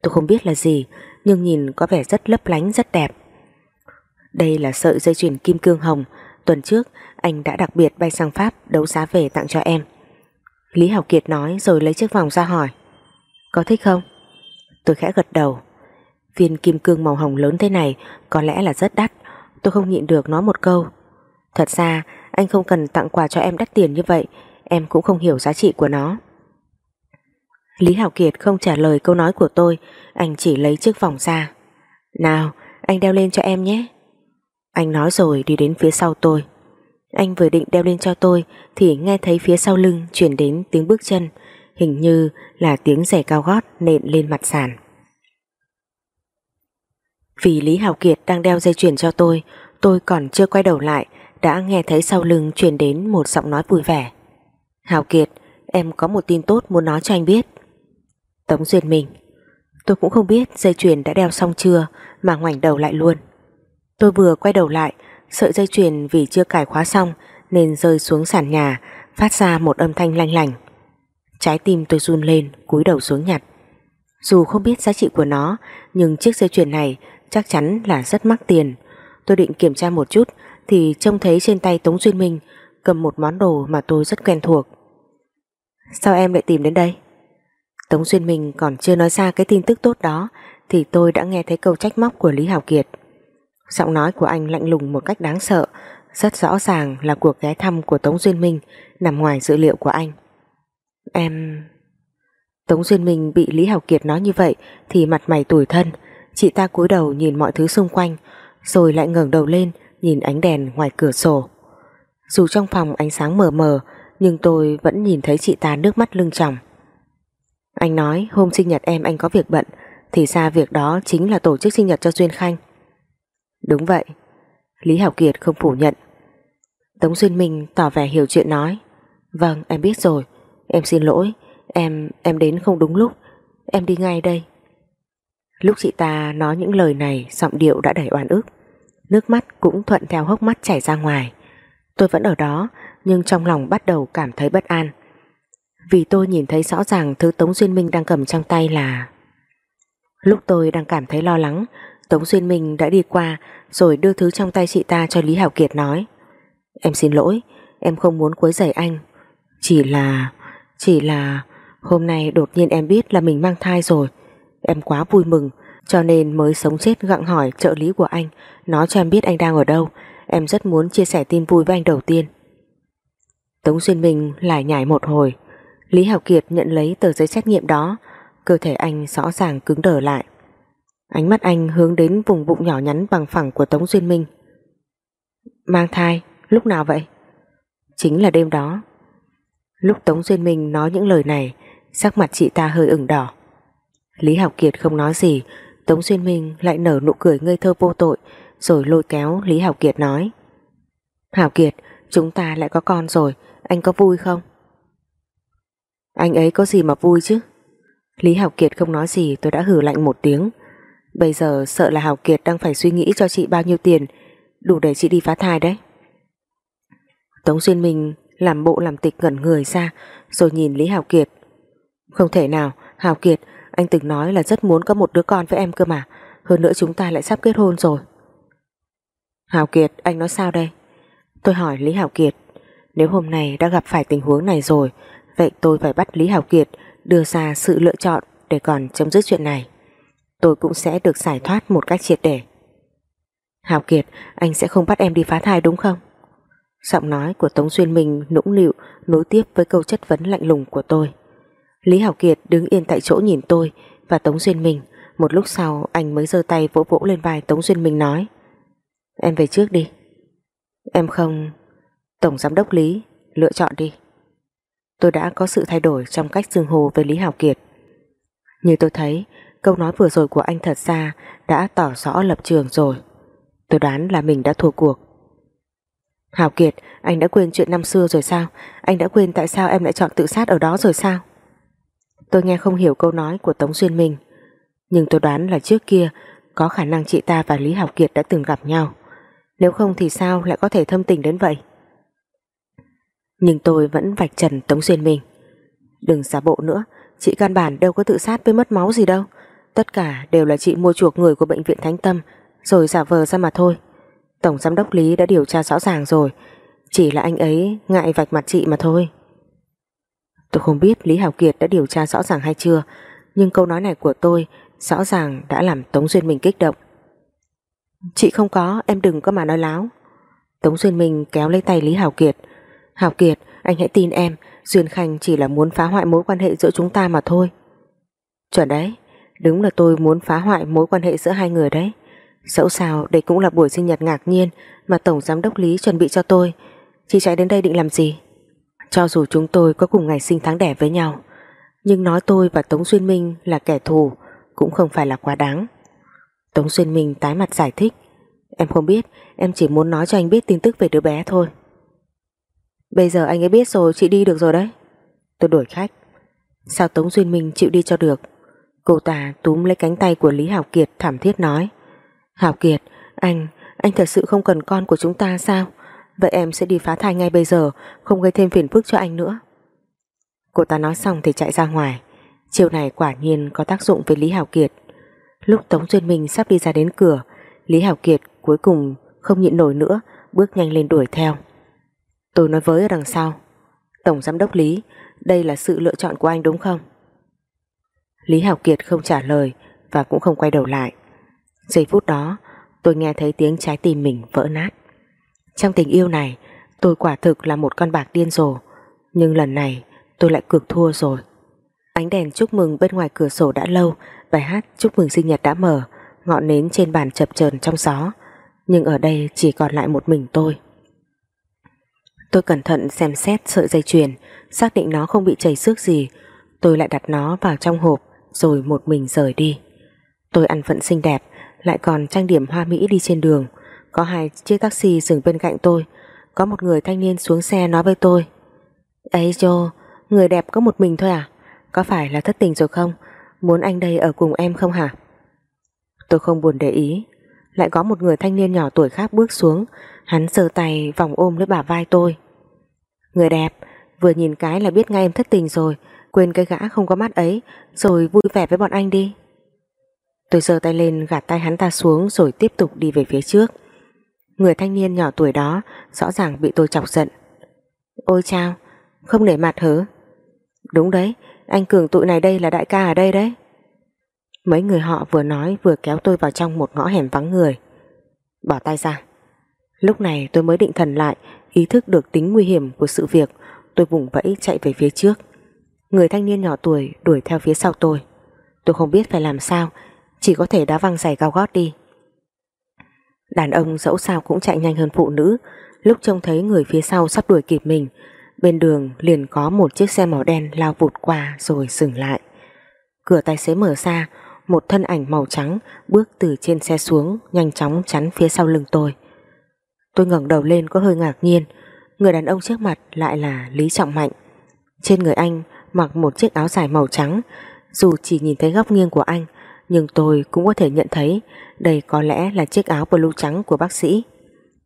Tôi không biết là gì, nhưng nhìn có vẻ rất lấp lánh rất đẹp. Đây là sợi dây chuyền kim cương hồng, tuần trước anh đã đặc biệt bay sang Pháp đấu giá về tặng cho em. Lý Học Kiệt nói rồi lấy chiếc vòng ra hỏi. Có thích không? Tôi khẽ gật đầu. Viên kim cương màu hồng lớn thế này có lẽ là rất đắt, tôi không nhịn được nói một câu. Thật ra anh không cần tặng quà cho em đắt tiền như vậy, em cũng không hiểu giá trị của nó. Lý Hảo Kiệt không trả lời câu nói của tôi, anh chỉ lấy chiếc vòng ra. Nào, anh đeo lên cho em nhé. Anh nói rồi đi đến phía sau tôi. Anh vừa định đeo lên cho tôi thì nghe thấy phía sau lưng chuyển đến tiếng bước chân, hình như là tiếng giày cao gót nện lên mặt sàn. Vì Lý hào Kiệt đang đeo dây chuyền cho tôi, tôi còn chưa quay đầu lại, đã nghe thấy sau lưng truyền đến một giọng nói vui vẻ. hào Kiệt, em có một tin tốt muốn nói cho anh biết. Tống Duyên mình tôi cũng không biết dây chuyền đã đeo xong chưa mà ngoảnh đầu lại luôn. Tôi vừa quay đầu lại, sợi dây chuyền vì chưa cài khóa xong nên rơi xuống sàn nhà, phát ra một âm thanh lanh lành. Trái tim tôi run lên, cúi đầu xuống nhặt. Dù không biết giá trị của nó, nhưng chiếc dây chuyền này chắc chắn là rất mắc tiền. Tôi định kiểm tra một chút thì trông thấy trên tay Tống Duyên Minh cầm một món đồ mà tôi rất quen thuộc. Sao em lại tìm đến đây? Tống Duyên Minh còn chưa nói ra cái tin tức tốt đó thì tôi đã nghe thấy câu trách móc của Lý Hảo Kiệt. Giọng nói của anh lạnh lùng một cách đáng sợ, rất rõ ràng là cuộc ghé thăm của Tống Duyên Minh nằm ngoài dự liệu của anh. Em... Tống Duyên Minh bị Lý Hảo Kiệt nói như vậy thì mặt mày tủi thân, Chị ta cúi đầu nhìn mọi thứ xung quanh Rồi lại ngẩng đầu lên Nhìn ánh đèn ngoài cửa sổ Dù trong phòng ánh sáng mờ mờ nhưng tôi vẫn nhìn thấy chị ta nước mắt lưng tròng. Anh nói hôm sinh nhật em anh có việc bận thì ra việc đó chính là tổ chức sinh nhật cho Duyên Khanh. Đúng vậy. Lý Hảo Kiệt không phủ nhận. Tống Duyên Minh tỏ vẻ hiểu chuyện nói. Vâng em biết rồi. Em xin lỗi. Em, em đến không đúng lúc. Em đi ngay đây. Lúc chị ta nói những lời này giọng điệu đã đầy oan ức. Nước mắt cũng thuận theo hốc mắt chảy ra ngoài. Tôi vẫn ở đó nhưng trong lòng bắt đầu cảm thấy bất an. Vì tôi nhìn thấy rõ ràng thứ Tống Duyên Minh đang cầm trong tay là... Lúc tôi đang cảm thấy lo lắng, Tống Duyên Minh đã đi qua rồi đưa thứ trong tay chị ta cho Lý Hảo Kiệt nói. Em xin lỗi, em không muốn quấy rầy anh. Chỉ là chỉ là... Hôm nay đột nhiên em biết là mình mang thai rồi. Em quá vui mừng, cho nên mới sống chết gặng hỏi trợ lý của anh, nói cho em biết anh đang ở đâu. Em rất muốn chia sẻ tin vui với anh đầu tiên. Tống Duyên Minh lại nhảy một hồi. Lý Hảo Kiệt nhận lấy tờ giấy xét nghiệm đó, cơ thể anh rõ ràng cứng đờ lại. Ánh mắt anh hướng đến vùng bụng nhỏ nhắn bằng phẳng của Tống Duyên Minh. Mang thai, lúc nào vậy? Chính là đêm đó. Lúc Tống Duyên Minh nói những lời này, sắc mặt chị ta hơi ửng đỏ. Lý Học Kiệt không nói gì, Tống Duyên Minh lại nở nụ cười ngây thơ vô tội, rồi lôi kéo Lý Học Kiệt nói. Hảo Kiệt, chúng ta lại có con rồi, anh có vui không? Anh ấy có gì mà vui chứ? Lý Học Kiệt không nói gì tôi đã hử lạnh một tiếng. Bây giờ sợ là Hảo Kiệt đang phải suy nghĩ cho chị bao nhiêu tiền đủ để chị đi phá thai đấy. Tống Duyên Minh làm bộ làm tịch gần người ra rồi nhìn Lý Hào Kiệt. Không thể nào, Hào Kiệt, anh từng nói là rất muốn có một đứa con với em cơ mà, hơn nữa chúng ta lại sắp kết hôn rồi. Hào Kiệt, anh nói sao đây? Tôi hỏi Lý Hào Kiệt, nếu hôm nay đã gặp phải tình huống này rồi, vậy tôi phải bắt Lý Hào Kiệt đưa ra sự lựa chọn để còn chấm dứt chuyện này. Tôi cũng sẽ được giải thoát một cách triệt để. Hào Kiệt, anh sẽ không bắt em đi phá thai đúng không? Giọng nói của Tống duyên Minh nũng nịu nối tiếp với câu chất vấn lạnh lùng của tôi. Lý Hảo Kiệt đứng yên tại chỗ nhìn tôi và Tống Duyên Minh. Một lúc sau anh mới giơ tay vỗ vỗ lên vai Tống Duyên Minh nói Em về trước đi. Em không... Tổng Giám đốc Lý, lựa chọn đi. Tôi đã có sự thay đổi trong cách xưng hồ với Lý Hảo Kiệt. Như tôi thấy, câu nói vừa rồi của anh thật ra đã tỏ rõ lập trường rồi. Tôi đoán là mình đã thua cuộc. Hảo Kiệt, anh đã quên chuyện năm xưa rồi sao? Anh đã quên tại sao em lại chọn tự sát ở đó rồi sao? Tôi nghe không hiểu câu nói của Tống Duyên Minh. Nhưng tôi đoán là trước kia Có khả năng chị ta và Lý Hảo Kiệt đã từng gặp nhau. Nếu không thì sao lại có thể thâm tình đến vậy? Nhưng tôi vẫn vạch trần Tống Duyên Minh. Đừng giả bộ nữa Chị căn bản đâu có tự sát với mất máu gì đâu. Tất cả đều là chị mua chuộc người của bệnh viện Thánh Tâm Rồi giả vờ ra mà thôi. Tổng giám đốc Lý đã điều tra rõ ràng rồi. Chỉ là anh ấy ngại vạch mặt chị mà thôi. Tôi không biết Lý Hảo Kiệt đã điều tra rõ ràng hay chưa, Nhưng câu nói này của tôi Rõ ràng đã làm Tống Duyên Minh kích động. Chị không có, Em đừng có mà nói láo. Tống Duyên Minh kéo lấy tay Lý Hảo Kiệt. Hảo Kiệt, anh hãy tin em, Duyên Khanh chỉ là muốn phá hoại mối quan hệ giữa chúng ta mà thôi. Chuẩn đấy, Đúng là tôi muốn phá hoại mối quan hệ giữa hai người đấy. Dẫu sao, đây cũng là buổi sinh nhật ngạc nhiên Mà Tổng Giám đốc Lý chuẩn bị cho tôi. Chị chạy đến đây định làm gì? Cho dù chúng tôi có cùng ngày sinh tháng đẻ với nhau, Nhưng nói tôi và Tống Xuyên Minh là kẻ thù Cũng không phải là quá đáng. Tống Xuyên Minh tái mặt giải thích, Em không biết, Em chỉ muốn nói cho anh biết tin tức về đứa bé thôi. Bây giờ anh ấy biết rồi, Chị đi được rồi đấy. Tôi đổi khách. Sao Tống Duyên Minh chịu đi cho được? Cô ta túm lấy cánh tay của Lý Hảo Kiệt thảm thiết nói Hảo Kiệt Anh, anh thật sự không cần con của chúng ta sao? Vậy em sẽ đi phá thai ngay bây giờ Không gây thêm phiền phức cho anh nữa. Cô ta nói xong thì chạy ra ngoài. Chiều này quả nhiên có tác dụng với Lý Hảo Kiệt. Lúc Tống Duyên Minh sắp đi ra đến cửa Lý Hảo Kiệt cuối cùng không nhịn nổi nữa Bước nhanh lên đuổi theo. Tôi nói với ở đằng sau. Tổng Giám đốc Lý Đây là sự lựa chọn của anh đúng không? Lý Hảo Kiệt không trả lời Và cũng không quay đầu lại. Giây phút đó tôi nghe thấy tiếng trái tim mình vỡ nát. Trong tình yêu này tôi quả thực là một con bạc điên rồ Nhưng lần này tôi lại cực thua rồi. Ánh đèn chúc mừng bên ngoài cửa sổ đã lâu Bài hát chúc mừng sinh nhật đã mở Ngọn nến trên bàn chập chờn trong gió Nhưng ở đây chỉ còn lại một mình tôi. Tôi cẩn thận xem xét sợi dây chuyền, xác định nó không bị chảy xước gì, tôi lại đặt nó vào trong hộp rồi một mình rời đi. Tôi ăn phận xinh đẹp, lại còn trang điểm hoa mỹ đi trên đường. Có hai chiếc taxi dừng bên cạnh tôi, có một người thanh niên xuống xe nói với tôi. Ấy Joe, người đẹp có một mình thôi à? Có phải là thất tình rồi không? Muốn anh đây ở cùng em không hả? Tôi không buồn để ý, lại có một người thanh niên nhỏ tuổi khác bước xuống, hắn sờ tay vòng ôm lấy bả vai tôi. Người đẹp, vừa nhìn cái là biết ngay em thất tình rồi, quên cái gã không có mắt ấy, rồi vui vẻ với bọn anh đi. Tôi giơ tay lên gạt tay hắn ta xuống rồi tiếp tục đi về phía trước. Người thanh niên nhỏ tuổi đó rõ ràng bị tôi chọc giận. Ôi chao, không để mặt hứ? Đúng đấy, anh Cường tụi này đây là đại ca ở đây đấy. Mấy người họ vừa nói vừa kéo tôi vào trong một ngõ hẻm vắng người. Bỏ tay ra. Lúc này tôi mới định thần lại, ý thức được tính nguy hiểm của sự việc, tôi vùng vẫy chạy về phía trước. Người thanh niên nhỏ tuổi đuổi theo phía sau tôi. Tôi không biết phải làm sao, chỉ có thể đá văng giày cao gót đi. Đàn ông dẫu sao cũng chạy nhanh hơn phụ nữ, lúc trông thấy người phía sau sắp đuổi kịp mình, bên đường liền có một chiếc xe màu đen lao vụt qua rồi dừng lại. Cửa tài xế mở ra, một thân ảnh màu trắng bước từ trên xe xuống nhanh chóng chắn phía sau lưng tôi. Tôi ngẩng đầu lên có hơi ngạc nhiên, người đàn ông trước mặt lại là Lý Trọng Mạnh. Trên người anh mặc một chiếc áo dài màu trắng, dù chỉ nhìn thấy góc nghiêng của anh, nhưng tôi cũng có thể nhận thấy đây có lẽ là chiếc áo blue trắng của bác sĩ.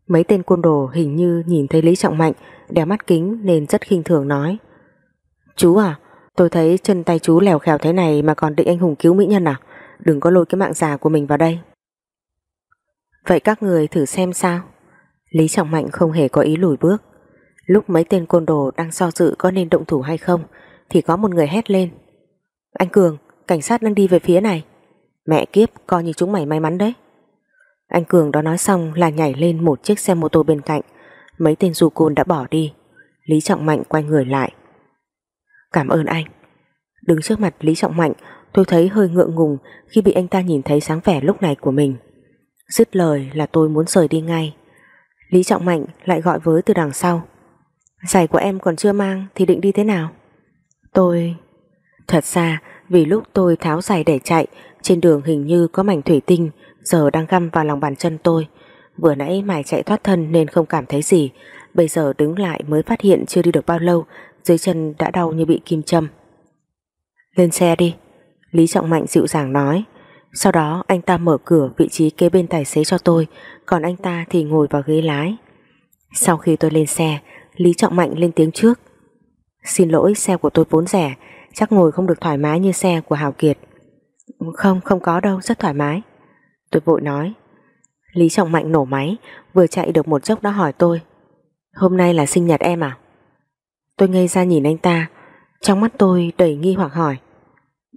Mấy tên côn đồ hình như nhìn thấy Lý Trọng Mạnh đeo mắt kính nên rất khinh thường nói Chú à, tôi thấy chân tay chú lèo khèo thế này mà còn định anh hùng cứu mỹ nhân à? Đừng có lôi cái mạng già của mình vào đây. Vậy các người thử xem sao? Lý Trọng Mạnh không hề có ý lùi bước. Lúc mấy tên côn đồ đang so dự có nên động thủ hay không thì có một người hét lên. Anh Cường, cảnh sát đang đi về phía này. Mẹ kiếp, coi như chúng mày may mắn đấy. Anh Cường đó nói xong là nhảy lên một chiếc xe mô tô bên cạnh. Mấy tên du côn đã bỏ đi. Lý Trọng Mạnh quay người lại. Cảm ơn anh. Đứng trước mặt Lý Trọng Mạnh, tôi thấy hơi ngượng ngùng khi bị anh ta nhìn thấy sáng vẻ lúc này của mình. Dứt lời là tôi muốn rời đi ngay. Lý Trọng Mạnh lại gọi với từ đằng sau. Giày của em còn chưa mang thì định đi thế nào? Tôi... Thật ra vì lúc tôi tháo giày để chạy, trên đường hình như có mảnh thủy tinh, giờ đang găm vào lòng bàn chân tôi. Vừa nãy mải chạy thoát thân nên không cảm thấy gì, Bây giờ đứng lại mới phát hiện chưa đi được bao lâu, Dưới chân đã đau như bị kim châm. Lên xe đi, Lý Trọng Mạnh dịu dàng nói. Sau đó anh ta mở cửa vị trí kế bên tài xế cho tôi, Còn anh ta thì ngồi vào ghế lái. Sau khi tôi lên xe, Lý Trọng Mạnh lên tiếng trước. Xin lỗi, xe của tôi vốn rẻ Chắc ngồi không được thoải mái như xe của Hào Kiệt. Không, không có đâu, rất thoải mái. Tôi vội nói. Lý Trọng Mạnh nổ máy Vừa chạy được một chốc đã hỏi tôi. Hôm nay là sinh nhật em à? Tôi ngây ra nhìn anh ta Trong mắt tôi đầy nghi hoặc hỏi.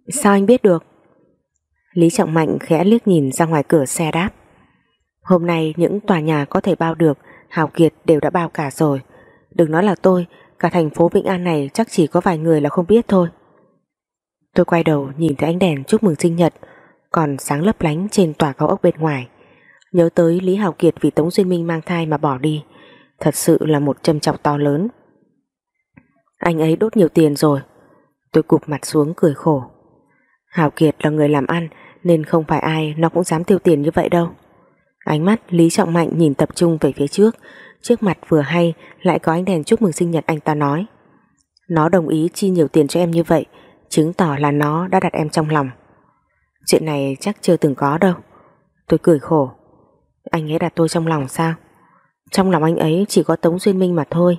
Sao anh biết được? Lý Trọng Mạnh khẽ liếc nhìn ra ngoài cửa xe đáp. Hôm nay những tòa nhà có thể bao được Hào Kiệt đều đã bao cả rồi. Đừng nói là tôi Cả thành phố Vĩnh An này chắc chỉ có vài người là không biết thôi. Tôi quay đầu nhìn thấy ánh đèn chúc mừng sinh nhật, Còn sáng lấp lánh trên tòa cao ốc bên ngoài. Nhớ tới Lý Hào Kiệt vì Tống Duyên Minh mang thai mà bỏ đi, Thật sự là một châm chọc to lớn. Anh ấy đốt nhiều tiền rồi. Tôi cụp mặt xuống cười khổ. Hào Kiệt là người làm ăn, Nên không phải ai nó cũng dám tiêu tiền như vậy đâu. Ánh mắt Lý Trọng Mạnh nhìn tập trung về phía trước Trước mặt vừa hay Lại có ánh đèn chúc mừng sinh nhật anh ta nói. Nó đồng ý chi nhiều tiền cho em như vậy Chứng tỏ là nó đã đặt em trong lòng. Chuyện này chắc chưa từng có đâu. Tôi cười khổ. Anh ấy đặt tôi trong lòng sao? Trong lòng anh ấy chỉ có Tống Duyên Minh mà thôi.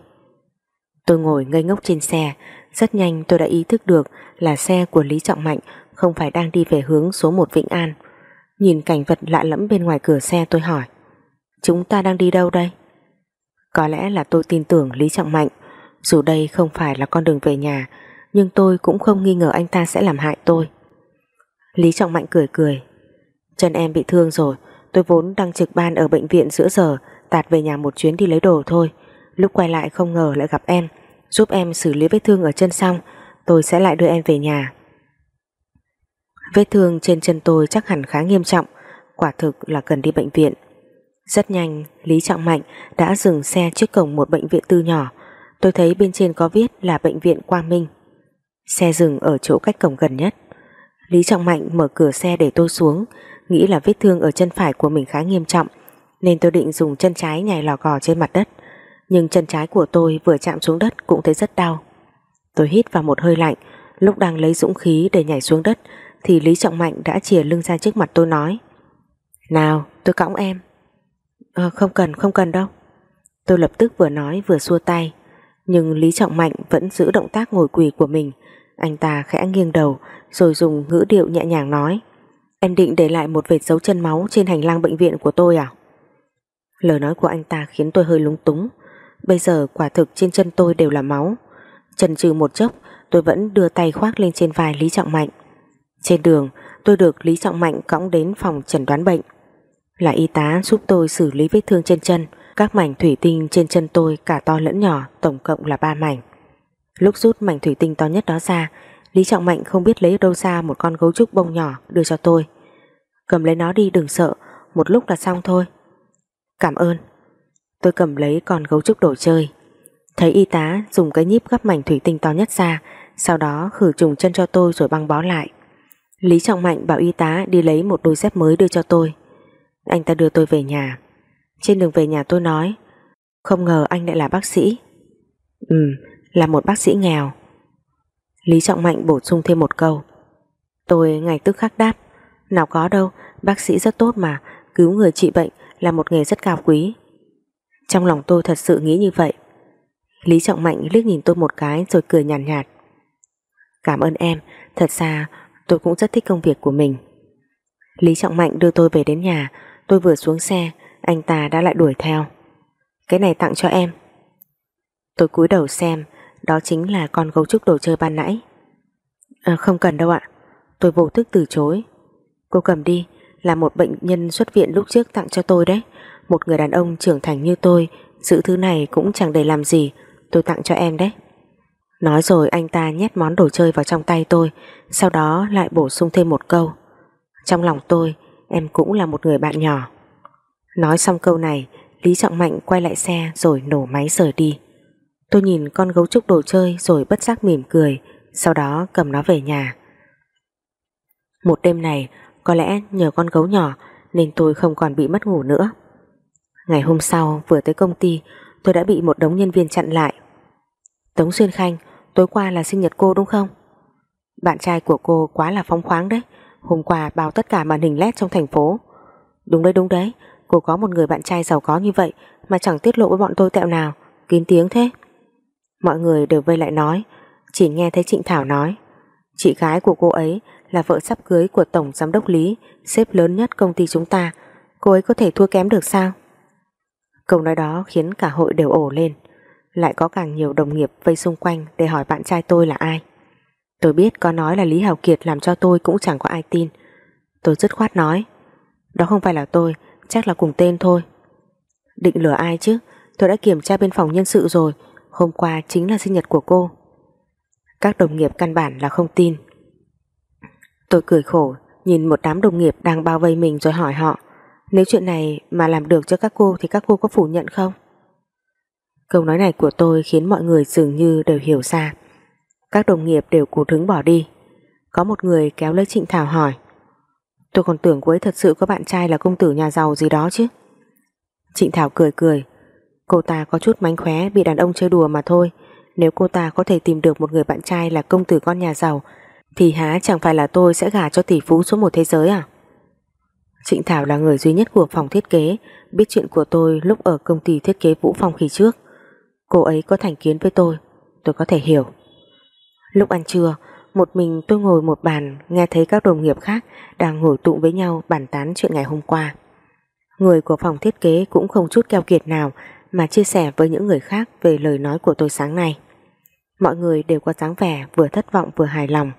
Tôi ngồi ngây ngốc trên xe. Rất nhanh tôi đã ý thức được Là xe của Lý Trọng Mạnh Không phải đang đi về hướng số 1 Vĩnh An. Nhìn cảnh vật lạ lẫm bên ngoài cửa xe tôi hỏi, Chúng ta đang đi đâu đây? Có lẽ là tôi tin tưởng Lý Trọng Mạnh, Dù đây không phải là con đường về nhà nhưng tôi cũng không nghi ngờ anh ta sẽ làm hại tôi. Lý Trọng Mạnh cười cười. Chân em bị thương rồi, Tôi vốn đang trực ban ở bệnh viện giữa giờ, Tạt về nhà một chuyến đi lấy đồ thôi. Lúc quay lại không ngờ lại gặp em, Giúp em xử lý vết thương ở chân xong, Tôi sẽ lại đưa em về nhà. Vết thương trên chân tôi chắc hẳn khá nghiêm trọng, Quả thực là cần đi bệnh viện. Rất nhanh, Lý Trọng Mạnh đã dừng xe trước cổng một bệnh viện tư nhỏ. Tôi thấy bên trên có viết là bệnh viện Quang Minh. Xe dừng ở chỗ cách cổng gần nhất. Lý Trọng Mạnh mở cửa xe để tôi xuống, nghĩ là vết thương ở chân phải của mình khá nghiêm trọng, nên tôi định dùng chân trái nhảy lò cò trên mặt đất. Nhưng chân trái của tôi vừa chạm xuống đất cũng thấy rất đau. Tôi hít vào một hơi lạnh, lúc đang lấy dũng khí để nhảy xuống đất thì Lý Trọng Mạnh đã chìa lưng ra trước mặt tôi nói Nào, tôi cõng em. À, không cần, không cần đâu. Tôi lập tức vừa nói vừa xua tay, nhưng Lý Trọng Mạnh vẫn giữ động tác ngồi quỳ của mình. Anh ta khẽ nghiêng đầu rồi dùng ngữ điệu nhẹ nhàng nói Em định để lại một vệt dấu chân máu trên hành lang bệnh viện của tôi à? Lời nói của anh ta khiến tôi hơi lúng túng. Bây giờ quả thực trên chân tôi đều là máu. Chần chừ một chốc, tôi vẫn đưa tay khoác lên trên vai Lý Trọng Mạnh. Trên đường, tôi được Lý Trọng Mạnh cõng đến phòng chẩn đoán bệnh. Là y tá giúp tôi xử lý vết thương trên chân, các mảnh thủy tinh trên chân tôi cả to lẫn nhỏ, tổng cộng là 3 mảnh. Lúc rút mảnh thủy tinh to nhất đó ra, Lý Trọng Mạnh không biết lấy đâu ra một con gấu trúc bông nhỏ đưa cho tôi. Cầm lấy nó đi đừng sợ, một lúc là xong thôi. Cảm ơn. Tôi cầm lấy con gấu trúc đồ chơi. Thấy y tá dùng cái nhíp gắp mảnh thủy tinh to nhất ra, sau đó khử trùng chân cho tôi rồi băng bó lại. Lý Trọng Mạnh bảo y tá đi lấy một đôi dép mới đưa cho tôi. Anh ta đưa tôi về nhà. Trên đường về nhà tôi nói, không ngờ anh lại là bác sĩ. Ừ, là một bác sĩ nghèo. Lý Trọng Mạnh bổ sung thêm một câu. Tôi ngay tức khắc đáp, nào có đâu, bác sĩ rất tốt mà, cứu người trị bệnh là một nghề rất cao quý. Trong lòng tôi thật sự nghĩ như vậy. Lý Trọng Mạnh liếc nhìn tôi một cái rồi cười nhàn nhạt, nhạt. Cảm ơn em, thật ra tôi cũng rất thích công việc của mình. Lý Trọng Mạnh đưa tôi về đến nhà, tôi vừa xuống xe, anh ta đã lại đuổi theo. Cái này tặng cho em. Tôi cúi đầu xem, đó chính là con gấu trúc đồ chơi ban nãy. À, không cần đâu ạ, tôi vô thức từ chối. Cô cầm đi, là một bệnh nhân xuất viện lúc trước tặng cho tôi đấy. Một người đàn ông trưởng thành như tôi, giữ thứ này cũng chẳng để làm gì, tôi tặng cho em đấy. Nói rồi anh ta nhét món đồ chơi vào trong tay tôi, sau đó lại bổ sung thêm một câu. Trong lòng tôi, em cũng là một người bạn nhỏ. Nói xong câu này, Lý Trọng Mạnh quay lại xe rồi nổ máy rời đi. Tôi nhìn con gấu trúc đồ chơi rồi bất giác mỉm cười, sau đó cầm nó về nhà. Một đêm này, có lẽ nhờ con gấu nhỏ nên tôi không còn bị mất ngủ nữa. Ngày hôm sau vừa tới công ty, tôi đã bị một đống nhân viên chặn lại. Tống Xuyên Khanh, tối qua là sinh nhật cô đúng không? Bạn trai của cô quá là phóng khoáng đấy, hôm qua báo tất cả màn hình led trong thành phố. Đúng đấy đúng đấy, cô có một người bạn trai giàu có như vậy mà chẳng tiết lộ với bọn tôi tẹo nào, kín tiếng thế. Mọi người đều vây lại nói, chỉ nghe thấy Trịnh Thảo nói, chị gái của cô ấy là vợ sắp cưới của Tổng Giám đốc Lý, sếp lớn nhất công ty chúng ta, cô ấy có thể thua kém được sao? Câu nói đó khiến cả hội đều ổ lên, lại có càng nhiều đồng nghiệp vây xung quanh để hỏi bạn trai tôi là ai. Tôi biết có nói là Lý Hào Kiệt làm cho tôi cũng chẳng có ai tin. Tôi dứt khoát nói, đó không phải là tôi, chắc là cùng tên thôi. Định lừa ai chứ, tôi đã kiểm tra bên phòng nhân sự rồi, hôm qua chính là sinh nhật của cô. Các đồng nghiệp căn bản là không tin. Tôi cười khổ, nhìn một đám đồng nghiệp đang bao vây mình rồi hỏi họ, nếu chuyện này mà làm được cho các cô thì các cô có phủ nhận không? Câu nói này của tôi khiến mọi người dường như đều hiểu ra. Các đồng nghiệp đều cụt thứng bỏ đi. Có một người kéo lấy Trịnh Thảo hỏi, tôi còn tưởng cô ấy thật sự có bạn trai là công tử nhà giàu gì đó chứ. Trịnh Thảo cười cười, cô ta có chút mánh khóe bị đàn ông chơi đùa mà thôi. Nếu cô ta có thể tìm được một người bạn trai là công tử con nhà giàu thì há chẳng phải là tôi sẽ gả cho tỷ phú số một thế giới à? Trịnh Thảo là người duy nhất của phòng thiết kế biết chuyện của tôi lúc ở công ty thiết kế Vũ Phong khi trước. Cô ấy có thành kiến với tôi, tôi có thể hiểu. Lúc ăn trưa, một mình tôi ngồi một bàn nghe thấy các đồng nghiệp khác đang ngồi tụng với nhau bàn tán chuyện ngày hôm qua. Người của phòng thiết kế cũng không chút keo kiệt nào mà chia sẻ với những người khác về lời nói của tôi sáng nay. Mọi người đều có dáng vẻ vừa thất vọng vừa hài lòng.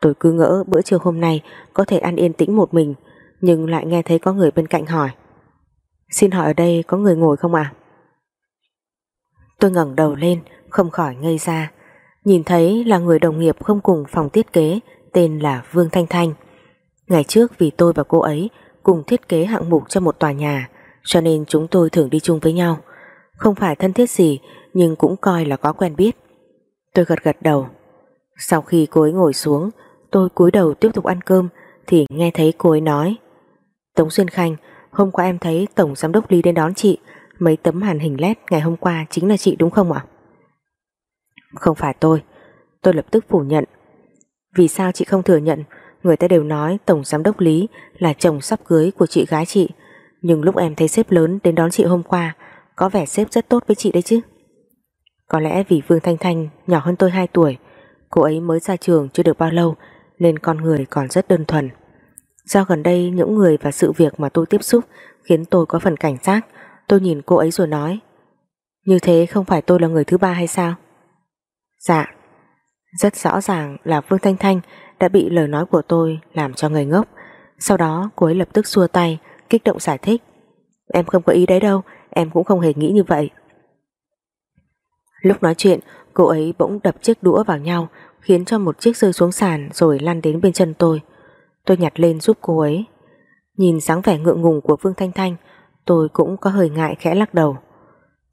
Tôi cứ ngỡ bữa trưa hôm nay có thể ăn yên tĩnh một mình, nhưng lại nghe thấy có người bên cạnh hỏi Xin hỏi ở đây có người ngồi không ạ? Tôi ngẩng đầu lên, không khỏi ngây ra nhìn thấy là người đồng nghiệp không cùng phòng thiết kế, tên là Vương Thanh Thanh. Ngày trước vì tôi và cô ấy cùng thiết kế hạng mục cho một tòa nhà cho nên chúng tôi thường đi chung với nhau. Không phải thân thiết gì nhưng cũng coi là có quen biết. Tôi gật gật đầu. Sau khi cô ấy ngồi xuống, tôi cúi đầu tiếp tục ăn cơm thì nghe thấy cô ấy nói Tống Xuyên Khanh, hôm qua em thấy Tổng Giám đốc Lý đến đón chị, mấy tấm hàn hình led ngày hôm qua chính là chị đúng không ạ? Không phải tôi, tôi lập tức phủ nhận. Vì sao chị không thừa nhận? Người ta đều nói Tổng Giám đốc Lý là chồng sắp cưới của chị gái chị, nhưng lúc em thấy sếp lớn đến đón chị hôm qua, có vẻ sếp rất tốt với chị đấy chứ. Có lẽ vì Vương Thanh Thanh nhỏ hơn tôi 2 tuổi, cô ấy mới ra trường chưa được bao lâu nên con người còn rất đơn thuần. Do gần đây những người và sự việc mà tôi tiếp xúc khiến tôi có phần cảnh giác, tôi nhìn cô ấy rồi nói Như thế không phải tôi là người thứ ba hay sao? Dạ, rất rõ ràng là Vương Thanh Thanh đã bị lời nói của tôi làm cho người ngốc. Sau đó cô ấy lập tức xua tay, kích động giải thích. Em không có ý đấy đâu, em cũng không hề nghĩ như vậy. Lúc nói chuyện, cô ấy bỗng đập chiếc đũa vào nhau, khiến cho một chiếc rơi xuống sàn rồi lăn đến bên chân tôi. Tôi nhặt lên giúp cô ấy. Nhìn dáng vẻ ngượng ngùng của Vương Thanh Thanh, tôi cũng có hơi ngại khẽ lắc đầu.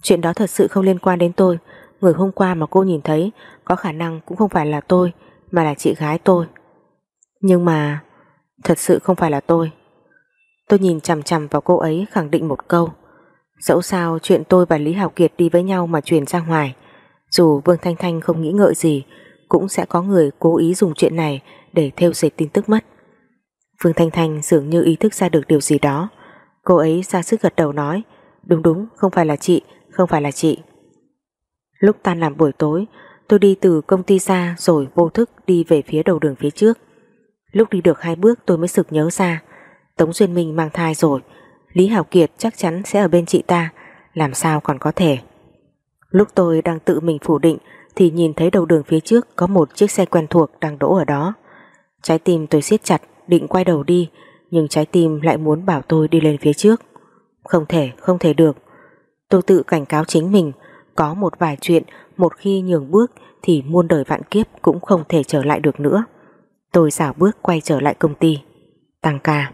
Chuyện đó thật sự không liên quan đến tôi, người hôm qua mà cô nhìn thấy có khả năng cũng không phải là tôi, mà là chị gái tôi. Nhưng mà, thật sự không phải là tôi. Tôi nhìn chằm chằm vào cô ấy khẳng định một câu. Dẫu sao chuyện tôi và Lý Hào Kiệt đi với nhau mà truyền ra ngoài, dù Vương Thanh Thanh không nghĩ ngợi gì, cũng sẽ có người cố ý dùng chuyện này để theo dệt tin tức mất. Vương Thanh Thanh dường như ý thức ra được điều gì đó. Cô ấy ra sức gật đầu nói, đúng đúng, không phải là chị, không phải là chị. Lúc tan làm buổi tối, tôi đi từ công ty ra rồi vô thức đi về phía đầu đường phía trước. Lúc đi được hai bước tôi mới sực nhớ ra, Tống Duyên Minh mang thai rồi, Lý Hảo Kiệt chắc chắn sẽ ở bên chị ta, làm sao còn có thể. Lúc tôi đang tự mình phủ định thì nhìn thấy đầu đường phía trước có một chiếc xe quen thuộc đang đỗ ở đó. Trái tim tôi siết chặt định quay đầu đi nhưng trái tim lại muốn bảo tôi đi lên phía trước. Không thể, không thể được. Tôi tự cảnh cáo chính mình có một vài chuyện một khi nhường bước thì muôn đời vạn kiếp cũng không thể trở lại được nữa. Tôi xảo bước quay trở lại công ty. Tăng ca.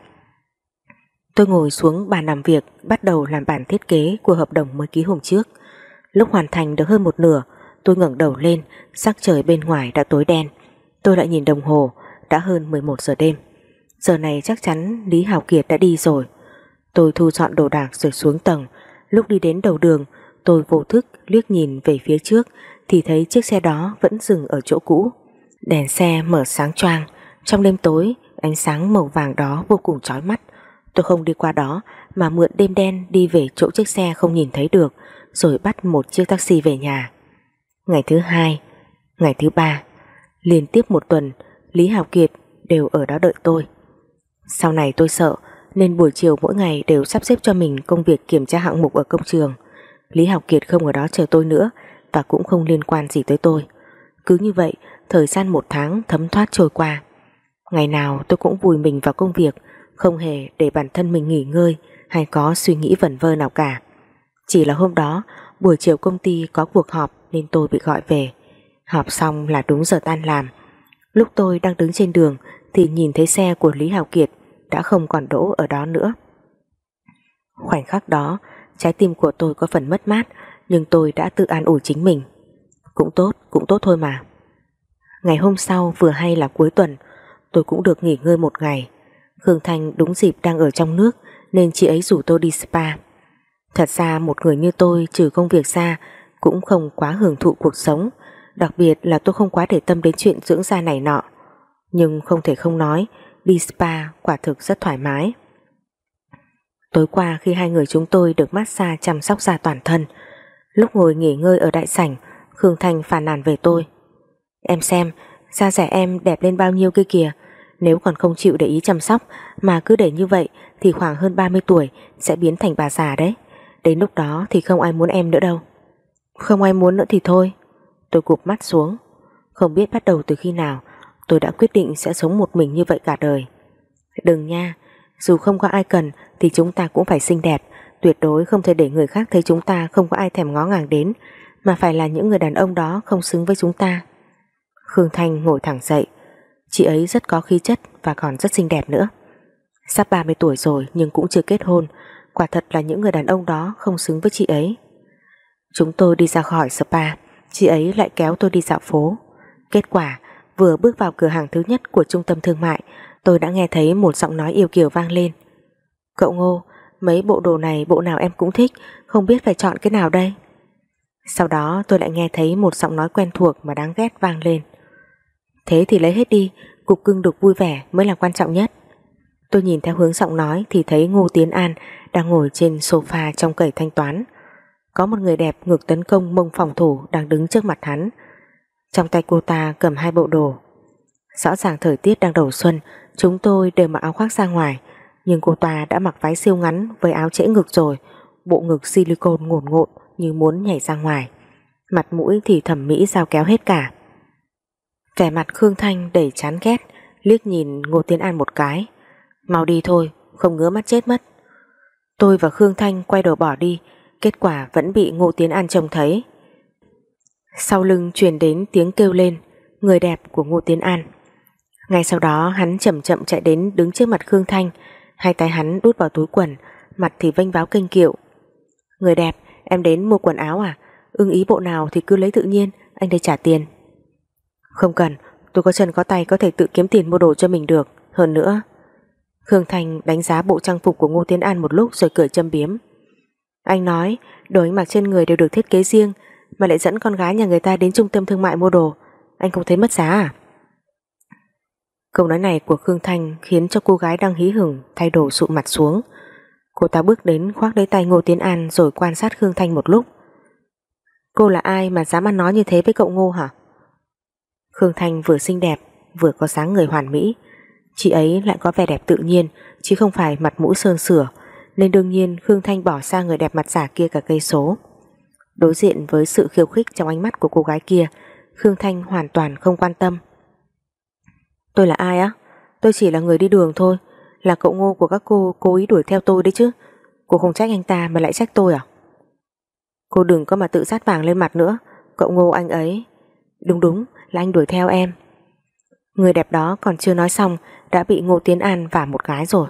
Tôi ngồi xuống bàn làm việc, bắt đầu làm bản thiết kế của hợp đồng mới ký hôm trước. Lúc hoàn thành được hơn một nửa, tôi ngẩng đầu lên, sắc trời bên ngoài đã tối đen. Tôi lại nhìn đồng hồ, đã hơn 11 giờ đêm. Giờ này chắc chắn Lý Hào Kiệt đã đi rồi. Tôi thu dọn đồ đạc rồi xuống tầng. Lúc đi đến đầu đường, tôi vô thức liếc nhìn về phía trước, thì thấy chiếc xe đó vẫn dừng ở chỗ cũ. Đèn xe mở sáng choang. Trong đêm tối, ánh sáng màu vàng đó vô cùng chói mắt. Tôi không đi qua đó mà mượn đêm đen đi về chỗ chiếc xe không nhìn thấy được rồi bắt một chiếc taxi về nhà. Ngày thứ hai, ngày thứ ba, liên tiếp một tuần Lý Hào Kiệt đều ở đó đợi tôi. Sau này tôi sợ nên buổi chiều mỗi ngày đều sắp xếp cho mình công việc kiểm tra hạng mục ở công trường. Lý Học Kiệt không ở đó chờ tôi nữa và cũng không liên quan gì tới tôi. Cứ như vậy, thời gian một tháng thấm thoát trôi qua. Ngày nào tôi cũng vùi mình vào công việc, không hề để bản thân mình nghỉ ngơi hay có suy nghĩ vẩn vơ nào cả. Chỉ là hôm đó, buổi chiều công ty có cuộc họp nên tôi bị gọi về. Họp xong là đúng giờ tan làm. Lúc tôi đang đứng trên đường thì nhìn thấy xe của Lý Hào Kiệt đã không còn đỗ ở đó nữa. Khoảnh khắc đó, trái tim của tôi có phần mất mát, nhưng tôi đã tự an ủi chính mình. Cũng tốt, cũng tốt thôi mà. Ngày hôm sau vừa hay là cuối tuần, tôi cũng được nghỉ ngơi một ngày. Khương Thanh đúng dịp đang ở trong nước nên chị ấy rủ tôi đi spa. Thật ra một người như tôi trừ công việc ra cũng không quá hưởng thụ cuộc sống, đặc biệt là tôi không quá để tâm đến chuyện dưỡng da này nọ. Nhưng không thể không nói, đi spa quả thực rất thoải mái. Tối qua khi hai người chúng tôi được massage chăm sóc da toàn thân, lúc ngồi nghỉ ngơi ở đại sảnh, Khương Thanh phàn nàn về tôi. Em xem, da rẻ em đẹp lên bao nhiêu kia kìa, nếu còn không chịu để ý chăm sóc mà cứ để như vậy thì khoảng hơn 30 tuổi sẽ biến thành bà già đấy. Đến lúc đó thì không ai muốn em nữa đâu. Không ai muốn nữa thì thôi. Tôi cụp mắt xuống. Không biết bắt đầu từ khi nào tôi đã quyết định sẽ sống một mình như vậy cả đời. Đừng nha, dù không có ai cần thì chúng ta cũng phải xinh đẹp, tuyệt đối không thể để người khác thấy chúng ta không có ai thèm ngó ngàng đến, mà phải là những người đàn ông đó không xứng với chúng ta. Khương Thanh ngồi thẳng dậy, chị ấy rất có khí chất và còn rất xinh đẹp nữa. Sắp 30 tuổi rồi nhưng cũng chưa kết hôn, quả thật là những người đàn ông đó không xứng với chị ấy. Chúng tôi đi ra khỏi spa, chị ấy lại kéo tôi đi dạo phố. Kết quả, vừa bước vào cửa hàng thứ nhất của trung tâm thương mại, tôi đã nghe thấy một giọng nói yêu kiều vang lên. Cậu Ngô, mấy bộ đồ này bộ nào em cũng thích, không biết phải chọn cái nào đây? Sau đó tôi lại nghe thấy một giọng nói quen thuộc mà đáng ghét vang lên. Thế thì lấy hết đi, cục cưng đục vui vẻ mới là quan trọng nhất. Tôi nhìn theo hướng giọng nói thì thấy Ngô Tiến An đang ngồi trên sofa trong cẩy thanh toán. Có một người đẹp ngược tấn công mông phòng thủ đang đứng trước mặt hắn. Trong tay cô ta cầm hai bộ đồ. Rõ ràng thời tiết đang đầu xuân, chúng tôi đều mặc áo khoác ra ngoài, nhưng cô ta đã mặc váy siêu ngắn với áo trễ ngực rồi, bộ ngực silicone ngổn ngộn như muốn nhảy ra ngoài. Mặt mũi thì thẩm mỹ sao kéo hết cả. Vẻ mặt Khương Thanh đầy chán ghét, liếc nhìn Ngô Tiến An một cái. Mau đi thôi, không ngứa mắt chết mất. Tôi và Khương Thanh quay đầu bỏ đi, kết quả vẫn bị Ngô Tiến An trông thấy. Sau lưng truyền đến tiếng kêu lên, người đẹp của Ngô Tiến An. Ngay sau đó hắn chậm chậm chạy đến đứng trước mặt Khương Thanh, hai tay hắn đút vào túi quần, mặt thì vênh váo kênh kiệu. Người đẹp, em đến mua quần áo à? Ưng ý bộ nào thì cứ lấy tự nhiên, anh đây trả tiền. Không cần, tôi có chân có tay có thể tự kiếm tiền mua đồ cho mình được. Hơn nữa, Khương Thành đánh giá bộ trang phục của Ngô Tiến An một lúc rồi cười châm biếm. Anh nói, đồ anh mặc trên người đều được thiết kế riêng, mà lại dẫn con gái nhà người ta đến trung tâm thương mại mua đồ. Anh không thấy mất giá à? Câu nói này của Khương Thanh khiến cho cô gái đang hí hửng thay đổi sụ mặt xuống. Cô ta bước đến khoác lấy tay Ngô Tiến An rồi quan sát Khương Thanh một lúc. Cô là ai mà dám ăn nói như thế với cậu Ngô hả? Khương Thanh vừa xinh đẹp, vừa có dáng người hoàn mỹ. Chị ấy lại có vẻ đẹp tự nhiên, chứ không phải mặt mũi sơn sửa, nên đương nhiên Khương Thanh bỏ xa người đẹp mặt giả kia cả cây số. Đối diện với sự khiêu khích trong ánh mắt của cô gái kia, Khương Thanh hoàn toàn không quan tâm. Tôi là ai á? Tôi chỉ là người đi đường thôi, là cậu ngô của các cô cố ý đuổi theo tôi đấy chứ. Cô không trách anh ta mà lại trách tôi à? Cô đừng có mà tự sát vàng lên mặt nữa, cậu ngô anh ấy. Đúng đúng, là anh đuổi theo em. Người đẹp đó còn chưa nói xong đã bị Ngô Tiến An vả một cái rồi.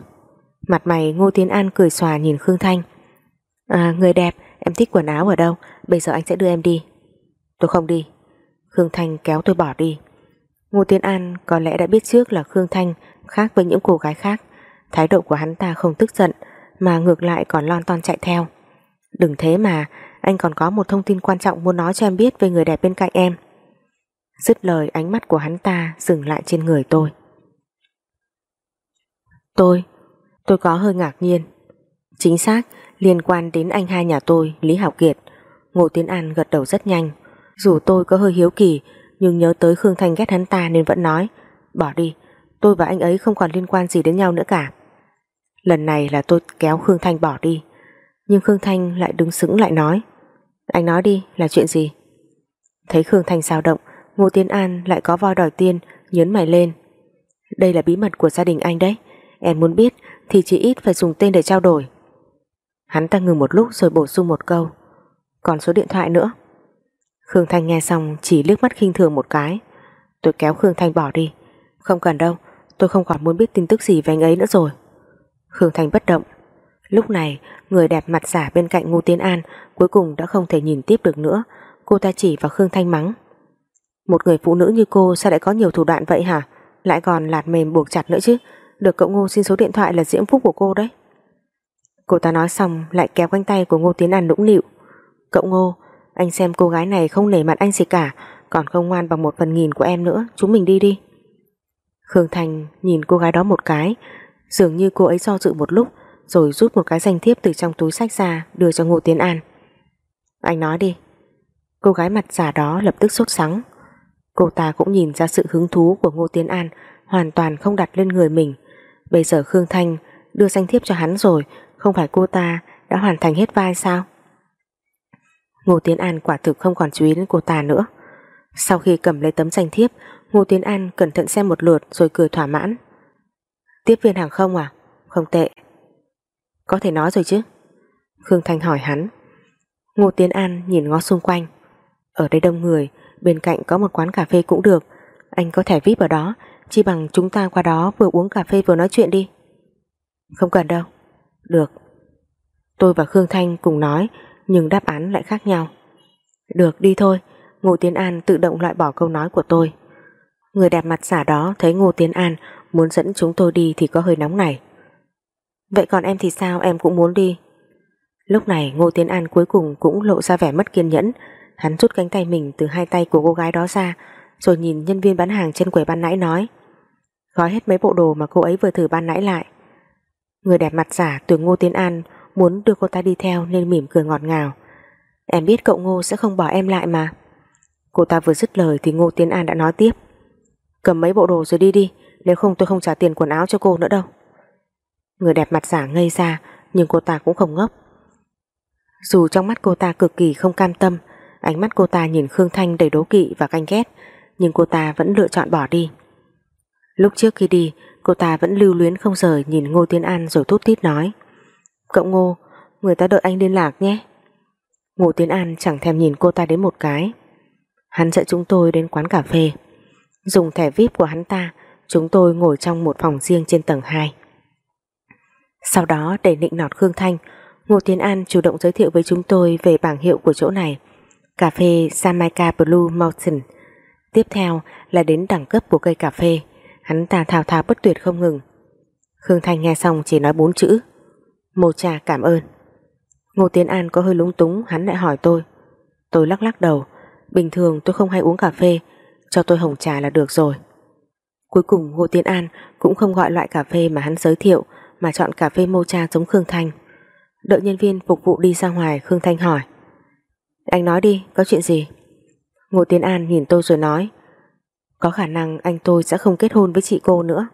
Mặt mày Ngô Tiến An cười xòa nhìn Khương Thanh. À, người đẹp, em thích quần áo ở đâu, bây giờ anh sẽ đưa em đi. Tôi không đi. Khương Thanh kéo tôi bỏ đi. Ngô Tiến An có lẽ đã biết trước là Khương Thanh khác với những cô gái khác. Thái độ của hắn ta không tức giận mà ngược lại còn lon ton chạy theo. Đừng thế mà, anh còn có một thông tin quan trọng muốn nói cho em biết về người đẹp bên cạnh em. Dứt lời ánh mắt của hắn ta dừng lại trên người tôi. Tôi, tôi có hơi ngạc nhiên. Chính xác, liên quan đến anh hai nhà tôi, Lý Hảo Kiệt. Ngô Tiến An gật đầu rất nhanh. Dù tôi có hơi hiếu kỳ, nhưng nhớ tới Khương Thanh ghét hắn ta nên vẫn nói, bỏ đi, tôi và anh ấy không còn liên quan gì đến nhau nữa cả. Lần này là tôi kéo Khương Thanh bỏ đi, nhưng Khương Thanh lại đứng sững lại nói, anh nói đi, là chuyện gì? Thấy Khương Thanh sao động, Ngô Tiến An lại có voi đòi tiên, nhớn mày lên. Đây là bí mật của gia đình anh đấy, em muốn biết thì chỉ ít phải dùng tên để trao đổi. Hắn ta ngừng một lúc rồi bổ sung một câu. Còn số điện thoại nữa. Khương Thanh nghe xong chỉ liếc mắt khinh thường một cái. Tôi kéo Khương Thanh bỏ đi. Không cần đâu, tôi không còn muốn biết tin tức gì về anh ấy nữa rồi. Khương Thanh bất động. Lúc này, người đẹp mặt giả bên cạnh Ngô Tiến An cuối cùng đã không thể nhìn tiếp được nữa. Cô ta chỉ vào Khương Thanh mắng. Một người phụ nữ như cô sao lại có nhiều thủ đoạn vậy hả? Lại còn lạt mềm buộc chặt nữa chứ. Được cậu Ngô xin số điện thoại là diễm phúc của cô đấy. Cô ta nói xong lại kéo quanh tay của Ngô Tiến An nũng nịu. Cậu Ngô, anh xem cô gái này không nể mặt anh gì cả, còn không ngoan bằng một phần nghìn của em nữa, chúng mình đi đi. Khương Thành nhìn cô gái đó một cái, dường như cô ấy do dự một lúc, rồi rút một cái danh thiếp từ trong túi sách ra đưa cho Ngô Tiến An. Anh nói đi. Cô gái mặt giả đó lập tức sốt sắng. Cô ta cũng nhìn ra sự hứng thú của Ngô Tiến An hoàn toàn không đặt lên người mình. Bây giờ Khương Thanh đưa danh thiếp cho hắn rồi, không phải cô ta đã hoàn thành hết vai sao? Ngô Tiến An quả thực không còn chú ý đến cô ta nữa. Sau khi cầm lấy tấm danh thiếp, Ngô Tiến An cẩn thận xem một lượt rồi cười thỏa mãn. Tiếp viên hàng không à? Không tệ. Có thể nói rồi chứ? Khương Thanh hỏi hắn. Ngô Tiến An nhìn ngó xung quanh. Ở đây đông người, bên cạnh có một quán cà phê cũng được. Anh có thể VIP ở đó, chi bằng chúng ta qua đó vừa uống cà phê vừa nói chuyện đi. Không cần đâu. Được. Tôi và Khương Thanh cùng nói nhưng đáp án lại khác nhau. Được đi thôi Ngô Tiến An tự động loại bỏ câu nói của tôi Người đẹp mặt giả đó thấy Ngô Tiến An muốn dẫn chúng tôi đi thì có hơi nóng này Vậy còn em thì sao em cũng muốn đi Lúc này Ngô Tiến An cuối cùng cũng lộ ra vẻ mất kiên nhẫn Hắn rút cánh tay mình từ hai tay của cô gái đó ra, Rồi nhìn nhân viên bán hàng trên quầy ban nãy nói, Gói hết mấy bộ đồ mà cô ấy vừa thử ban nãy lại. Người đẹp mặt giả tuổi Ngô Tiến An Muốn đưa cô ta đi theo nên mỉm cười ngọt ngào. Em biết cậu Ngô sẽ không bỏ em lại mà. Cô ta vừa dứt lời thì Ngô Tiến An đã nói tiếp, Cầm mấy bộ đồ rồi đi đi, Nếu không tôi không trả tiền quần áo cho cô nữa đâu. Người đẹp mặt giả ngây ra, Nhưng cô ta cũng không ngốc. Dù trong mắt cô ta cực kỳ không cam tâm Ánh mắt cô ta nhìn Khương Thanh đầy đố kỵ và canh ghét, Nhưng cô ta vẫn lựa chọn bỏ đi. Lúc trước khi đi, Cô ta vẫn lưu luyến không rời nhìn Ngô Tiến An rồi thút tít nói, Cậu Ngô, Người ta đợi anh liên lạc nhé. Ngô Tiến An chẳng thèm nhìn cô ta đến một cái. Hắn dẫn chúng tôi đến quán cà phê. Dùng thẻ VIP của hắn ta, Chúng tôi ngồi trong một phòng riêng trên tầng 2 Sau đó, để nịnh nọt Khương Thanh, Ngô Tiến An chủ động giới thiệu với chúng tôi Về bảng hiệu của chỗ này. Cà phê Jamaica Blue Mountain. Tiếp theo là đến đẳng cấp của cây cà phê. Hắn ta thao thao bất tuyệt không ngừng. Khương Thanh nghe xong chỉ nói bốn chữ. Mô trà cảm ơn. Ngô Tiến An có hơi lúng túng, Hắn lại hỏi tôi. Tôi lắc lắc đầu. Bình thường tôi không hay uống cà phê. Cho tôi hồng trà là được rồi. Cuối cùng Ngô Tiến An cũng không gọi loại cà phê mà hắn giới thiệu, Mà chọn cà phê mocha giống Khương Thanh. Đợi nhân viên phục vụ đi ra ngoài, Khương Thanh hỏi. Anh nói đi, có chuyện gì? Ngô Tiến An nhìn tôi rồi nói Có khả năng anh tôi sẽ không kết hôn với chị cô nữa.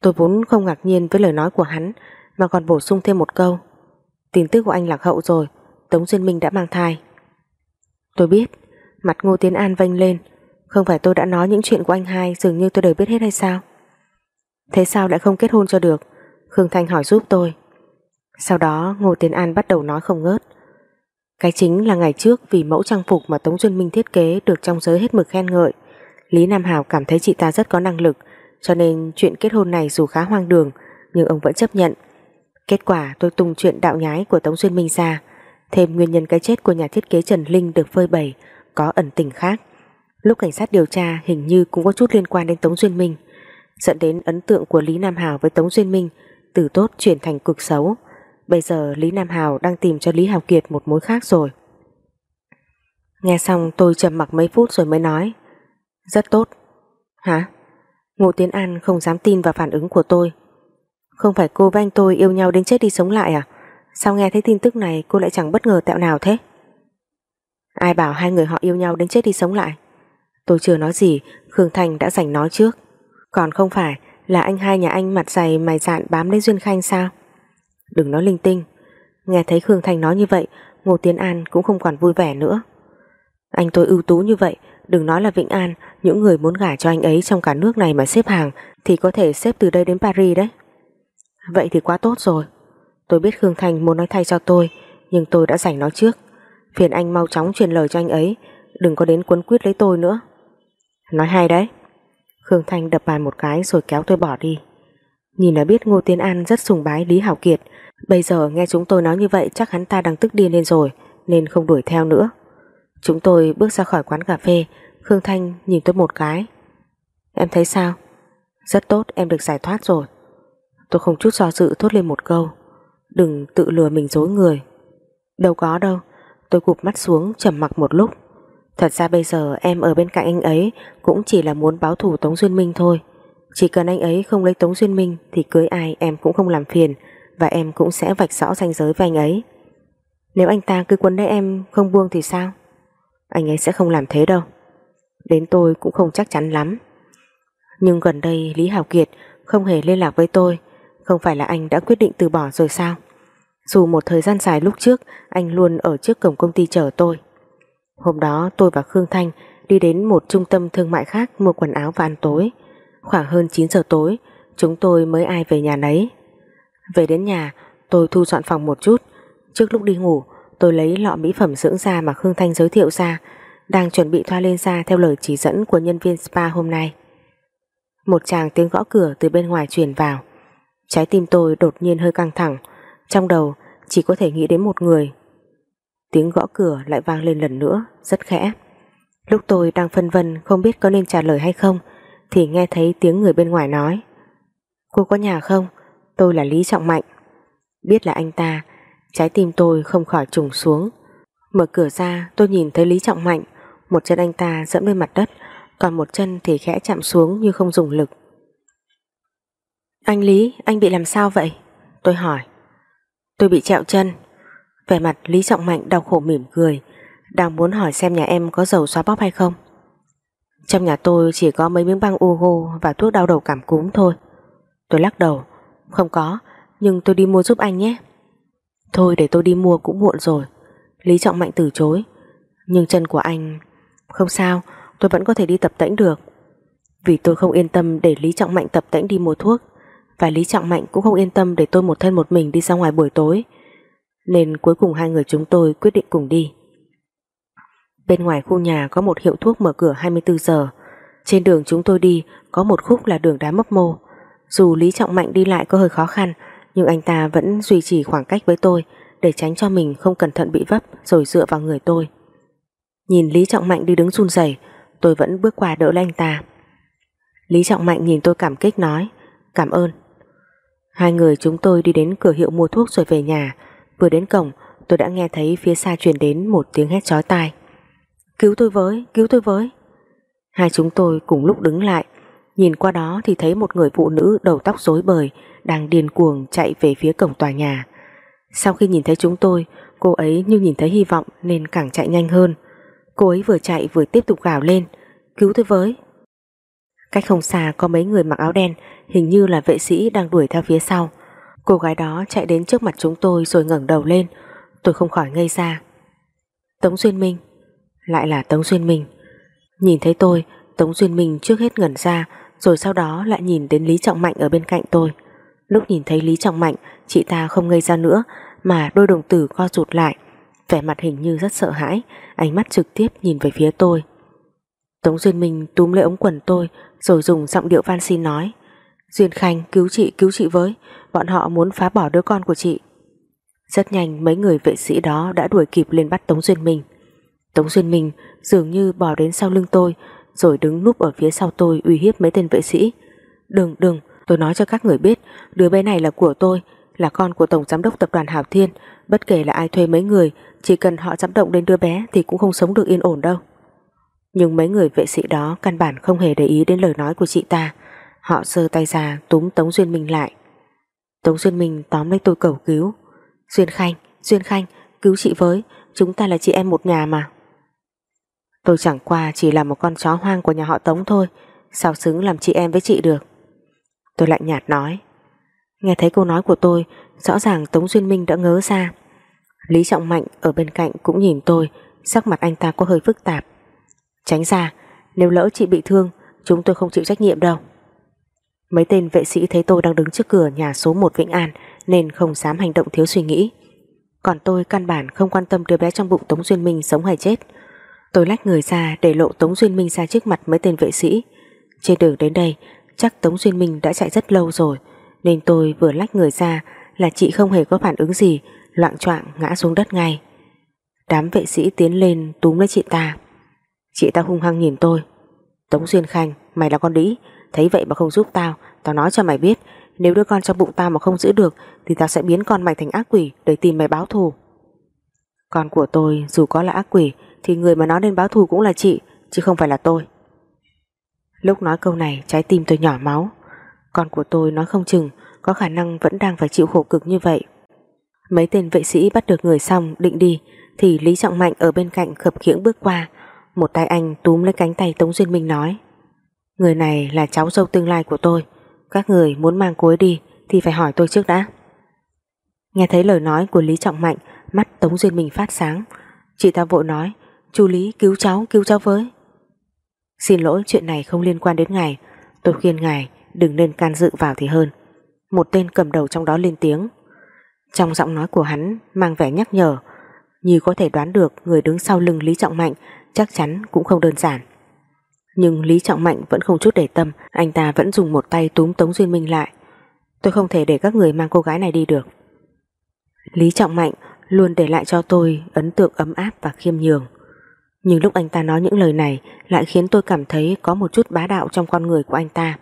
Tôi vốn không ngạc nhiên với lời nói của hắn Mà còn bổ sung thêm một câu Tin tức của anh lạc hậu rồi Tống Duyên Minh đã mang thai. Tôi biết Mặt Ngô Tiến An vênh lên Không phải tôi đã nói những chuyện của anh hai Dường như tôi đều biết hết hay sao? Thế sao lại không kết hôn cho được? Khương Thanh hỏi giúp tôi. Sau đó Ngô Tiến An bắt đầu nói không ngớt. Cái chính là ngày trước Vì mẫu trang phục mà Tống Xuân Minh thiết kế Được trong giới hết mực khen ngợi Lý Nam Hảo cảm thấy chị ta rất có năng lực, Cho nên chuyện kết hôn này dù khá hoang đường, Nhưng ông vẫn chấp nhận Kết quả tôi tung chuyện đạo nhái của Tống Xuân Minh ra Thêm nguyên nhân cái chết của nhà thiết kế Trần Linh được phơi bày, có ẩn tình khác. Lúc cảnh sát điều tra, hình như cũng có chút liên quan đến Tống Duyên Minh dẫn đến ấn tượng của Lý Nam Hảo với Tống Duyên Minh, từ tốt chuyển thành cực xấu. Bây giờ Lý Nam Hào đang tìm cho Lý Hào Kiệt một mối khác rồi. Nghe xong tôi trầm mặc mấy phút rồi mới nói, Rất tốt Hả? Ngô Tiến An không dám tin vào phản ứng của tôi Không phải cô và anh tôi yêu nhau đến chết đi sống lại à? Sao nghe thấy tin tức này cô lại chẳng bất ngờ tẹo nào thế Ai bảo hai người họ yêu nhau đến chết đi sống lại Tôi chưa nói gì, Khương Thành đã giành nói trước Còn không phải là anh hai nhà anh mặt dày mày dạn bám lấy Duyên Khanh sao Đừng nói linh tinh. Nghe thấy Khương Thành nói như vậy, Ngô Tiến An cũng không còn vui vẻ nữa. Anh tôi ưu tú như vậy, Đừng nói là Vĩnh An, Những người muốn gả cho anh ấy trong cả nước này mà xếp hàng, Thì có thể xếp từ đây đến Paris đấy. Vậy thì quá tốt rồi. Tôi biết Khương Thành muốn nói thay cho tôi, Nhưng tôi đã giành nó trước. Phiền anh mau chóng truyền lời cho anh ấy, Đừng có đến quấn quyết lấy tôi nữa. Nói hay đấy. Khương Thanh đập bàn một cái rồi kéo tôi bỏ đi. Nhìn là biết Ngô Tiến An rất sùng bái Lý Hảo Kiệt Bây giờ nghe chúng tôi nói như vậy Chắc hắn ta đang tức điên lên rồi, Nên không đuổi theo nữa. Chúng tôi bước ra khỏi quán cà phê, Khương Thanh nhìn tôi một cái. Em thấy sao? Rất tốt, em được giải thoát rồi. Tôi không chút do dự thốt lên một câu. Đừng tự lừa mình dối người. Đâu có đâu, Tôi cụp mắt xuống trầm mặc một lúc. Thật ra bây giờ em ở bên cạnh anh ấy Cũng chỉ là muốn báo thù Tống Duyên Minh thôi. Chỉ cần anh ấy không lấy Tống Duyên Minh Thì cưới ai em cũng không làm phiền. Và em cũng sẽ vạch rõ ranh giới với anh ấy Nếu anh ta cứ quấn lấy em Không buông thì sao Anh ấy sẽ không làm thế đâu Đến tôi cũng không chắc chắn lắm Nhưng gần đây Lý Hào Kiệt Không hề liên lạc với tôi Không phải là anh đã quyết định từ bỏ rồi sao dù một thời gian dài lúc trước anh luôn ở trước cổng công ty chờ tôi. Hôm đó tôi và Khương Thanh đi đến một trung tâm thương mại khác mua quần áo và ăn tối. Khoảng hơn 9 giờ tối, chúng tôi mới ai về nhà nấy. Về đến nhà, tôi thu dọn phòng một chút. Trước lúc đi ngủ, tôi lấy lọ mỹ phẩm dưỡng da mà Khương Thanh giới thiệu ra, đang chuẩn bị thoa lên da theo lời chỉ dẫn của nhân viên spa hôm nay. Một chàng tiếng gõ cửa từ bên ngoài truyền vào. Trái tim tôi đột nhiên hơi căng thẳng, trong đầu chỉ có thể nghĩ đến một người Tiếng gõ cửa lại vang lên lần nữa Rất khẽ Lúc tôi đang phân vân không biết có nên trả lời hay không Thì nghe thấy tiếng người bên ngoài nói Cô có nhà không? Tôi là Lý Trọng Mạnh. Biết là anh ta Trái tim tôi không khỏi trùng xuống. Mở cửa ra tôi nhìn thấy Lý Trọng Mạnh. Một chân anh ta dẫm lên mặt đất Còn một chân thì khẽ chạm xuống như không dùng lực. Anh Lý, anh bị làm sao vậy? Tôi hỏi. Tôi bị trẹo chân. Vẻ mặt Lý Trọng Mạnh đau khổ mỉm cười Đang muốn hỏi xem nhà em có dầu xóa bóp hay không. Trong nhà tôi chỉ có mấy miếng băng Ugo Và thuốc đau đầu cảm cúm thôi. Tôi lắc đầu. Không có, Nhưng tôi đi mua giúp anh nhé. Thôi để tôi đi mua cũng muộn rồi. Lý Trọng Mạnh từ chối. Nhưng chân của anh, Không sao, tôi vẫn có thể đi tập tễnh được. Vì tôi không yên tâm để Lý Trọng Mạnh tập tễnh đi mua thuốc, Và Lý Trọng Mạnh cũng không yên tâm để tôi một thân một mình đi ra ngoài buổi tối. Nên cuối cùng hai người chúng tôi quyết định cùng đi. Bên ngoài khu nhà có một hiệu thuốc mở cửa 24 giờ. Trên đường chúng tôi đi, Có một khúc là đường đá mấp mô. Dù Lý Trọng Mạnh đi lại có hơi khó khăn Nhưng anh ta vẫn duy trì khoảng cách với tôi để tránh cho mình không cẩn thận bị vấp rồi dựa vào người tôi. Nhìn Lý Trọng Mạnh đi đứng run rẩy, tôi vẫn bước qua đỡ lấy anh ta. Lý Trọng Mạnh nhìn tôi cảm kích nói, cảm ơn. Hai người chúng tôi đi đến cửa hiệu mua thuốc rồi về nhà, vừa đến cổng tôi đã nghe thấy phía xa truyền đến một tiếng hét chói tai. Cứu tôi với, cứu tôi với. Hai chúng tôi cùng lúc đứng lại, nhìn qua đó thì thấy một người phụ nữ đầu tóc rối bời đang điên cuồng chạy về phía cổng tòa nhà. Sau khi nhìn thấy chúng tôi, cô ấy như nhìn thấy hy vọng nên càng chạy nhanh hơn. Cô ấy vừa chạy vừa tiếp tục gào lên, cứu tôi với. Cách không xa có mấy người mặc áo đen, hình như là vệ sĩ đang đuổi theo phía sau. Cô gái đó chạy đến trước mặt chúng tôi rồi ngẩng đầu lên, tôi không khỏi ngây ra. Tống Duyên Minh, lại là Tống Duyên Minh. Nhìn thấy tôi, Tống Duyên Minh trước hết ngẩn ra, rồi sau đó lại nhìn đến Lý Trọng Mạnh ở bên cạnh tôi. Lúc nhìn thấy Lý Trọng Mạnh, chị ta không ngây ra nữa mà đôi đồng tử co rụt lại, vẻ mặt hình như rất sợ hãi, ánh mắt trực tiếp nhìn về phía tôi. Tống Duyên Minh túm lấy ống quần tôi rồi dùng giọng điệu van xin nói Duyên Khanh cứu chị cứu chị với bọn họ muốn phá bỏ đứa con của chị rất nhanh mấy người vệ sĩ đó đã đuổi kịp lên bắt Tống Duyên Minh Tống Duyên Minh dường như bỏ đến sau lưng tôi rồi đứng núp ở phía sau tôi uy hiếp mấy tên vệ sĩ. Đừng đừng tôi nói cho các người biết đứa bé này là của tôi là con của Tổng Giám đốc Tập đoàn Hảo Thiên bất kể là ai thuê mấy người chỉ cần họ dám động đến đứa bé thì cũng không sống được yên ổn đâu. Nhưng mấy người vệ sĩ đó căn bản không hề để ý đến lời nói của chị ta. Họ sơ tay ra túm Tống Duyên Minh lại. Tống Duyên Minh tóm lấy tôi cầu cứu. Duyên Khanh, Duyên Khanh cứu chị với chúng ta là chị em một nhà mà tôi chẳng qua chỉ là một con chó hoang của nhà họ Tống thôi. Sao xứng làm chị em với chị được? Tôi lạnh nhạt nói. Nghe thấy câu nói của tôi, Rõ ràng Tống Duyên Minh đã ngớ ra. Lý Trọng Mạnh ở bên cạnh cũng nhìn tôi, Sắc mặt anh ta có hơi phức tạp. Tránh ra, Nếu lỡ chị bị thương, Chúng tôi không chịu trách nhiệm đâu. Mấy tên vệ sĩ thấy tôi đang đứng trước cửa nhà số 1 Vĩnh An Nên không dám hành động thiếu suy nghĩ. Còn tôi căn bản không quan tâm đứa bé trong bụng Tống Duyên Minh sống hay chết. Tôi lách người ra để lộ Tống Duyên Minh ra trước mặt mấy tên vệ sĩ. Trên đường đến đây, Chắc Tống Duyên Minh đã chạy rất lâu rồi, nên tôi vừa lách người ra là chị không hề có phản ứng gì, loạn choạng ngã xuống đất ngay. Đám vệ sĩ tiến lên túm lấy chị ta. Chị ta hung hăng nhìn tôi. Tống Duyên Khanh, mày là con đĩ, thấy vậy mà không giúp tao tao nói cho mày biết, nếu đứa con trong bụng tao mà không giữ được thì tao sẽ biến con mày thành ác quỷ để tìm mày báo thù. Con của tôi dù có là ác quỷ thì người mà nó nên báo thù cũng là chị, chứ không phải là tôi. Lúc nói câu này, trái tim tôi nhỏ máu. Con của tôi nói không chừng, có khả năng vẫn đang phải chịu khổ cực như vậy. Mấy tên vệ sĩ bắt được người xong, định đi, thì Lý Trọng Mạnh ở bên cạnh khập khiễng bước qua. Một tay anh túm lấy cánh tay Tống Duyên Minh nói, Người này là cháu dâu tương lai của tôi. Các người muốn mang cô ấy đi, thì phải hỏi tôi trước đã. Nghe thấy lời nói của Lý Trọng Mạnh, mắt Tống Duyên Minh phát sáng. Chị ta vội nói chú Lý cứu cháu cứu cháu với. Xin lỗi chuyện này không liên quan đến ngài tôi khuyên ngài đừng nên can dự vào thì hơn. Một tên cầm đầu trong đó lên tiếng. Trong giọng nói của hắn mang vẻ nhắc nhở, như có thể đoán được người đứng sau lưng Lý Trọng Mạnh chắc chắn cũng không đơn giản. Nhưng Lý Trọng Mạnh vẫn không chút để tâm, anh ta vẫn dùng một tay túm Tống Duyên Minh lại. Tôi không thể để các người mang cô gái này đi được. Lý Trọng Mạnh luôn để lại cho tôi ấn tượng ấm áp và khiêm nhường. Nhưng lúc anh ta nói những lời này lại khiến tôi cảm thấy có một chút bá đạo trong con người của anh ta.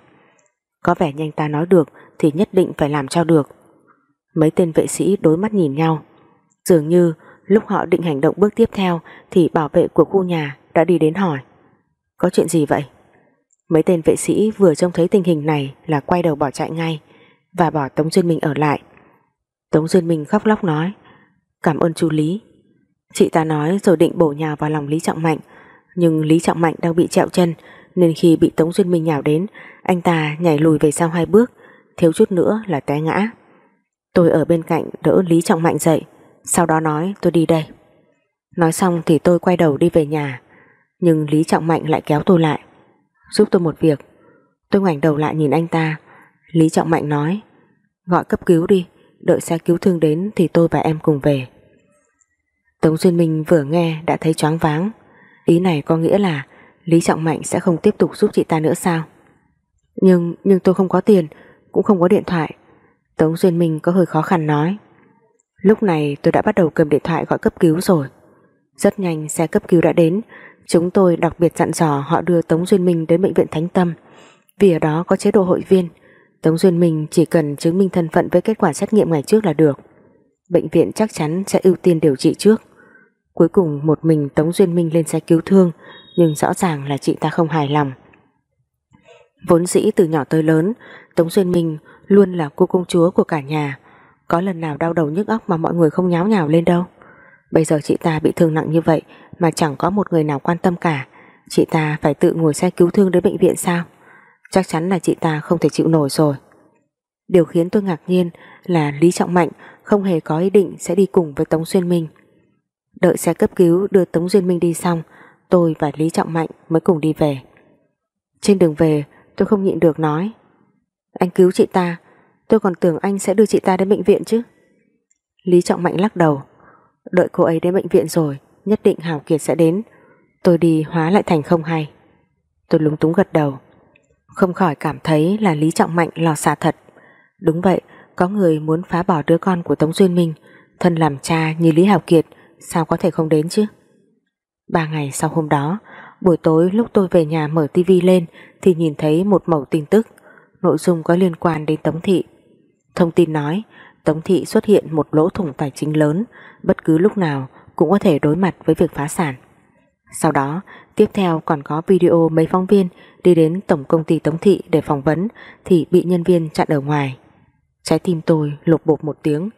Có vẻ như anh ta nói được thì nhất định phải làm cho được. Mấy tên vệ sĩ đối mắt nhìn nhau. Dường như lúc họ định hành động bước tiếp theo thì bảo vệ của khu nhà đã đi đến hỏi. Có chuyện gì vậy? Mấy tên vệ sĩ vừa trông thấy tình hình này là quay đầu bỏ chạy ngay và bỏ Tống Duyên Minh ở lại. Tống Duyên Minh khóc lóc nói, Cảm ơn chú Lý. Chị ta nói rồi định bổ nhào vào lòng Lý Trọng Mạnh nhưng Lý Trọng Mạnh đang bị trẹo chân nên khi bị Tống Duyên Minh nhào đến anh ta nhảy lùi về sau hai bước thiếu chút nữa là té ngã. Tôi ở bên cạnh đỡ Lý Trọng Mạnh dậy sau đó nói tôi đi đây. Nói xong thì tôi quay đầu đi về nhà nhưng Lý Trọng Mạnh lại kéo tôi lại giúp tôi một việc. Tôi ngoảnh đầu lại nhìn anh ta. Lý Trọng Mạnh nói, gọi cấp cứu đi, đợi xe cứu thương đến thì tôi và em cùng về. Tống Duyên Minh vừa nghe đã thấy choáng váng. Ý này có nghĩa là Lý Trọng Mạnh sẽ không tiếp tục giúp chị ta nữa sao? Nhưng, nhưng tôi không có tiền, cũng không có điện thoại. Tống Duyên Minh có hơi khó khăn nói. Lúc này tôi đã bắt đầu cầm điện thoại gọi cấp cứu rồi. Rất nhanh xe cấp cứu đã đến, Chúng tôi đặc biệt dặn dò họ đưa Tống Duyên Minh đến bệnh viện Thánh Tâm vì ở đó có chế độ hội viên. Tống Duyên Minh chỉ cần chứng minh thân phận với kết quả xét nghiệm ngày trước là được. Bệnh viện chắc chắn sẽ ưu tiên điều trị trước. Cuối cùng một mình Tống Duyên Minh lên xe cứu thương, nhưng rõ ràng là chị ta không hài lòng. Vốn dĩ từ nhỏ tới lớn, Tống Duyên Minh luôn là cô công chúa của cả nhà Có lần nào đau đầu nhức óc mà mọi người không nháo nhào lên đâu Bây giờ chị ta bị thương nặng như vậy mà chẳng có một người nào quan tâm cả. Chị ta phải tự ngồi xe cứu thương đến bệnh viện sao? Chắc chắn là chị ta không thể chịu nổi rồi. Điều khiến tôi ngạc nhiên là Lý Trọng Mạnh không hề có ý định sẽ đi cùng với Tống Xuyên Minh. Đợi xe cấp cứu đưa Tống Duyên Minh đi xong, tôi và Lý Trọng Mạnh mới cùng đi về. Trên đường về, tôi không nhịn được nói. Anh cứu chị ta, tôi còn tưởng anh sẽ đưa chị ta đến bệnh viện chứ. Lý Trọng Mạnh lắc đầu. Đợi cô ấy đến bệnh viện rồi Nhất định Hảo Kiệt sẽ đến Tôi đi hóa lại thành không hay Tôi lúng túng gật đầu Không khỏi cảm thấy là Lý Trọng Mạnh lò xả thật Đúng vậy Có người muốn phá bỏ đứa con của Tống Duyên Minh Thân làm cha như Lý Hảo Kiệt Sao có thể không đến chứ Ba ngày sau hôm đó Buổi tối lúc tôi về nhà mở tivi lên Thì nhìn thấy một mẩu tin tức Nội dung có liên quan đến Tống Thị Thông tin nói Tống Thị xuất hiện một lỗ thủng tài chính lớn bất cứ lúc nào cũng có thể đối mặt với việc phá sản. Sau đó, tiếp theo còn có video mấy phóng viên đi đến tổng công ty Tống Thị để phỏng vấn thì bị nhân viên chặn ở ngoài. Trái tim tôi lục bột một tiếng.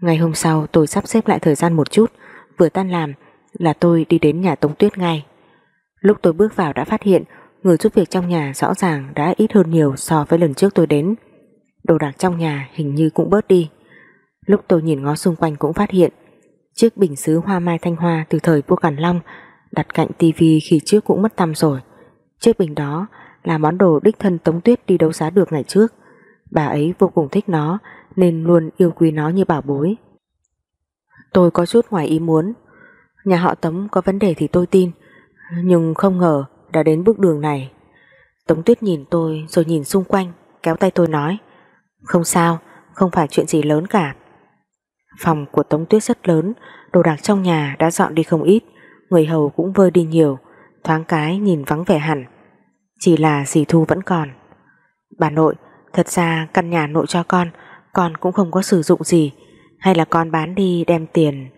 Ngày hôm sau tôi sắp xếp lại thời gian một chút, vừa tan làm là tôi đi đến nhà Tống Tuyết ngay. Lúc tôi bước vào đã phát hiện người giúp việc trong nhà rõ ràng đã ít hơn nhiều so với lần trước tôi đến. Đồ đạc trong nhà hình như cũng bớt đi. Lúc tôi nhìn ngó xung quanh cũng phát hiện chiếc bình sứ hoa mai thanh hoa từ thời vua Càn Long đặt cạnh tivi khi trước cũng mất tăm rồi. Chiếc bình đó là món đồ đích thân Tống Tuyết đi đấu giá được ngày trước. Bà ấy vô cùng thích nó nên luôn yêu quý nó như bảo bối. Tôi có chút ngoài ý muốn. Nhà họ Tống có vấn đề thì tôi tin, nhưng không ngờ đã đến bước đường này. Tống Tuyết nhìn tôi rồi nhìn xung quanh, kéo tay tôi nói Không sao, không phải chuyện gì lớn cả. Phòng của Tống Tuyết rất lớn, đồ đạc trong nhà đã dọn đi không ít, người hầu cũng vơi đi nhiều, thoáng cái nhìn vắng vẻ hẳn. Chỉ là dì Thu vẫn còn. Bà nội, thật ra căn nhà nội cho con, con cũng không có sử dụng gì, hay là con bán đi đem tiền.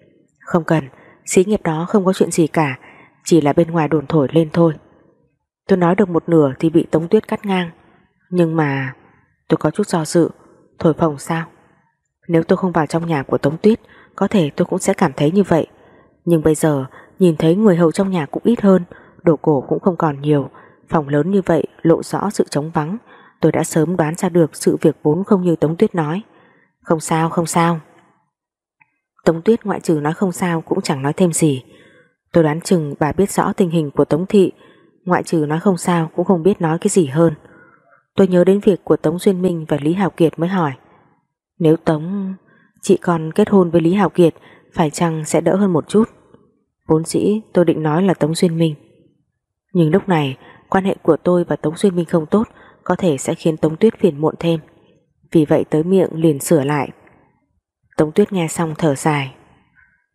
Không cần, xí nghiệp đó không có chuyện gì cả, chỉ là bên ngoài đồn thổi lên thôi. Tôi nói được một nửa thì bị Tống Tuyết cắt ngang, nhưng mà tôi có chút do dự, thổi phồng sao? Nếu tôi không vào trong nhà của Tống Tuyết Có thể tôi cũng sẽ cảm thấy như vậy Nhưng bây giờ nhìn thấy người hầu trong nhà cũng ít hơn Đồ cổ cũng không còn nhiều Phòng lớn như vậy lộ rõ sự trống vắng Tôi đã sớm đoán ra được sự việc vốn không như Tống Tuyết nói. Không sao không sao. Tống Tuyết ngoại trừ nói không sao Cũng chẳng nói thêm gì. Tôi đoán chừng bà biết rõ tình hình của Tống Thị, Ngoại trừ nói không sao Cũng không biết nói cái gì hơn. Tôi nhớ đến việc của Tống Duyên Minh và Lý hảo Kiệt mới hỏi, nếu Tống, Chị còn kết hôn với Lý hảo Kiệt, Phải chăng sẽ đỡ hơn một chút? Vốn dĩ tôi định nói là Tống Duyên Minh. Nhưng lúc này, Quan hệ của tôi và Tống Duyên Minh không tốt có thể sẽ khiến Tống Tuyết phiền muộn thêm. Vì vậy tới miệng liền sửa lại. Tống Tuyết nghe xong thở dài.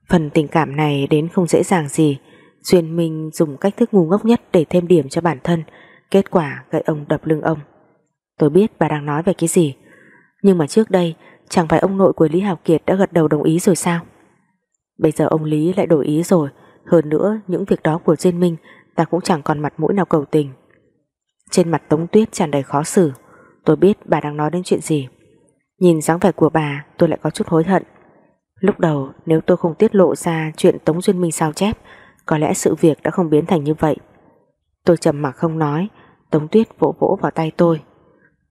Phần tình cảm này đến không dễ dàng gì. Duyên Minh dùng cách thức ngu ngốc nhất Để thêm điểm cho bản thân. Kết quả gậy ông đập lưng ông. Tôi biết bà đang nói về cái gì. Nhưng mà trước đây, Chẳng phải ông nội của Lý Hào Kiệt đã gật đầu đồng ý rồi sao? Bây giờ ông Lý lại đổi ý rồi. Hơn nữa, những việc đó của Duyên Minh, Ta cũng chẳng còn mặt mũi nào cầu tình. Trên mặt Tống Tuyết tràn đầy khó xử. Tôi biết bà đang nói đến chuyện gì. Nhìn dáng vẻ của bà tôi lại có chút hối hận. Lúc đầu nếu tôi không tiết lộ ra chuyện Tống Duyên Minh sao chép có lẽ sự việc đã không biến thành như vậy. Tôi trầm mặc không nói Tống Tuyết vỗ vỗ vào tay tôi.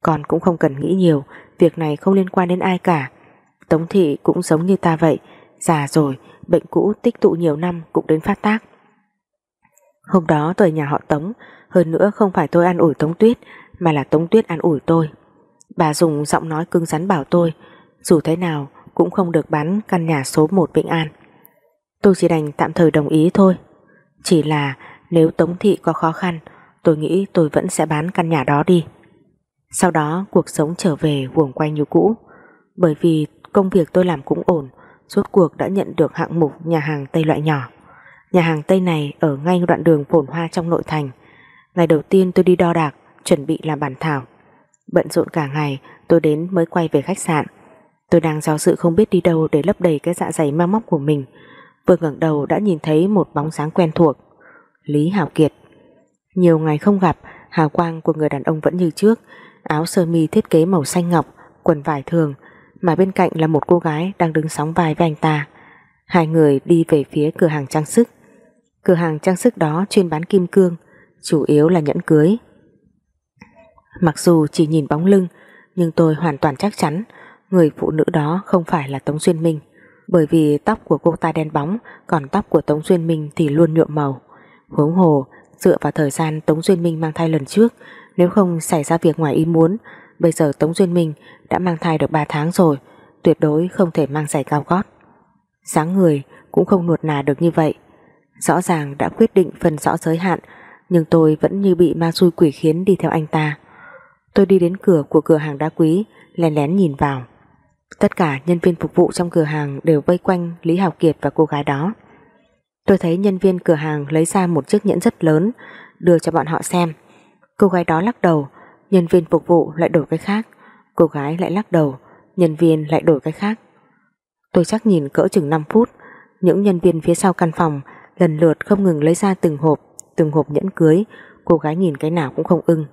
Còn cũng không cần nghĩ nhiều Việc này không liên quan đến ai cả. Tống Thị cũng giống như ta vậy Già rồi, bệnh cũ tích tụ nhiều năm Cũng đến phát tác. Hôm đó tôi nhà họ Tống hơn nữa không phải tôi ăn ủi Tống Tuyết, Mà là Tống Tuyết ăn ủi tôi. Bà dùng giọng nói cứng rắn bảo tôi, Dù thế nào cũng không được bán căn nhà số 1 Vĩnh An. Tôi chỉ đành tạm thời đồng ý thôi. Chỉ là nếu Tống Thị có khó khăn, Tôi nghĩ tôi vẫn sẽ bán căn nhà đó đi. Sau đó cuộc sống trở về guồng quay như cũ. Bởi vì công việc tôi làm cũng ổn Rốt cuộc đã nhận được hạng mục nhà hàng Tây loại nhỏ. Nhà hàng Tây này ở ngay đoạn đường phồn hoa trong nội thành. Ngày đầu tiên tôi đi đo đạc, Chuẩn bị làm bản thảo. Bận rộn cả ngày, tôi đến mới quay về khách sạn. Tôi đang do sự không biết đi đâu Để lấp đầy cái dạ dày mang móc của mình. Vừa ngẩng đầu đã nhìn thấy một bóng dáng quen thuộc, Lý Hảo Kiệt. Nhiều ngày không gặp, Hào quang của người đàn ông vẫn như trước, Áo sơ mi thiết kế màu xanh ngọc, Quần vải thường, Mà bên cạnh là một cô gái đang đứng sóng vai với anh ta. Hai người đi về phía cửa hàng trang sức. Cửa hàng trang sức đó chuyên bán kim cương Chủ yếu là nhẫn cưới Mặc dù chỉ nhìn bóng lưng Nhưng tôi hoàn toàn chắc chắn Người phụ nữ đó không phải là Tống Duyên Minh bởi vì tóc của cô ta đen bóng còn tóc của Tống Duyên Minh thì luôn nhuộm màu. Huống hồ, dựa vào thời gian Tống Duyên Minh mang thai lần trước, nếu không xảy ra việc ngoài ý muốn, bây giờ Tống Duyên Minh đã mang thai được 3 tháng rồi, tuyệt đối không thể mang giày cao gót. Sáng người cũng không nuột nà được như vậy. Rõ ràng đã quyết định phần rõ giới hạn, nhưng tôi vẫn như bị ma xui quỷ khiến đi theo anh ta. Tôi đi đến cửa của cửa hàng đá quý, lén lén nhìn vào. Tất cả nhân viên phục vụ trong cửa hàng đều vây quanh Lý Hào Kiệt và cô gái đó. Tôi thấy nhân viên cửa hàng lấy ra một chiếc nhẫn rất lớn đưa cho bọn họ xem. Cô gái đó lắc đầu, nhân viên phục vụ lại đổi cái khác. Cô gái lại lắc đầu, nhân viên lại đổi cái khác. Tôi chắc nhìn cỡ chừng 5 phút, những nhân viên phía sau căn phòng lần lượt không ngừng lấy ra từng hộp, từng hộp nhẫn cưới, cô gái nhìn cái nào cũng không ưng.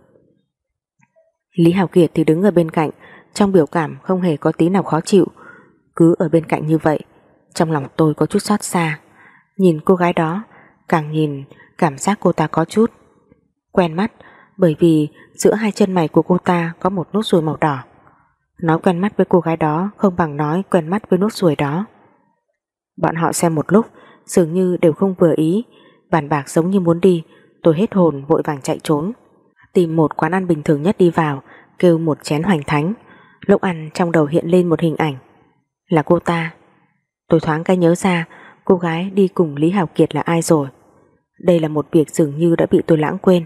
Lý Hào Kiệt thì đứng ở bên cạnh, trong biểu cảm không hề có tí nào khó chịu. Cứ ở bên cạnh như vậy Trong lòng tôi có chút xót xa. Nhìn cô gái đó Càng nhìn cảm giác cô ta có chút Quen mắt Bởi vì giữa hai chân mày của cô ta Có một nốt ruồi màu đỏ. Nói quen mắt với cô gái đó Không bằng nói quen mắt với nốt ruồi đó. Bọn họ xem một lúc Dường như đều không vừa ý Bàn bạc giống như muốn đi, Tôi hết hồn vội vàng chạy trốn. Tìm một quán ăn bình thường nhất đi vào, Kêu một chén hoành thánh. Lúc ăn, trong đầu hiện lên một hình ảnh. Là cô ta. Tôi thoáng cái nhớ ra, Cô gái đi cùng Lý Hào Kiệt là ai rồi. Đây là một việc dường như đã bị tôi lãng quên.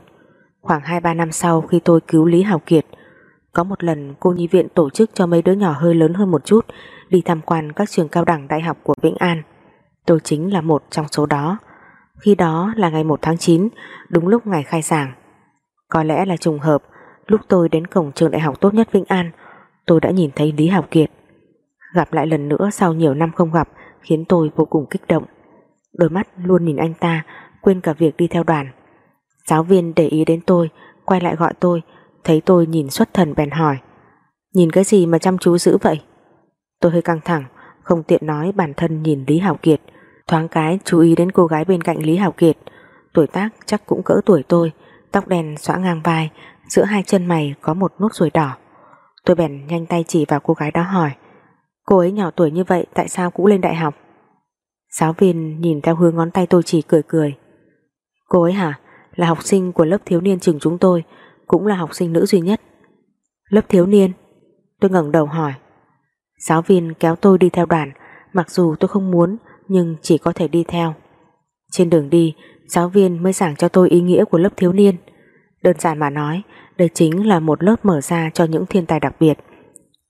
Khoảng 2-3 năm sau khi tôi cứu Lý Hào Kiệt, Có một lần cô nhi viện tổ chức cho mấy đứa nhỏ hơi lớn hơn một chút Đi tham quan các trường cao đẳng đại học của Vĩnh An. Tôi chính là một trong số đó. Khi đó là ngày 1 tháng 9 Đúng lúc ngày khai giảng Có lẽ là trùng hợp Lúc tôi đến cổng trường đại học tốt nhất Vĩnh An tôi đã nhìn thấy Lý Hào Kiệt. Gặp lại lần nữa sau nhiều năm không gặp khiến tôi vô cùng kích động. Đôi mắt luôn nhìn anh ta, quên cả việc đi theo đoàn. Giáo viên để ý đến tôi, quay lại gọi tôi, thấy tôi nhìn xuất thần bèn hỏi. Nhìn cái gì mà chăm chú dữ vậy? Tôi hơi căng thẳng, không tiện nói bản thân nhìn Lý Hảo Kiệt, thoáng cái chú ý đến cô gái bên cạnh Lý hảo Kiệt. Tuổi tác chắc cũng cỡ tuổi tôi, tóc đen xõa ngang vai, giữa hai chân mày có một nốt ruồi đỏ. Tôi bèn nhanh tay chỉ vào cô gái đó hỏi Cô ấy nhỏ tuổi như vậy tại sao cũng lên đại học? Giáo viên nhìn theo hướng ngón tay tôi chỉ cười cười. Cô ấy hả? Là học sinh của lớp thiếu niên trường chúng tôi Cũng là học sinh nữ duy nhất. Lớp thiếu niên? Tôi ngẩng đầu hỏi. Giáo viên kéo tôi đi theo đoàn Mặc dù tôi không muốn nhưng chỉ có thể đi theo. Trên đường đi Giáo viên mới giảng cho tôi ý nghĩa của lớp thiếu niên. Đơn giản mà nói đây chính là một lớp mở ra cho những thiên tài đặc biệt.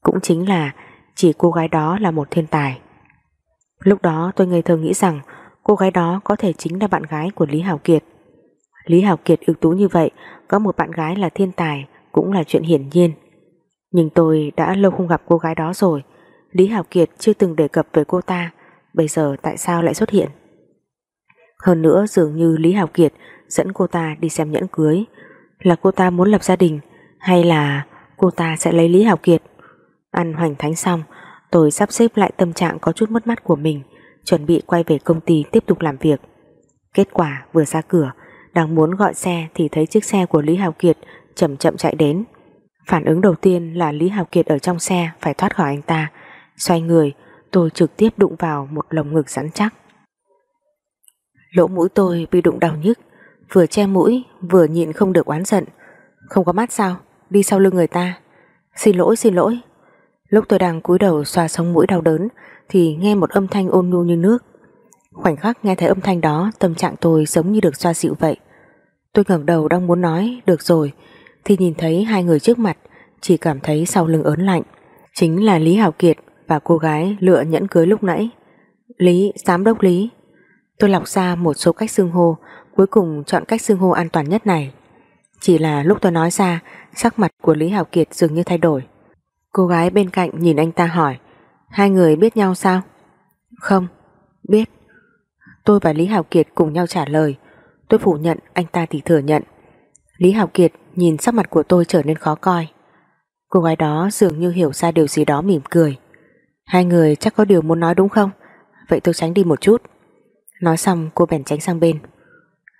Cũng chính là Chỉ cô gái đó là một thiên tài. Lúc đó tôi ngây thơ nghĩ rằng cô gái đó có thể chính là bạn gái của Lý Hảo Kiệt. Lý Hảo Kiệt ưu tú như vậy, có một bạn gái là thiên tài cũng là chuyện hiển nhiên. Nhưng tôi đã lâu không gặp cô gái đó rồi, Lý Hảo Kiệt chưa từng đề cập về cô ta, bây giờ tại sao lại xuất hiện? Hơn nữa dường như Lý Hảo Kiệt dẫn cô ta đi xem nhẫn cưới, là cô ta muốn lập gia đình hay là cô ta sẽ lấy Lý Hảo Kiệt? Ăn hoành thánh xong, tôi sắp xếp lại tâm trạng có chút mất mát của mình, chuẩn bị quay về công ty tiếp tục làm việc. Kết quả vừa ra cửa, đang muốn gọi xe thì thấy chiếc xe của Lý Hào Kiệt chậm chậm chạy đến. Phản ứng đầu tiên là Lý Hào Kiệt ở trong xe phải thoát khỏi anh ta. Xoay người, tôi trực tiếp đụng vào một lồng ngực rắn chắc. Lỗ mũi tôi bị đụng đau nhức, vừa che mũi vừa nhịn không được oán giận. Không có mắt sao? Đi sau lưng người ta. Xin lỗi, xin lỗi. Lúc tôi đang cúi đầu xoa sống mũi đau đớn thì nghe một âm thanh ôn nhu như nước. Khoảnh khắc nghe thấy âm thanh đó tâm trạng tôi giống như được xoa dịu vậy. Tôi ngẩng đầu đang muốn nói được rồi thì nhìn thấy hai người trước mặt chỉ cảm thấy sau lưng ớn lạnh. Chính là Lý hảo Kiệt và cô gái lựa nhẫn cưới lúc nãy. Lý, giám đốc Lý. Tôi lọc ra một số cách xưng hô cuối cùng chọn cách xưng hô an toàn nhất này. Chỉ là lúc tôi nói ra sắc mặt của Lý Hào Kiệt dường như thay đổi. Cô gái bên cạnh nhìn anh ta hỏi Hai người biết nhau sao? Không, biết. Tôi và Lý Hào Kiệt cùng nhau trả lời. Tôi phủ nhận, anh ta thì thừa nhận. Lý Hào Kiệt nhìn sắc mặt của tôi trở nên khó coi. Cô gái đó dường như hiểu ra điều gì đó mỉm cười. Hai người chắc có điều muốn nói đúng không? Vậy tôi tránh đi một chút. Nói xong cô bèn tránh sang bên.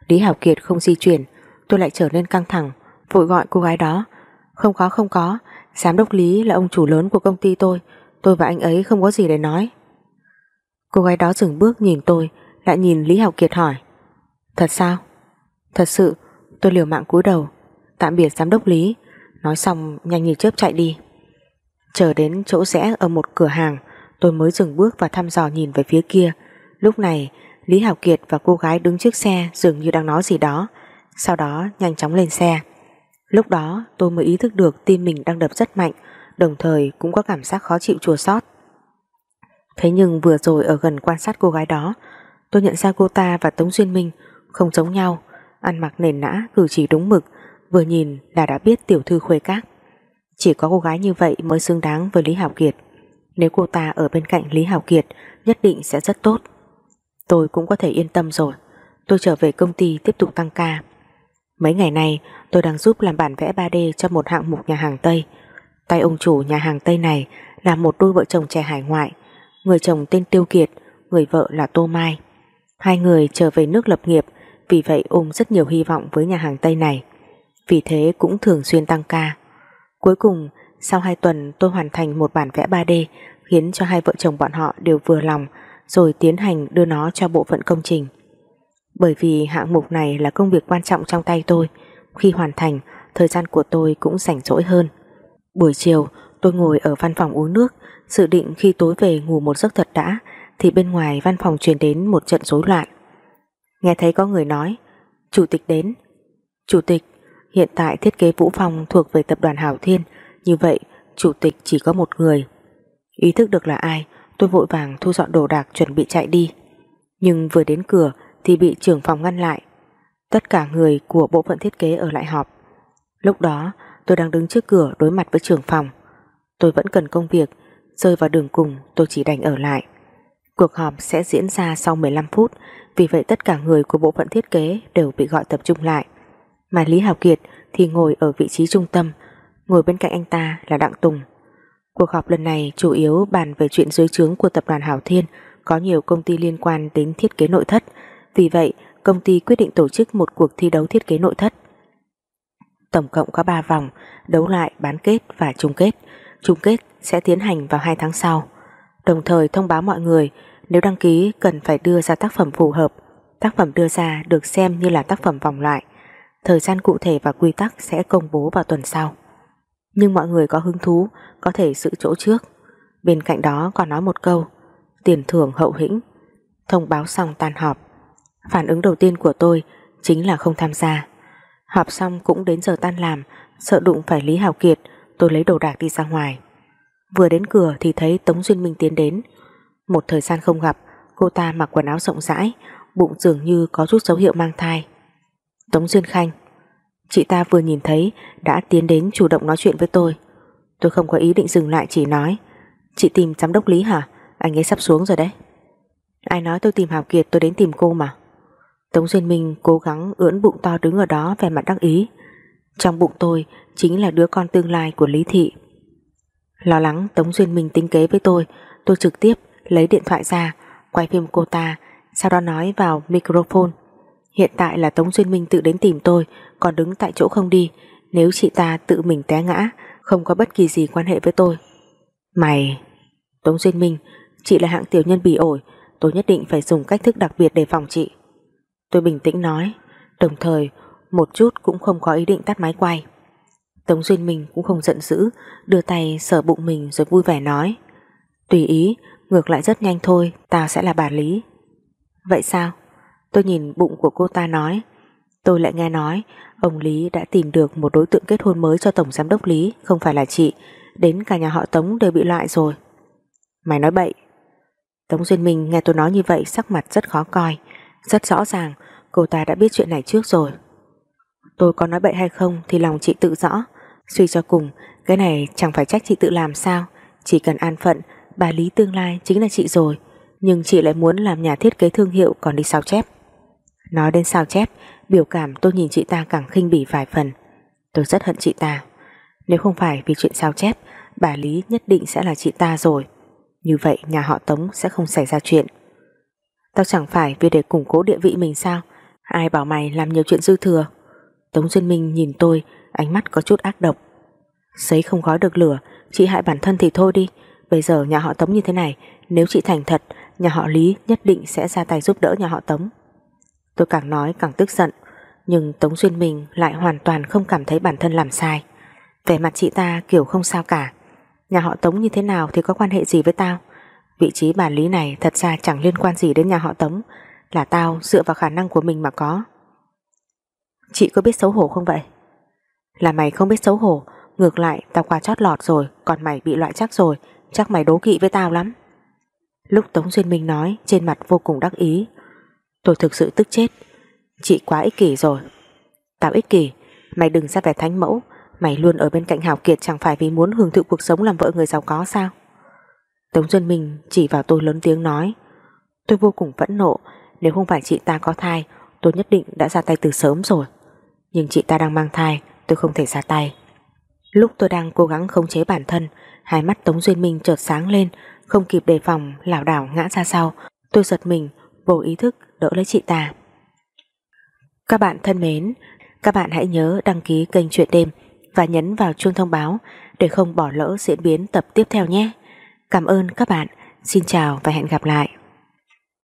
Lý Hảo Kiệt không di chuyển, tôi lại trở nên căng thẳng, vội gọi cô gái đó. Không có không có, giám đốc Lý là ông chủ lớn của công ty tôi, tôi và anh ấy không có gì để nói. Cô gái đó dừng bước nhìn tôi, lại nhìn Lý Hảo Kiệt hỏi. Thật sao? Thật sự, tôi liều mạng cúi đầu. Tạm biệt giám đốc Lý. Nói xong nhanh như chớp chạy đi. Chờ đến chỗ rẽ ở một cửa hàng, tôi mới dừng bước và thăm dò nhìn về phía kia. Lúc này, Lý Hảo Kiệt và cô gái đứng trước xe dường như đang nói gì đó. Sau đó nhanh chóng lên xe. Lúc đó tôi mới ý thức được tim mình đang đập rất mạnh, đồng thời cũng có cảm giác khó chịu chua xót. Thế nhưng vừa rồi ở gần quan sát cô gái đó, tôi nhận ra cô ta và Tống Duyên Minh không giống nhau, ăn mặc nền nã, cử chỉ đúng mực, vừa nhìn là đã biết tiểu thư khuê các. Chỉ có cô gái như vậy mới xứng đáng với Lý Hảo Kiệt. Nếu cô ta ở bên cạnh Lý Hảo Kiệt, nhất định sẽ rất tốt. Tôi cũng có thể yên tâm rồi. Tôi trở về công ty tiếp tục tăng ca. Mấy ngày này, tôi đang giúp làm bản vẽ 3D cho một hạng mục nhà hàng Tây. Tay ông chủ nhà hàng Tây này là một đôi vợ chồng trẻ hải ngoại. Người chồng tên Tiêu Kiệt, người vợ là Tô Mai. Hai người trở về nước lập nghiệp, vì vậy ôm rất nhiều hy vọng với nhà hàng Tây này. Vì thế cũng thường xuyên tăng ca. Cuối cùng, sau 2 tuần tôi hoàn thành một bản vẽ 3D khiến cho hai vợ chồng bọn họ đều vừa lòng rồi tiến hành đưa nó cho bộ phận công trình. Bởi vì hạng mục này là công việc quan trọng trong tay tôi, khi hoàn thành, thời gian của tôi cũng rảnh rỗi hơn. Buổi chiều, tôi ngồi ở văn phòng uống nước, dự định khi tối về ngủ một giấc thật đã, thì bên ngoài văn phòng truyền đến một trận rối loạn. Nghe thấy có người nói, Chủ tịch đến. Chủ tịch, hiện tại thiết kế Vũ Phong thuộc về tập đoàn Hảo Thiên, như vậy chủ tịch chỉ có một người. Ý thức được là ai, tôi vội vàng thu dọn đồ đạc chuẩn bị chạy đi. Nhưng vừa đến cửa thì bị trưởng phòng ngăn lại. Tất cả người của bộ phận thiết kế ở lại họp. Lúc đó tôi đang đứng trước cửa đối mặt với trưởng phòng. Tôi vẫn cần công việc, rơi vào đường cùng tôi chỉ đành ở lại. Cuộc họp sẽ diễn ra sau 15 phút, vì vậy tất cả người của bộ phận thiết kế đều bị gọi tập trung lại. Mà Lý Hào Kiệt thì ngồi ở vị trí trung tâm, ngồi bên cạnh anh ta là Đặng Tùng. Cuộc họp lần này chủ yếu bàn về chuyện dưới trướng của tập đoàn Hảo Thiên có nhiều công ty liên quan đến thiết kế nội thất, vì vậy công ty quyết định tổ chức một cuộc thi đấu thiết kế nội thất. Tổng cộng có 3 vòng, đấu loại, bán kết và chung kết. Chung kết sẽ tiến hành vào 2 tháng sau. Đồng thời thông báo mọi người nếu đăng ký cần phải đưa ra tác phẩm phù hợp. Tác phẩm đưa ra được xem như là tác phẩm vòng loại. Thời gian cụ thể và quy tắc sẽ công bố vào tuần sau. Nhưng mọi người có hứng thú có thể giữ chỗ trước. Bên cạnh đó còn nói một câu tiền thưởng hậu hĩnh. Thông báo xong tan họp. Phản ứng đầu tiên của tôi chính là không tham gia. Họp xong cũng đến giờ tan làm, sợ đụng phải Lý Hào Kiệt, tôi lấy đồ đạc đi ra ngoài. Vừa đến cửa thì thấy Tống Duyên Minh tiến đến. Một thời gian không gặp, cô ta mặc quần áo rộng rãi, bụng dường như có chút dấu hiệu mang thai. Tống Duyên Khanh Chị ta vừa nhìn thấy đã tiến đến chủ động nói chuyện với tôi. Tôi không có ý định dừng lại chỉ nói Chị tìm giám đốc Lý hả? Anh ấy sắp xuống rồi đấy. Ai nói tôi tìm Hào Kiệt tôi đến tìm cô mà. Tống Duyên Minh cố gắng ưỡn bụng to đứng ở đó vẻ mặt đắc ý. Trong bụng tôi chính là đứa con tương lai của Lý Thị. Lo lắng Tống Duyên Minh tính kế với tôi, tôi trực tiếp lấy điện thoại ra, quay phim cô ta, sau đó nói vào microphone. Hiện tại là Tống Duyên Minh tự đến tìm tôi, còn đứng tại chỗ không đi. Nếu chị ta tự mình té ngã, không có bất kỳ gì quan hệ với tôi. Mày... Tống Duyên Minh, chị là hạng tiểu nhân bỉ ổi, tôi nhất định phải dùng cách thức đặc biệt để phòng chị. Tôi bình tĩnh nói, đồng thời một chút cũng không có ý định tắt máy quay. Tống Duyên Minh cũng không giận dữ, đưa tay sờ bụng mình rồi vui vẻ nói. Tùy ý, ngược lại rất nhanh thôi, tao sẽ là bà Lý. Vậy sao? Tôi nhìn bụng của cô ta nói. Tôi lại nghe nói, ông Lý đã tìm được một đối tượng kết hôn mới cho Tổng Giám đốc Lý, không phải là chị, đến cả nhà họ Tống đều bị loại rồi. Mày nói bậy. Tống Duyên Minh nghe tôi nói như vậy sắc mặt rất khó coi, rất rõ ràng cô ta đã biết chuyện này trước rồi. Tôi có nói bậy hay không thì lòng chị tự rõ, suy cho cùng cái này chẳng phải trách chị tự làm sao, chỉ cần an phận, bà Lý tương lai chính là chị rồi, nhưng chị lại muốn làm nhà thiết kế thương hiệu còn đi sao chép. Nói đến sao chép, biểu cảm tôi nhìn chị ta càng khinh bỉ vài phần. Tôi rất hận chị ta. Nếu không phải vì chuyện sao chép, bà Lý nhất định sẽ là chị ta rồi. Như vậy nhà họ Tống sẽ không xảy ra chuyện. Tao chẳng phải vì để củng cố địa vị mình sao? Ai bảo mày làm nhiều chuyện dư thừa? Tống Duyên Minh nhìn tôi, ánh mắt có chút ác độc. Sấy không gói được lửa, chị hại bản thân thì thôi đi. Bây giờ nhà họ Tống như thế này, nếu chị thành thật, nhà họ Lý nhất định sẽ ra tay giúp đỡ nhà họ Tống. Tôi càng nói càng tức giận, nhưng Tống Duyên Minh lại hoàn toàn không cảm thấy bản thân làm sai. Vẻ mặt chị ta kiểu không sao cả. Nhà họ Tống như thế nào thì có quan hệ gì với tao? Vị trí bà Lý này thật ra chẳng liên quan gì đến nhà họ Tống, là tao dựa vào khả năng của mình mà có. Chị có biết xấu hổ không vậy? Là mày không biết xấu hổ, ngược lại tao qua chót lọt rồi, còn mày bị loại chắc rồi, chắc mày đố kỵ với tao lắm. Lúc Tống Duyên Minh nói, trên mặt vô cùng đắc ý. Tôi thực sự tức chết. Chị quá ích kỷ rồi. Tao ích kỷ, mày đừng ra vẻ thánh mẫu, mày luôn ở bên cạnh Hảo Kiệt chẳng phải vì muốn hưởng thụ cuộc sống làm vợ người giàu có sao? Tống Duyên Minh chỉ vào tôi lớn tiếng nói. Tôi vô cùng phẫn nộ, nếu không phải chị ta có thai, tôi nhất định đã ra tay từ sớm rồi. Nhưng chị ta đang mang thai, tôi không thể ra tay. Lúc tôi đang cố gắng khống chế bản thân, hai mắt Tống Duyên Minh chợt sáng lên, không kịp đề phòng, lảo đảo ngã ra sau. Tôi giật mình, vô ý thức đỡ lấy chị ta. Các bạn thân mến, các bạn hãy nhớ đăng ký kênh Chuyện Đêm và nhấn vào chuông thông báo để không bỏ lỡ diễn biến tập tiếp theo nhé. Cảm ơn các bạn. Xin chào và hẹn gặp lại.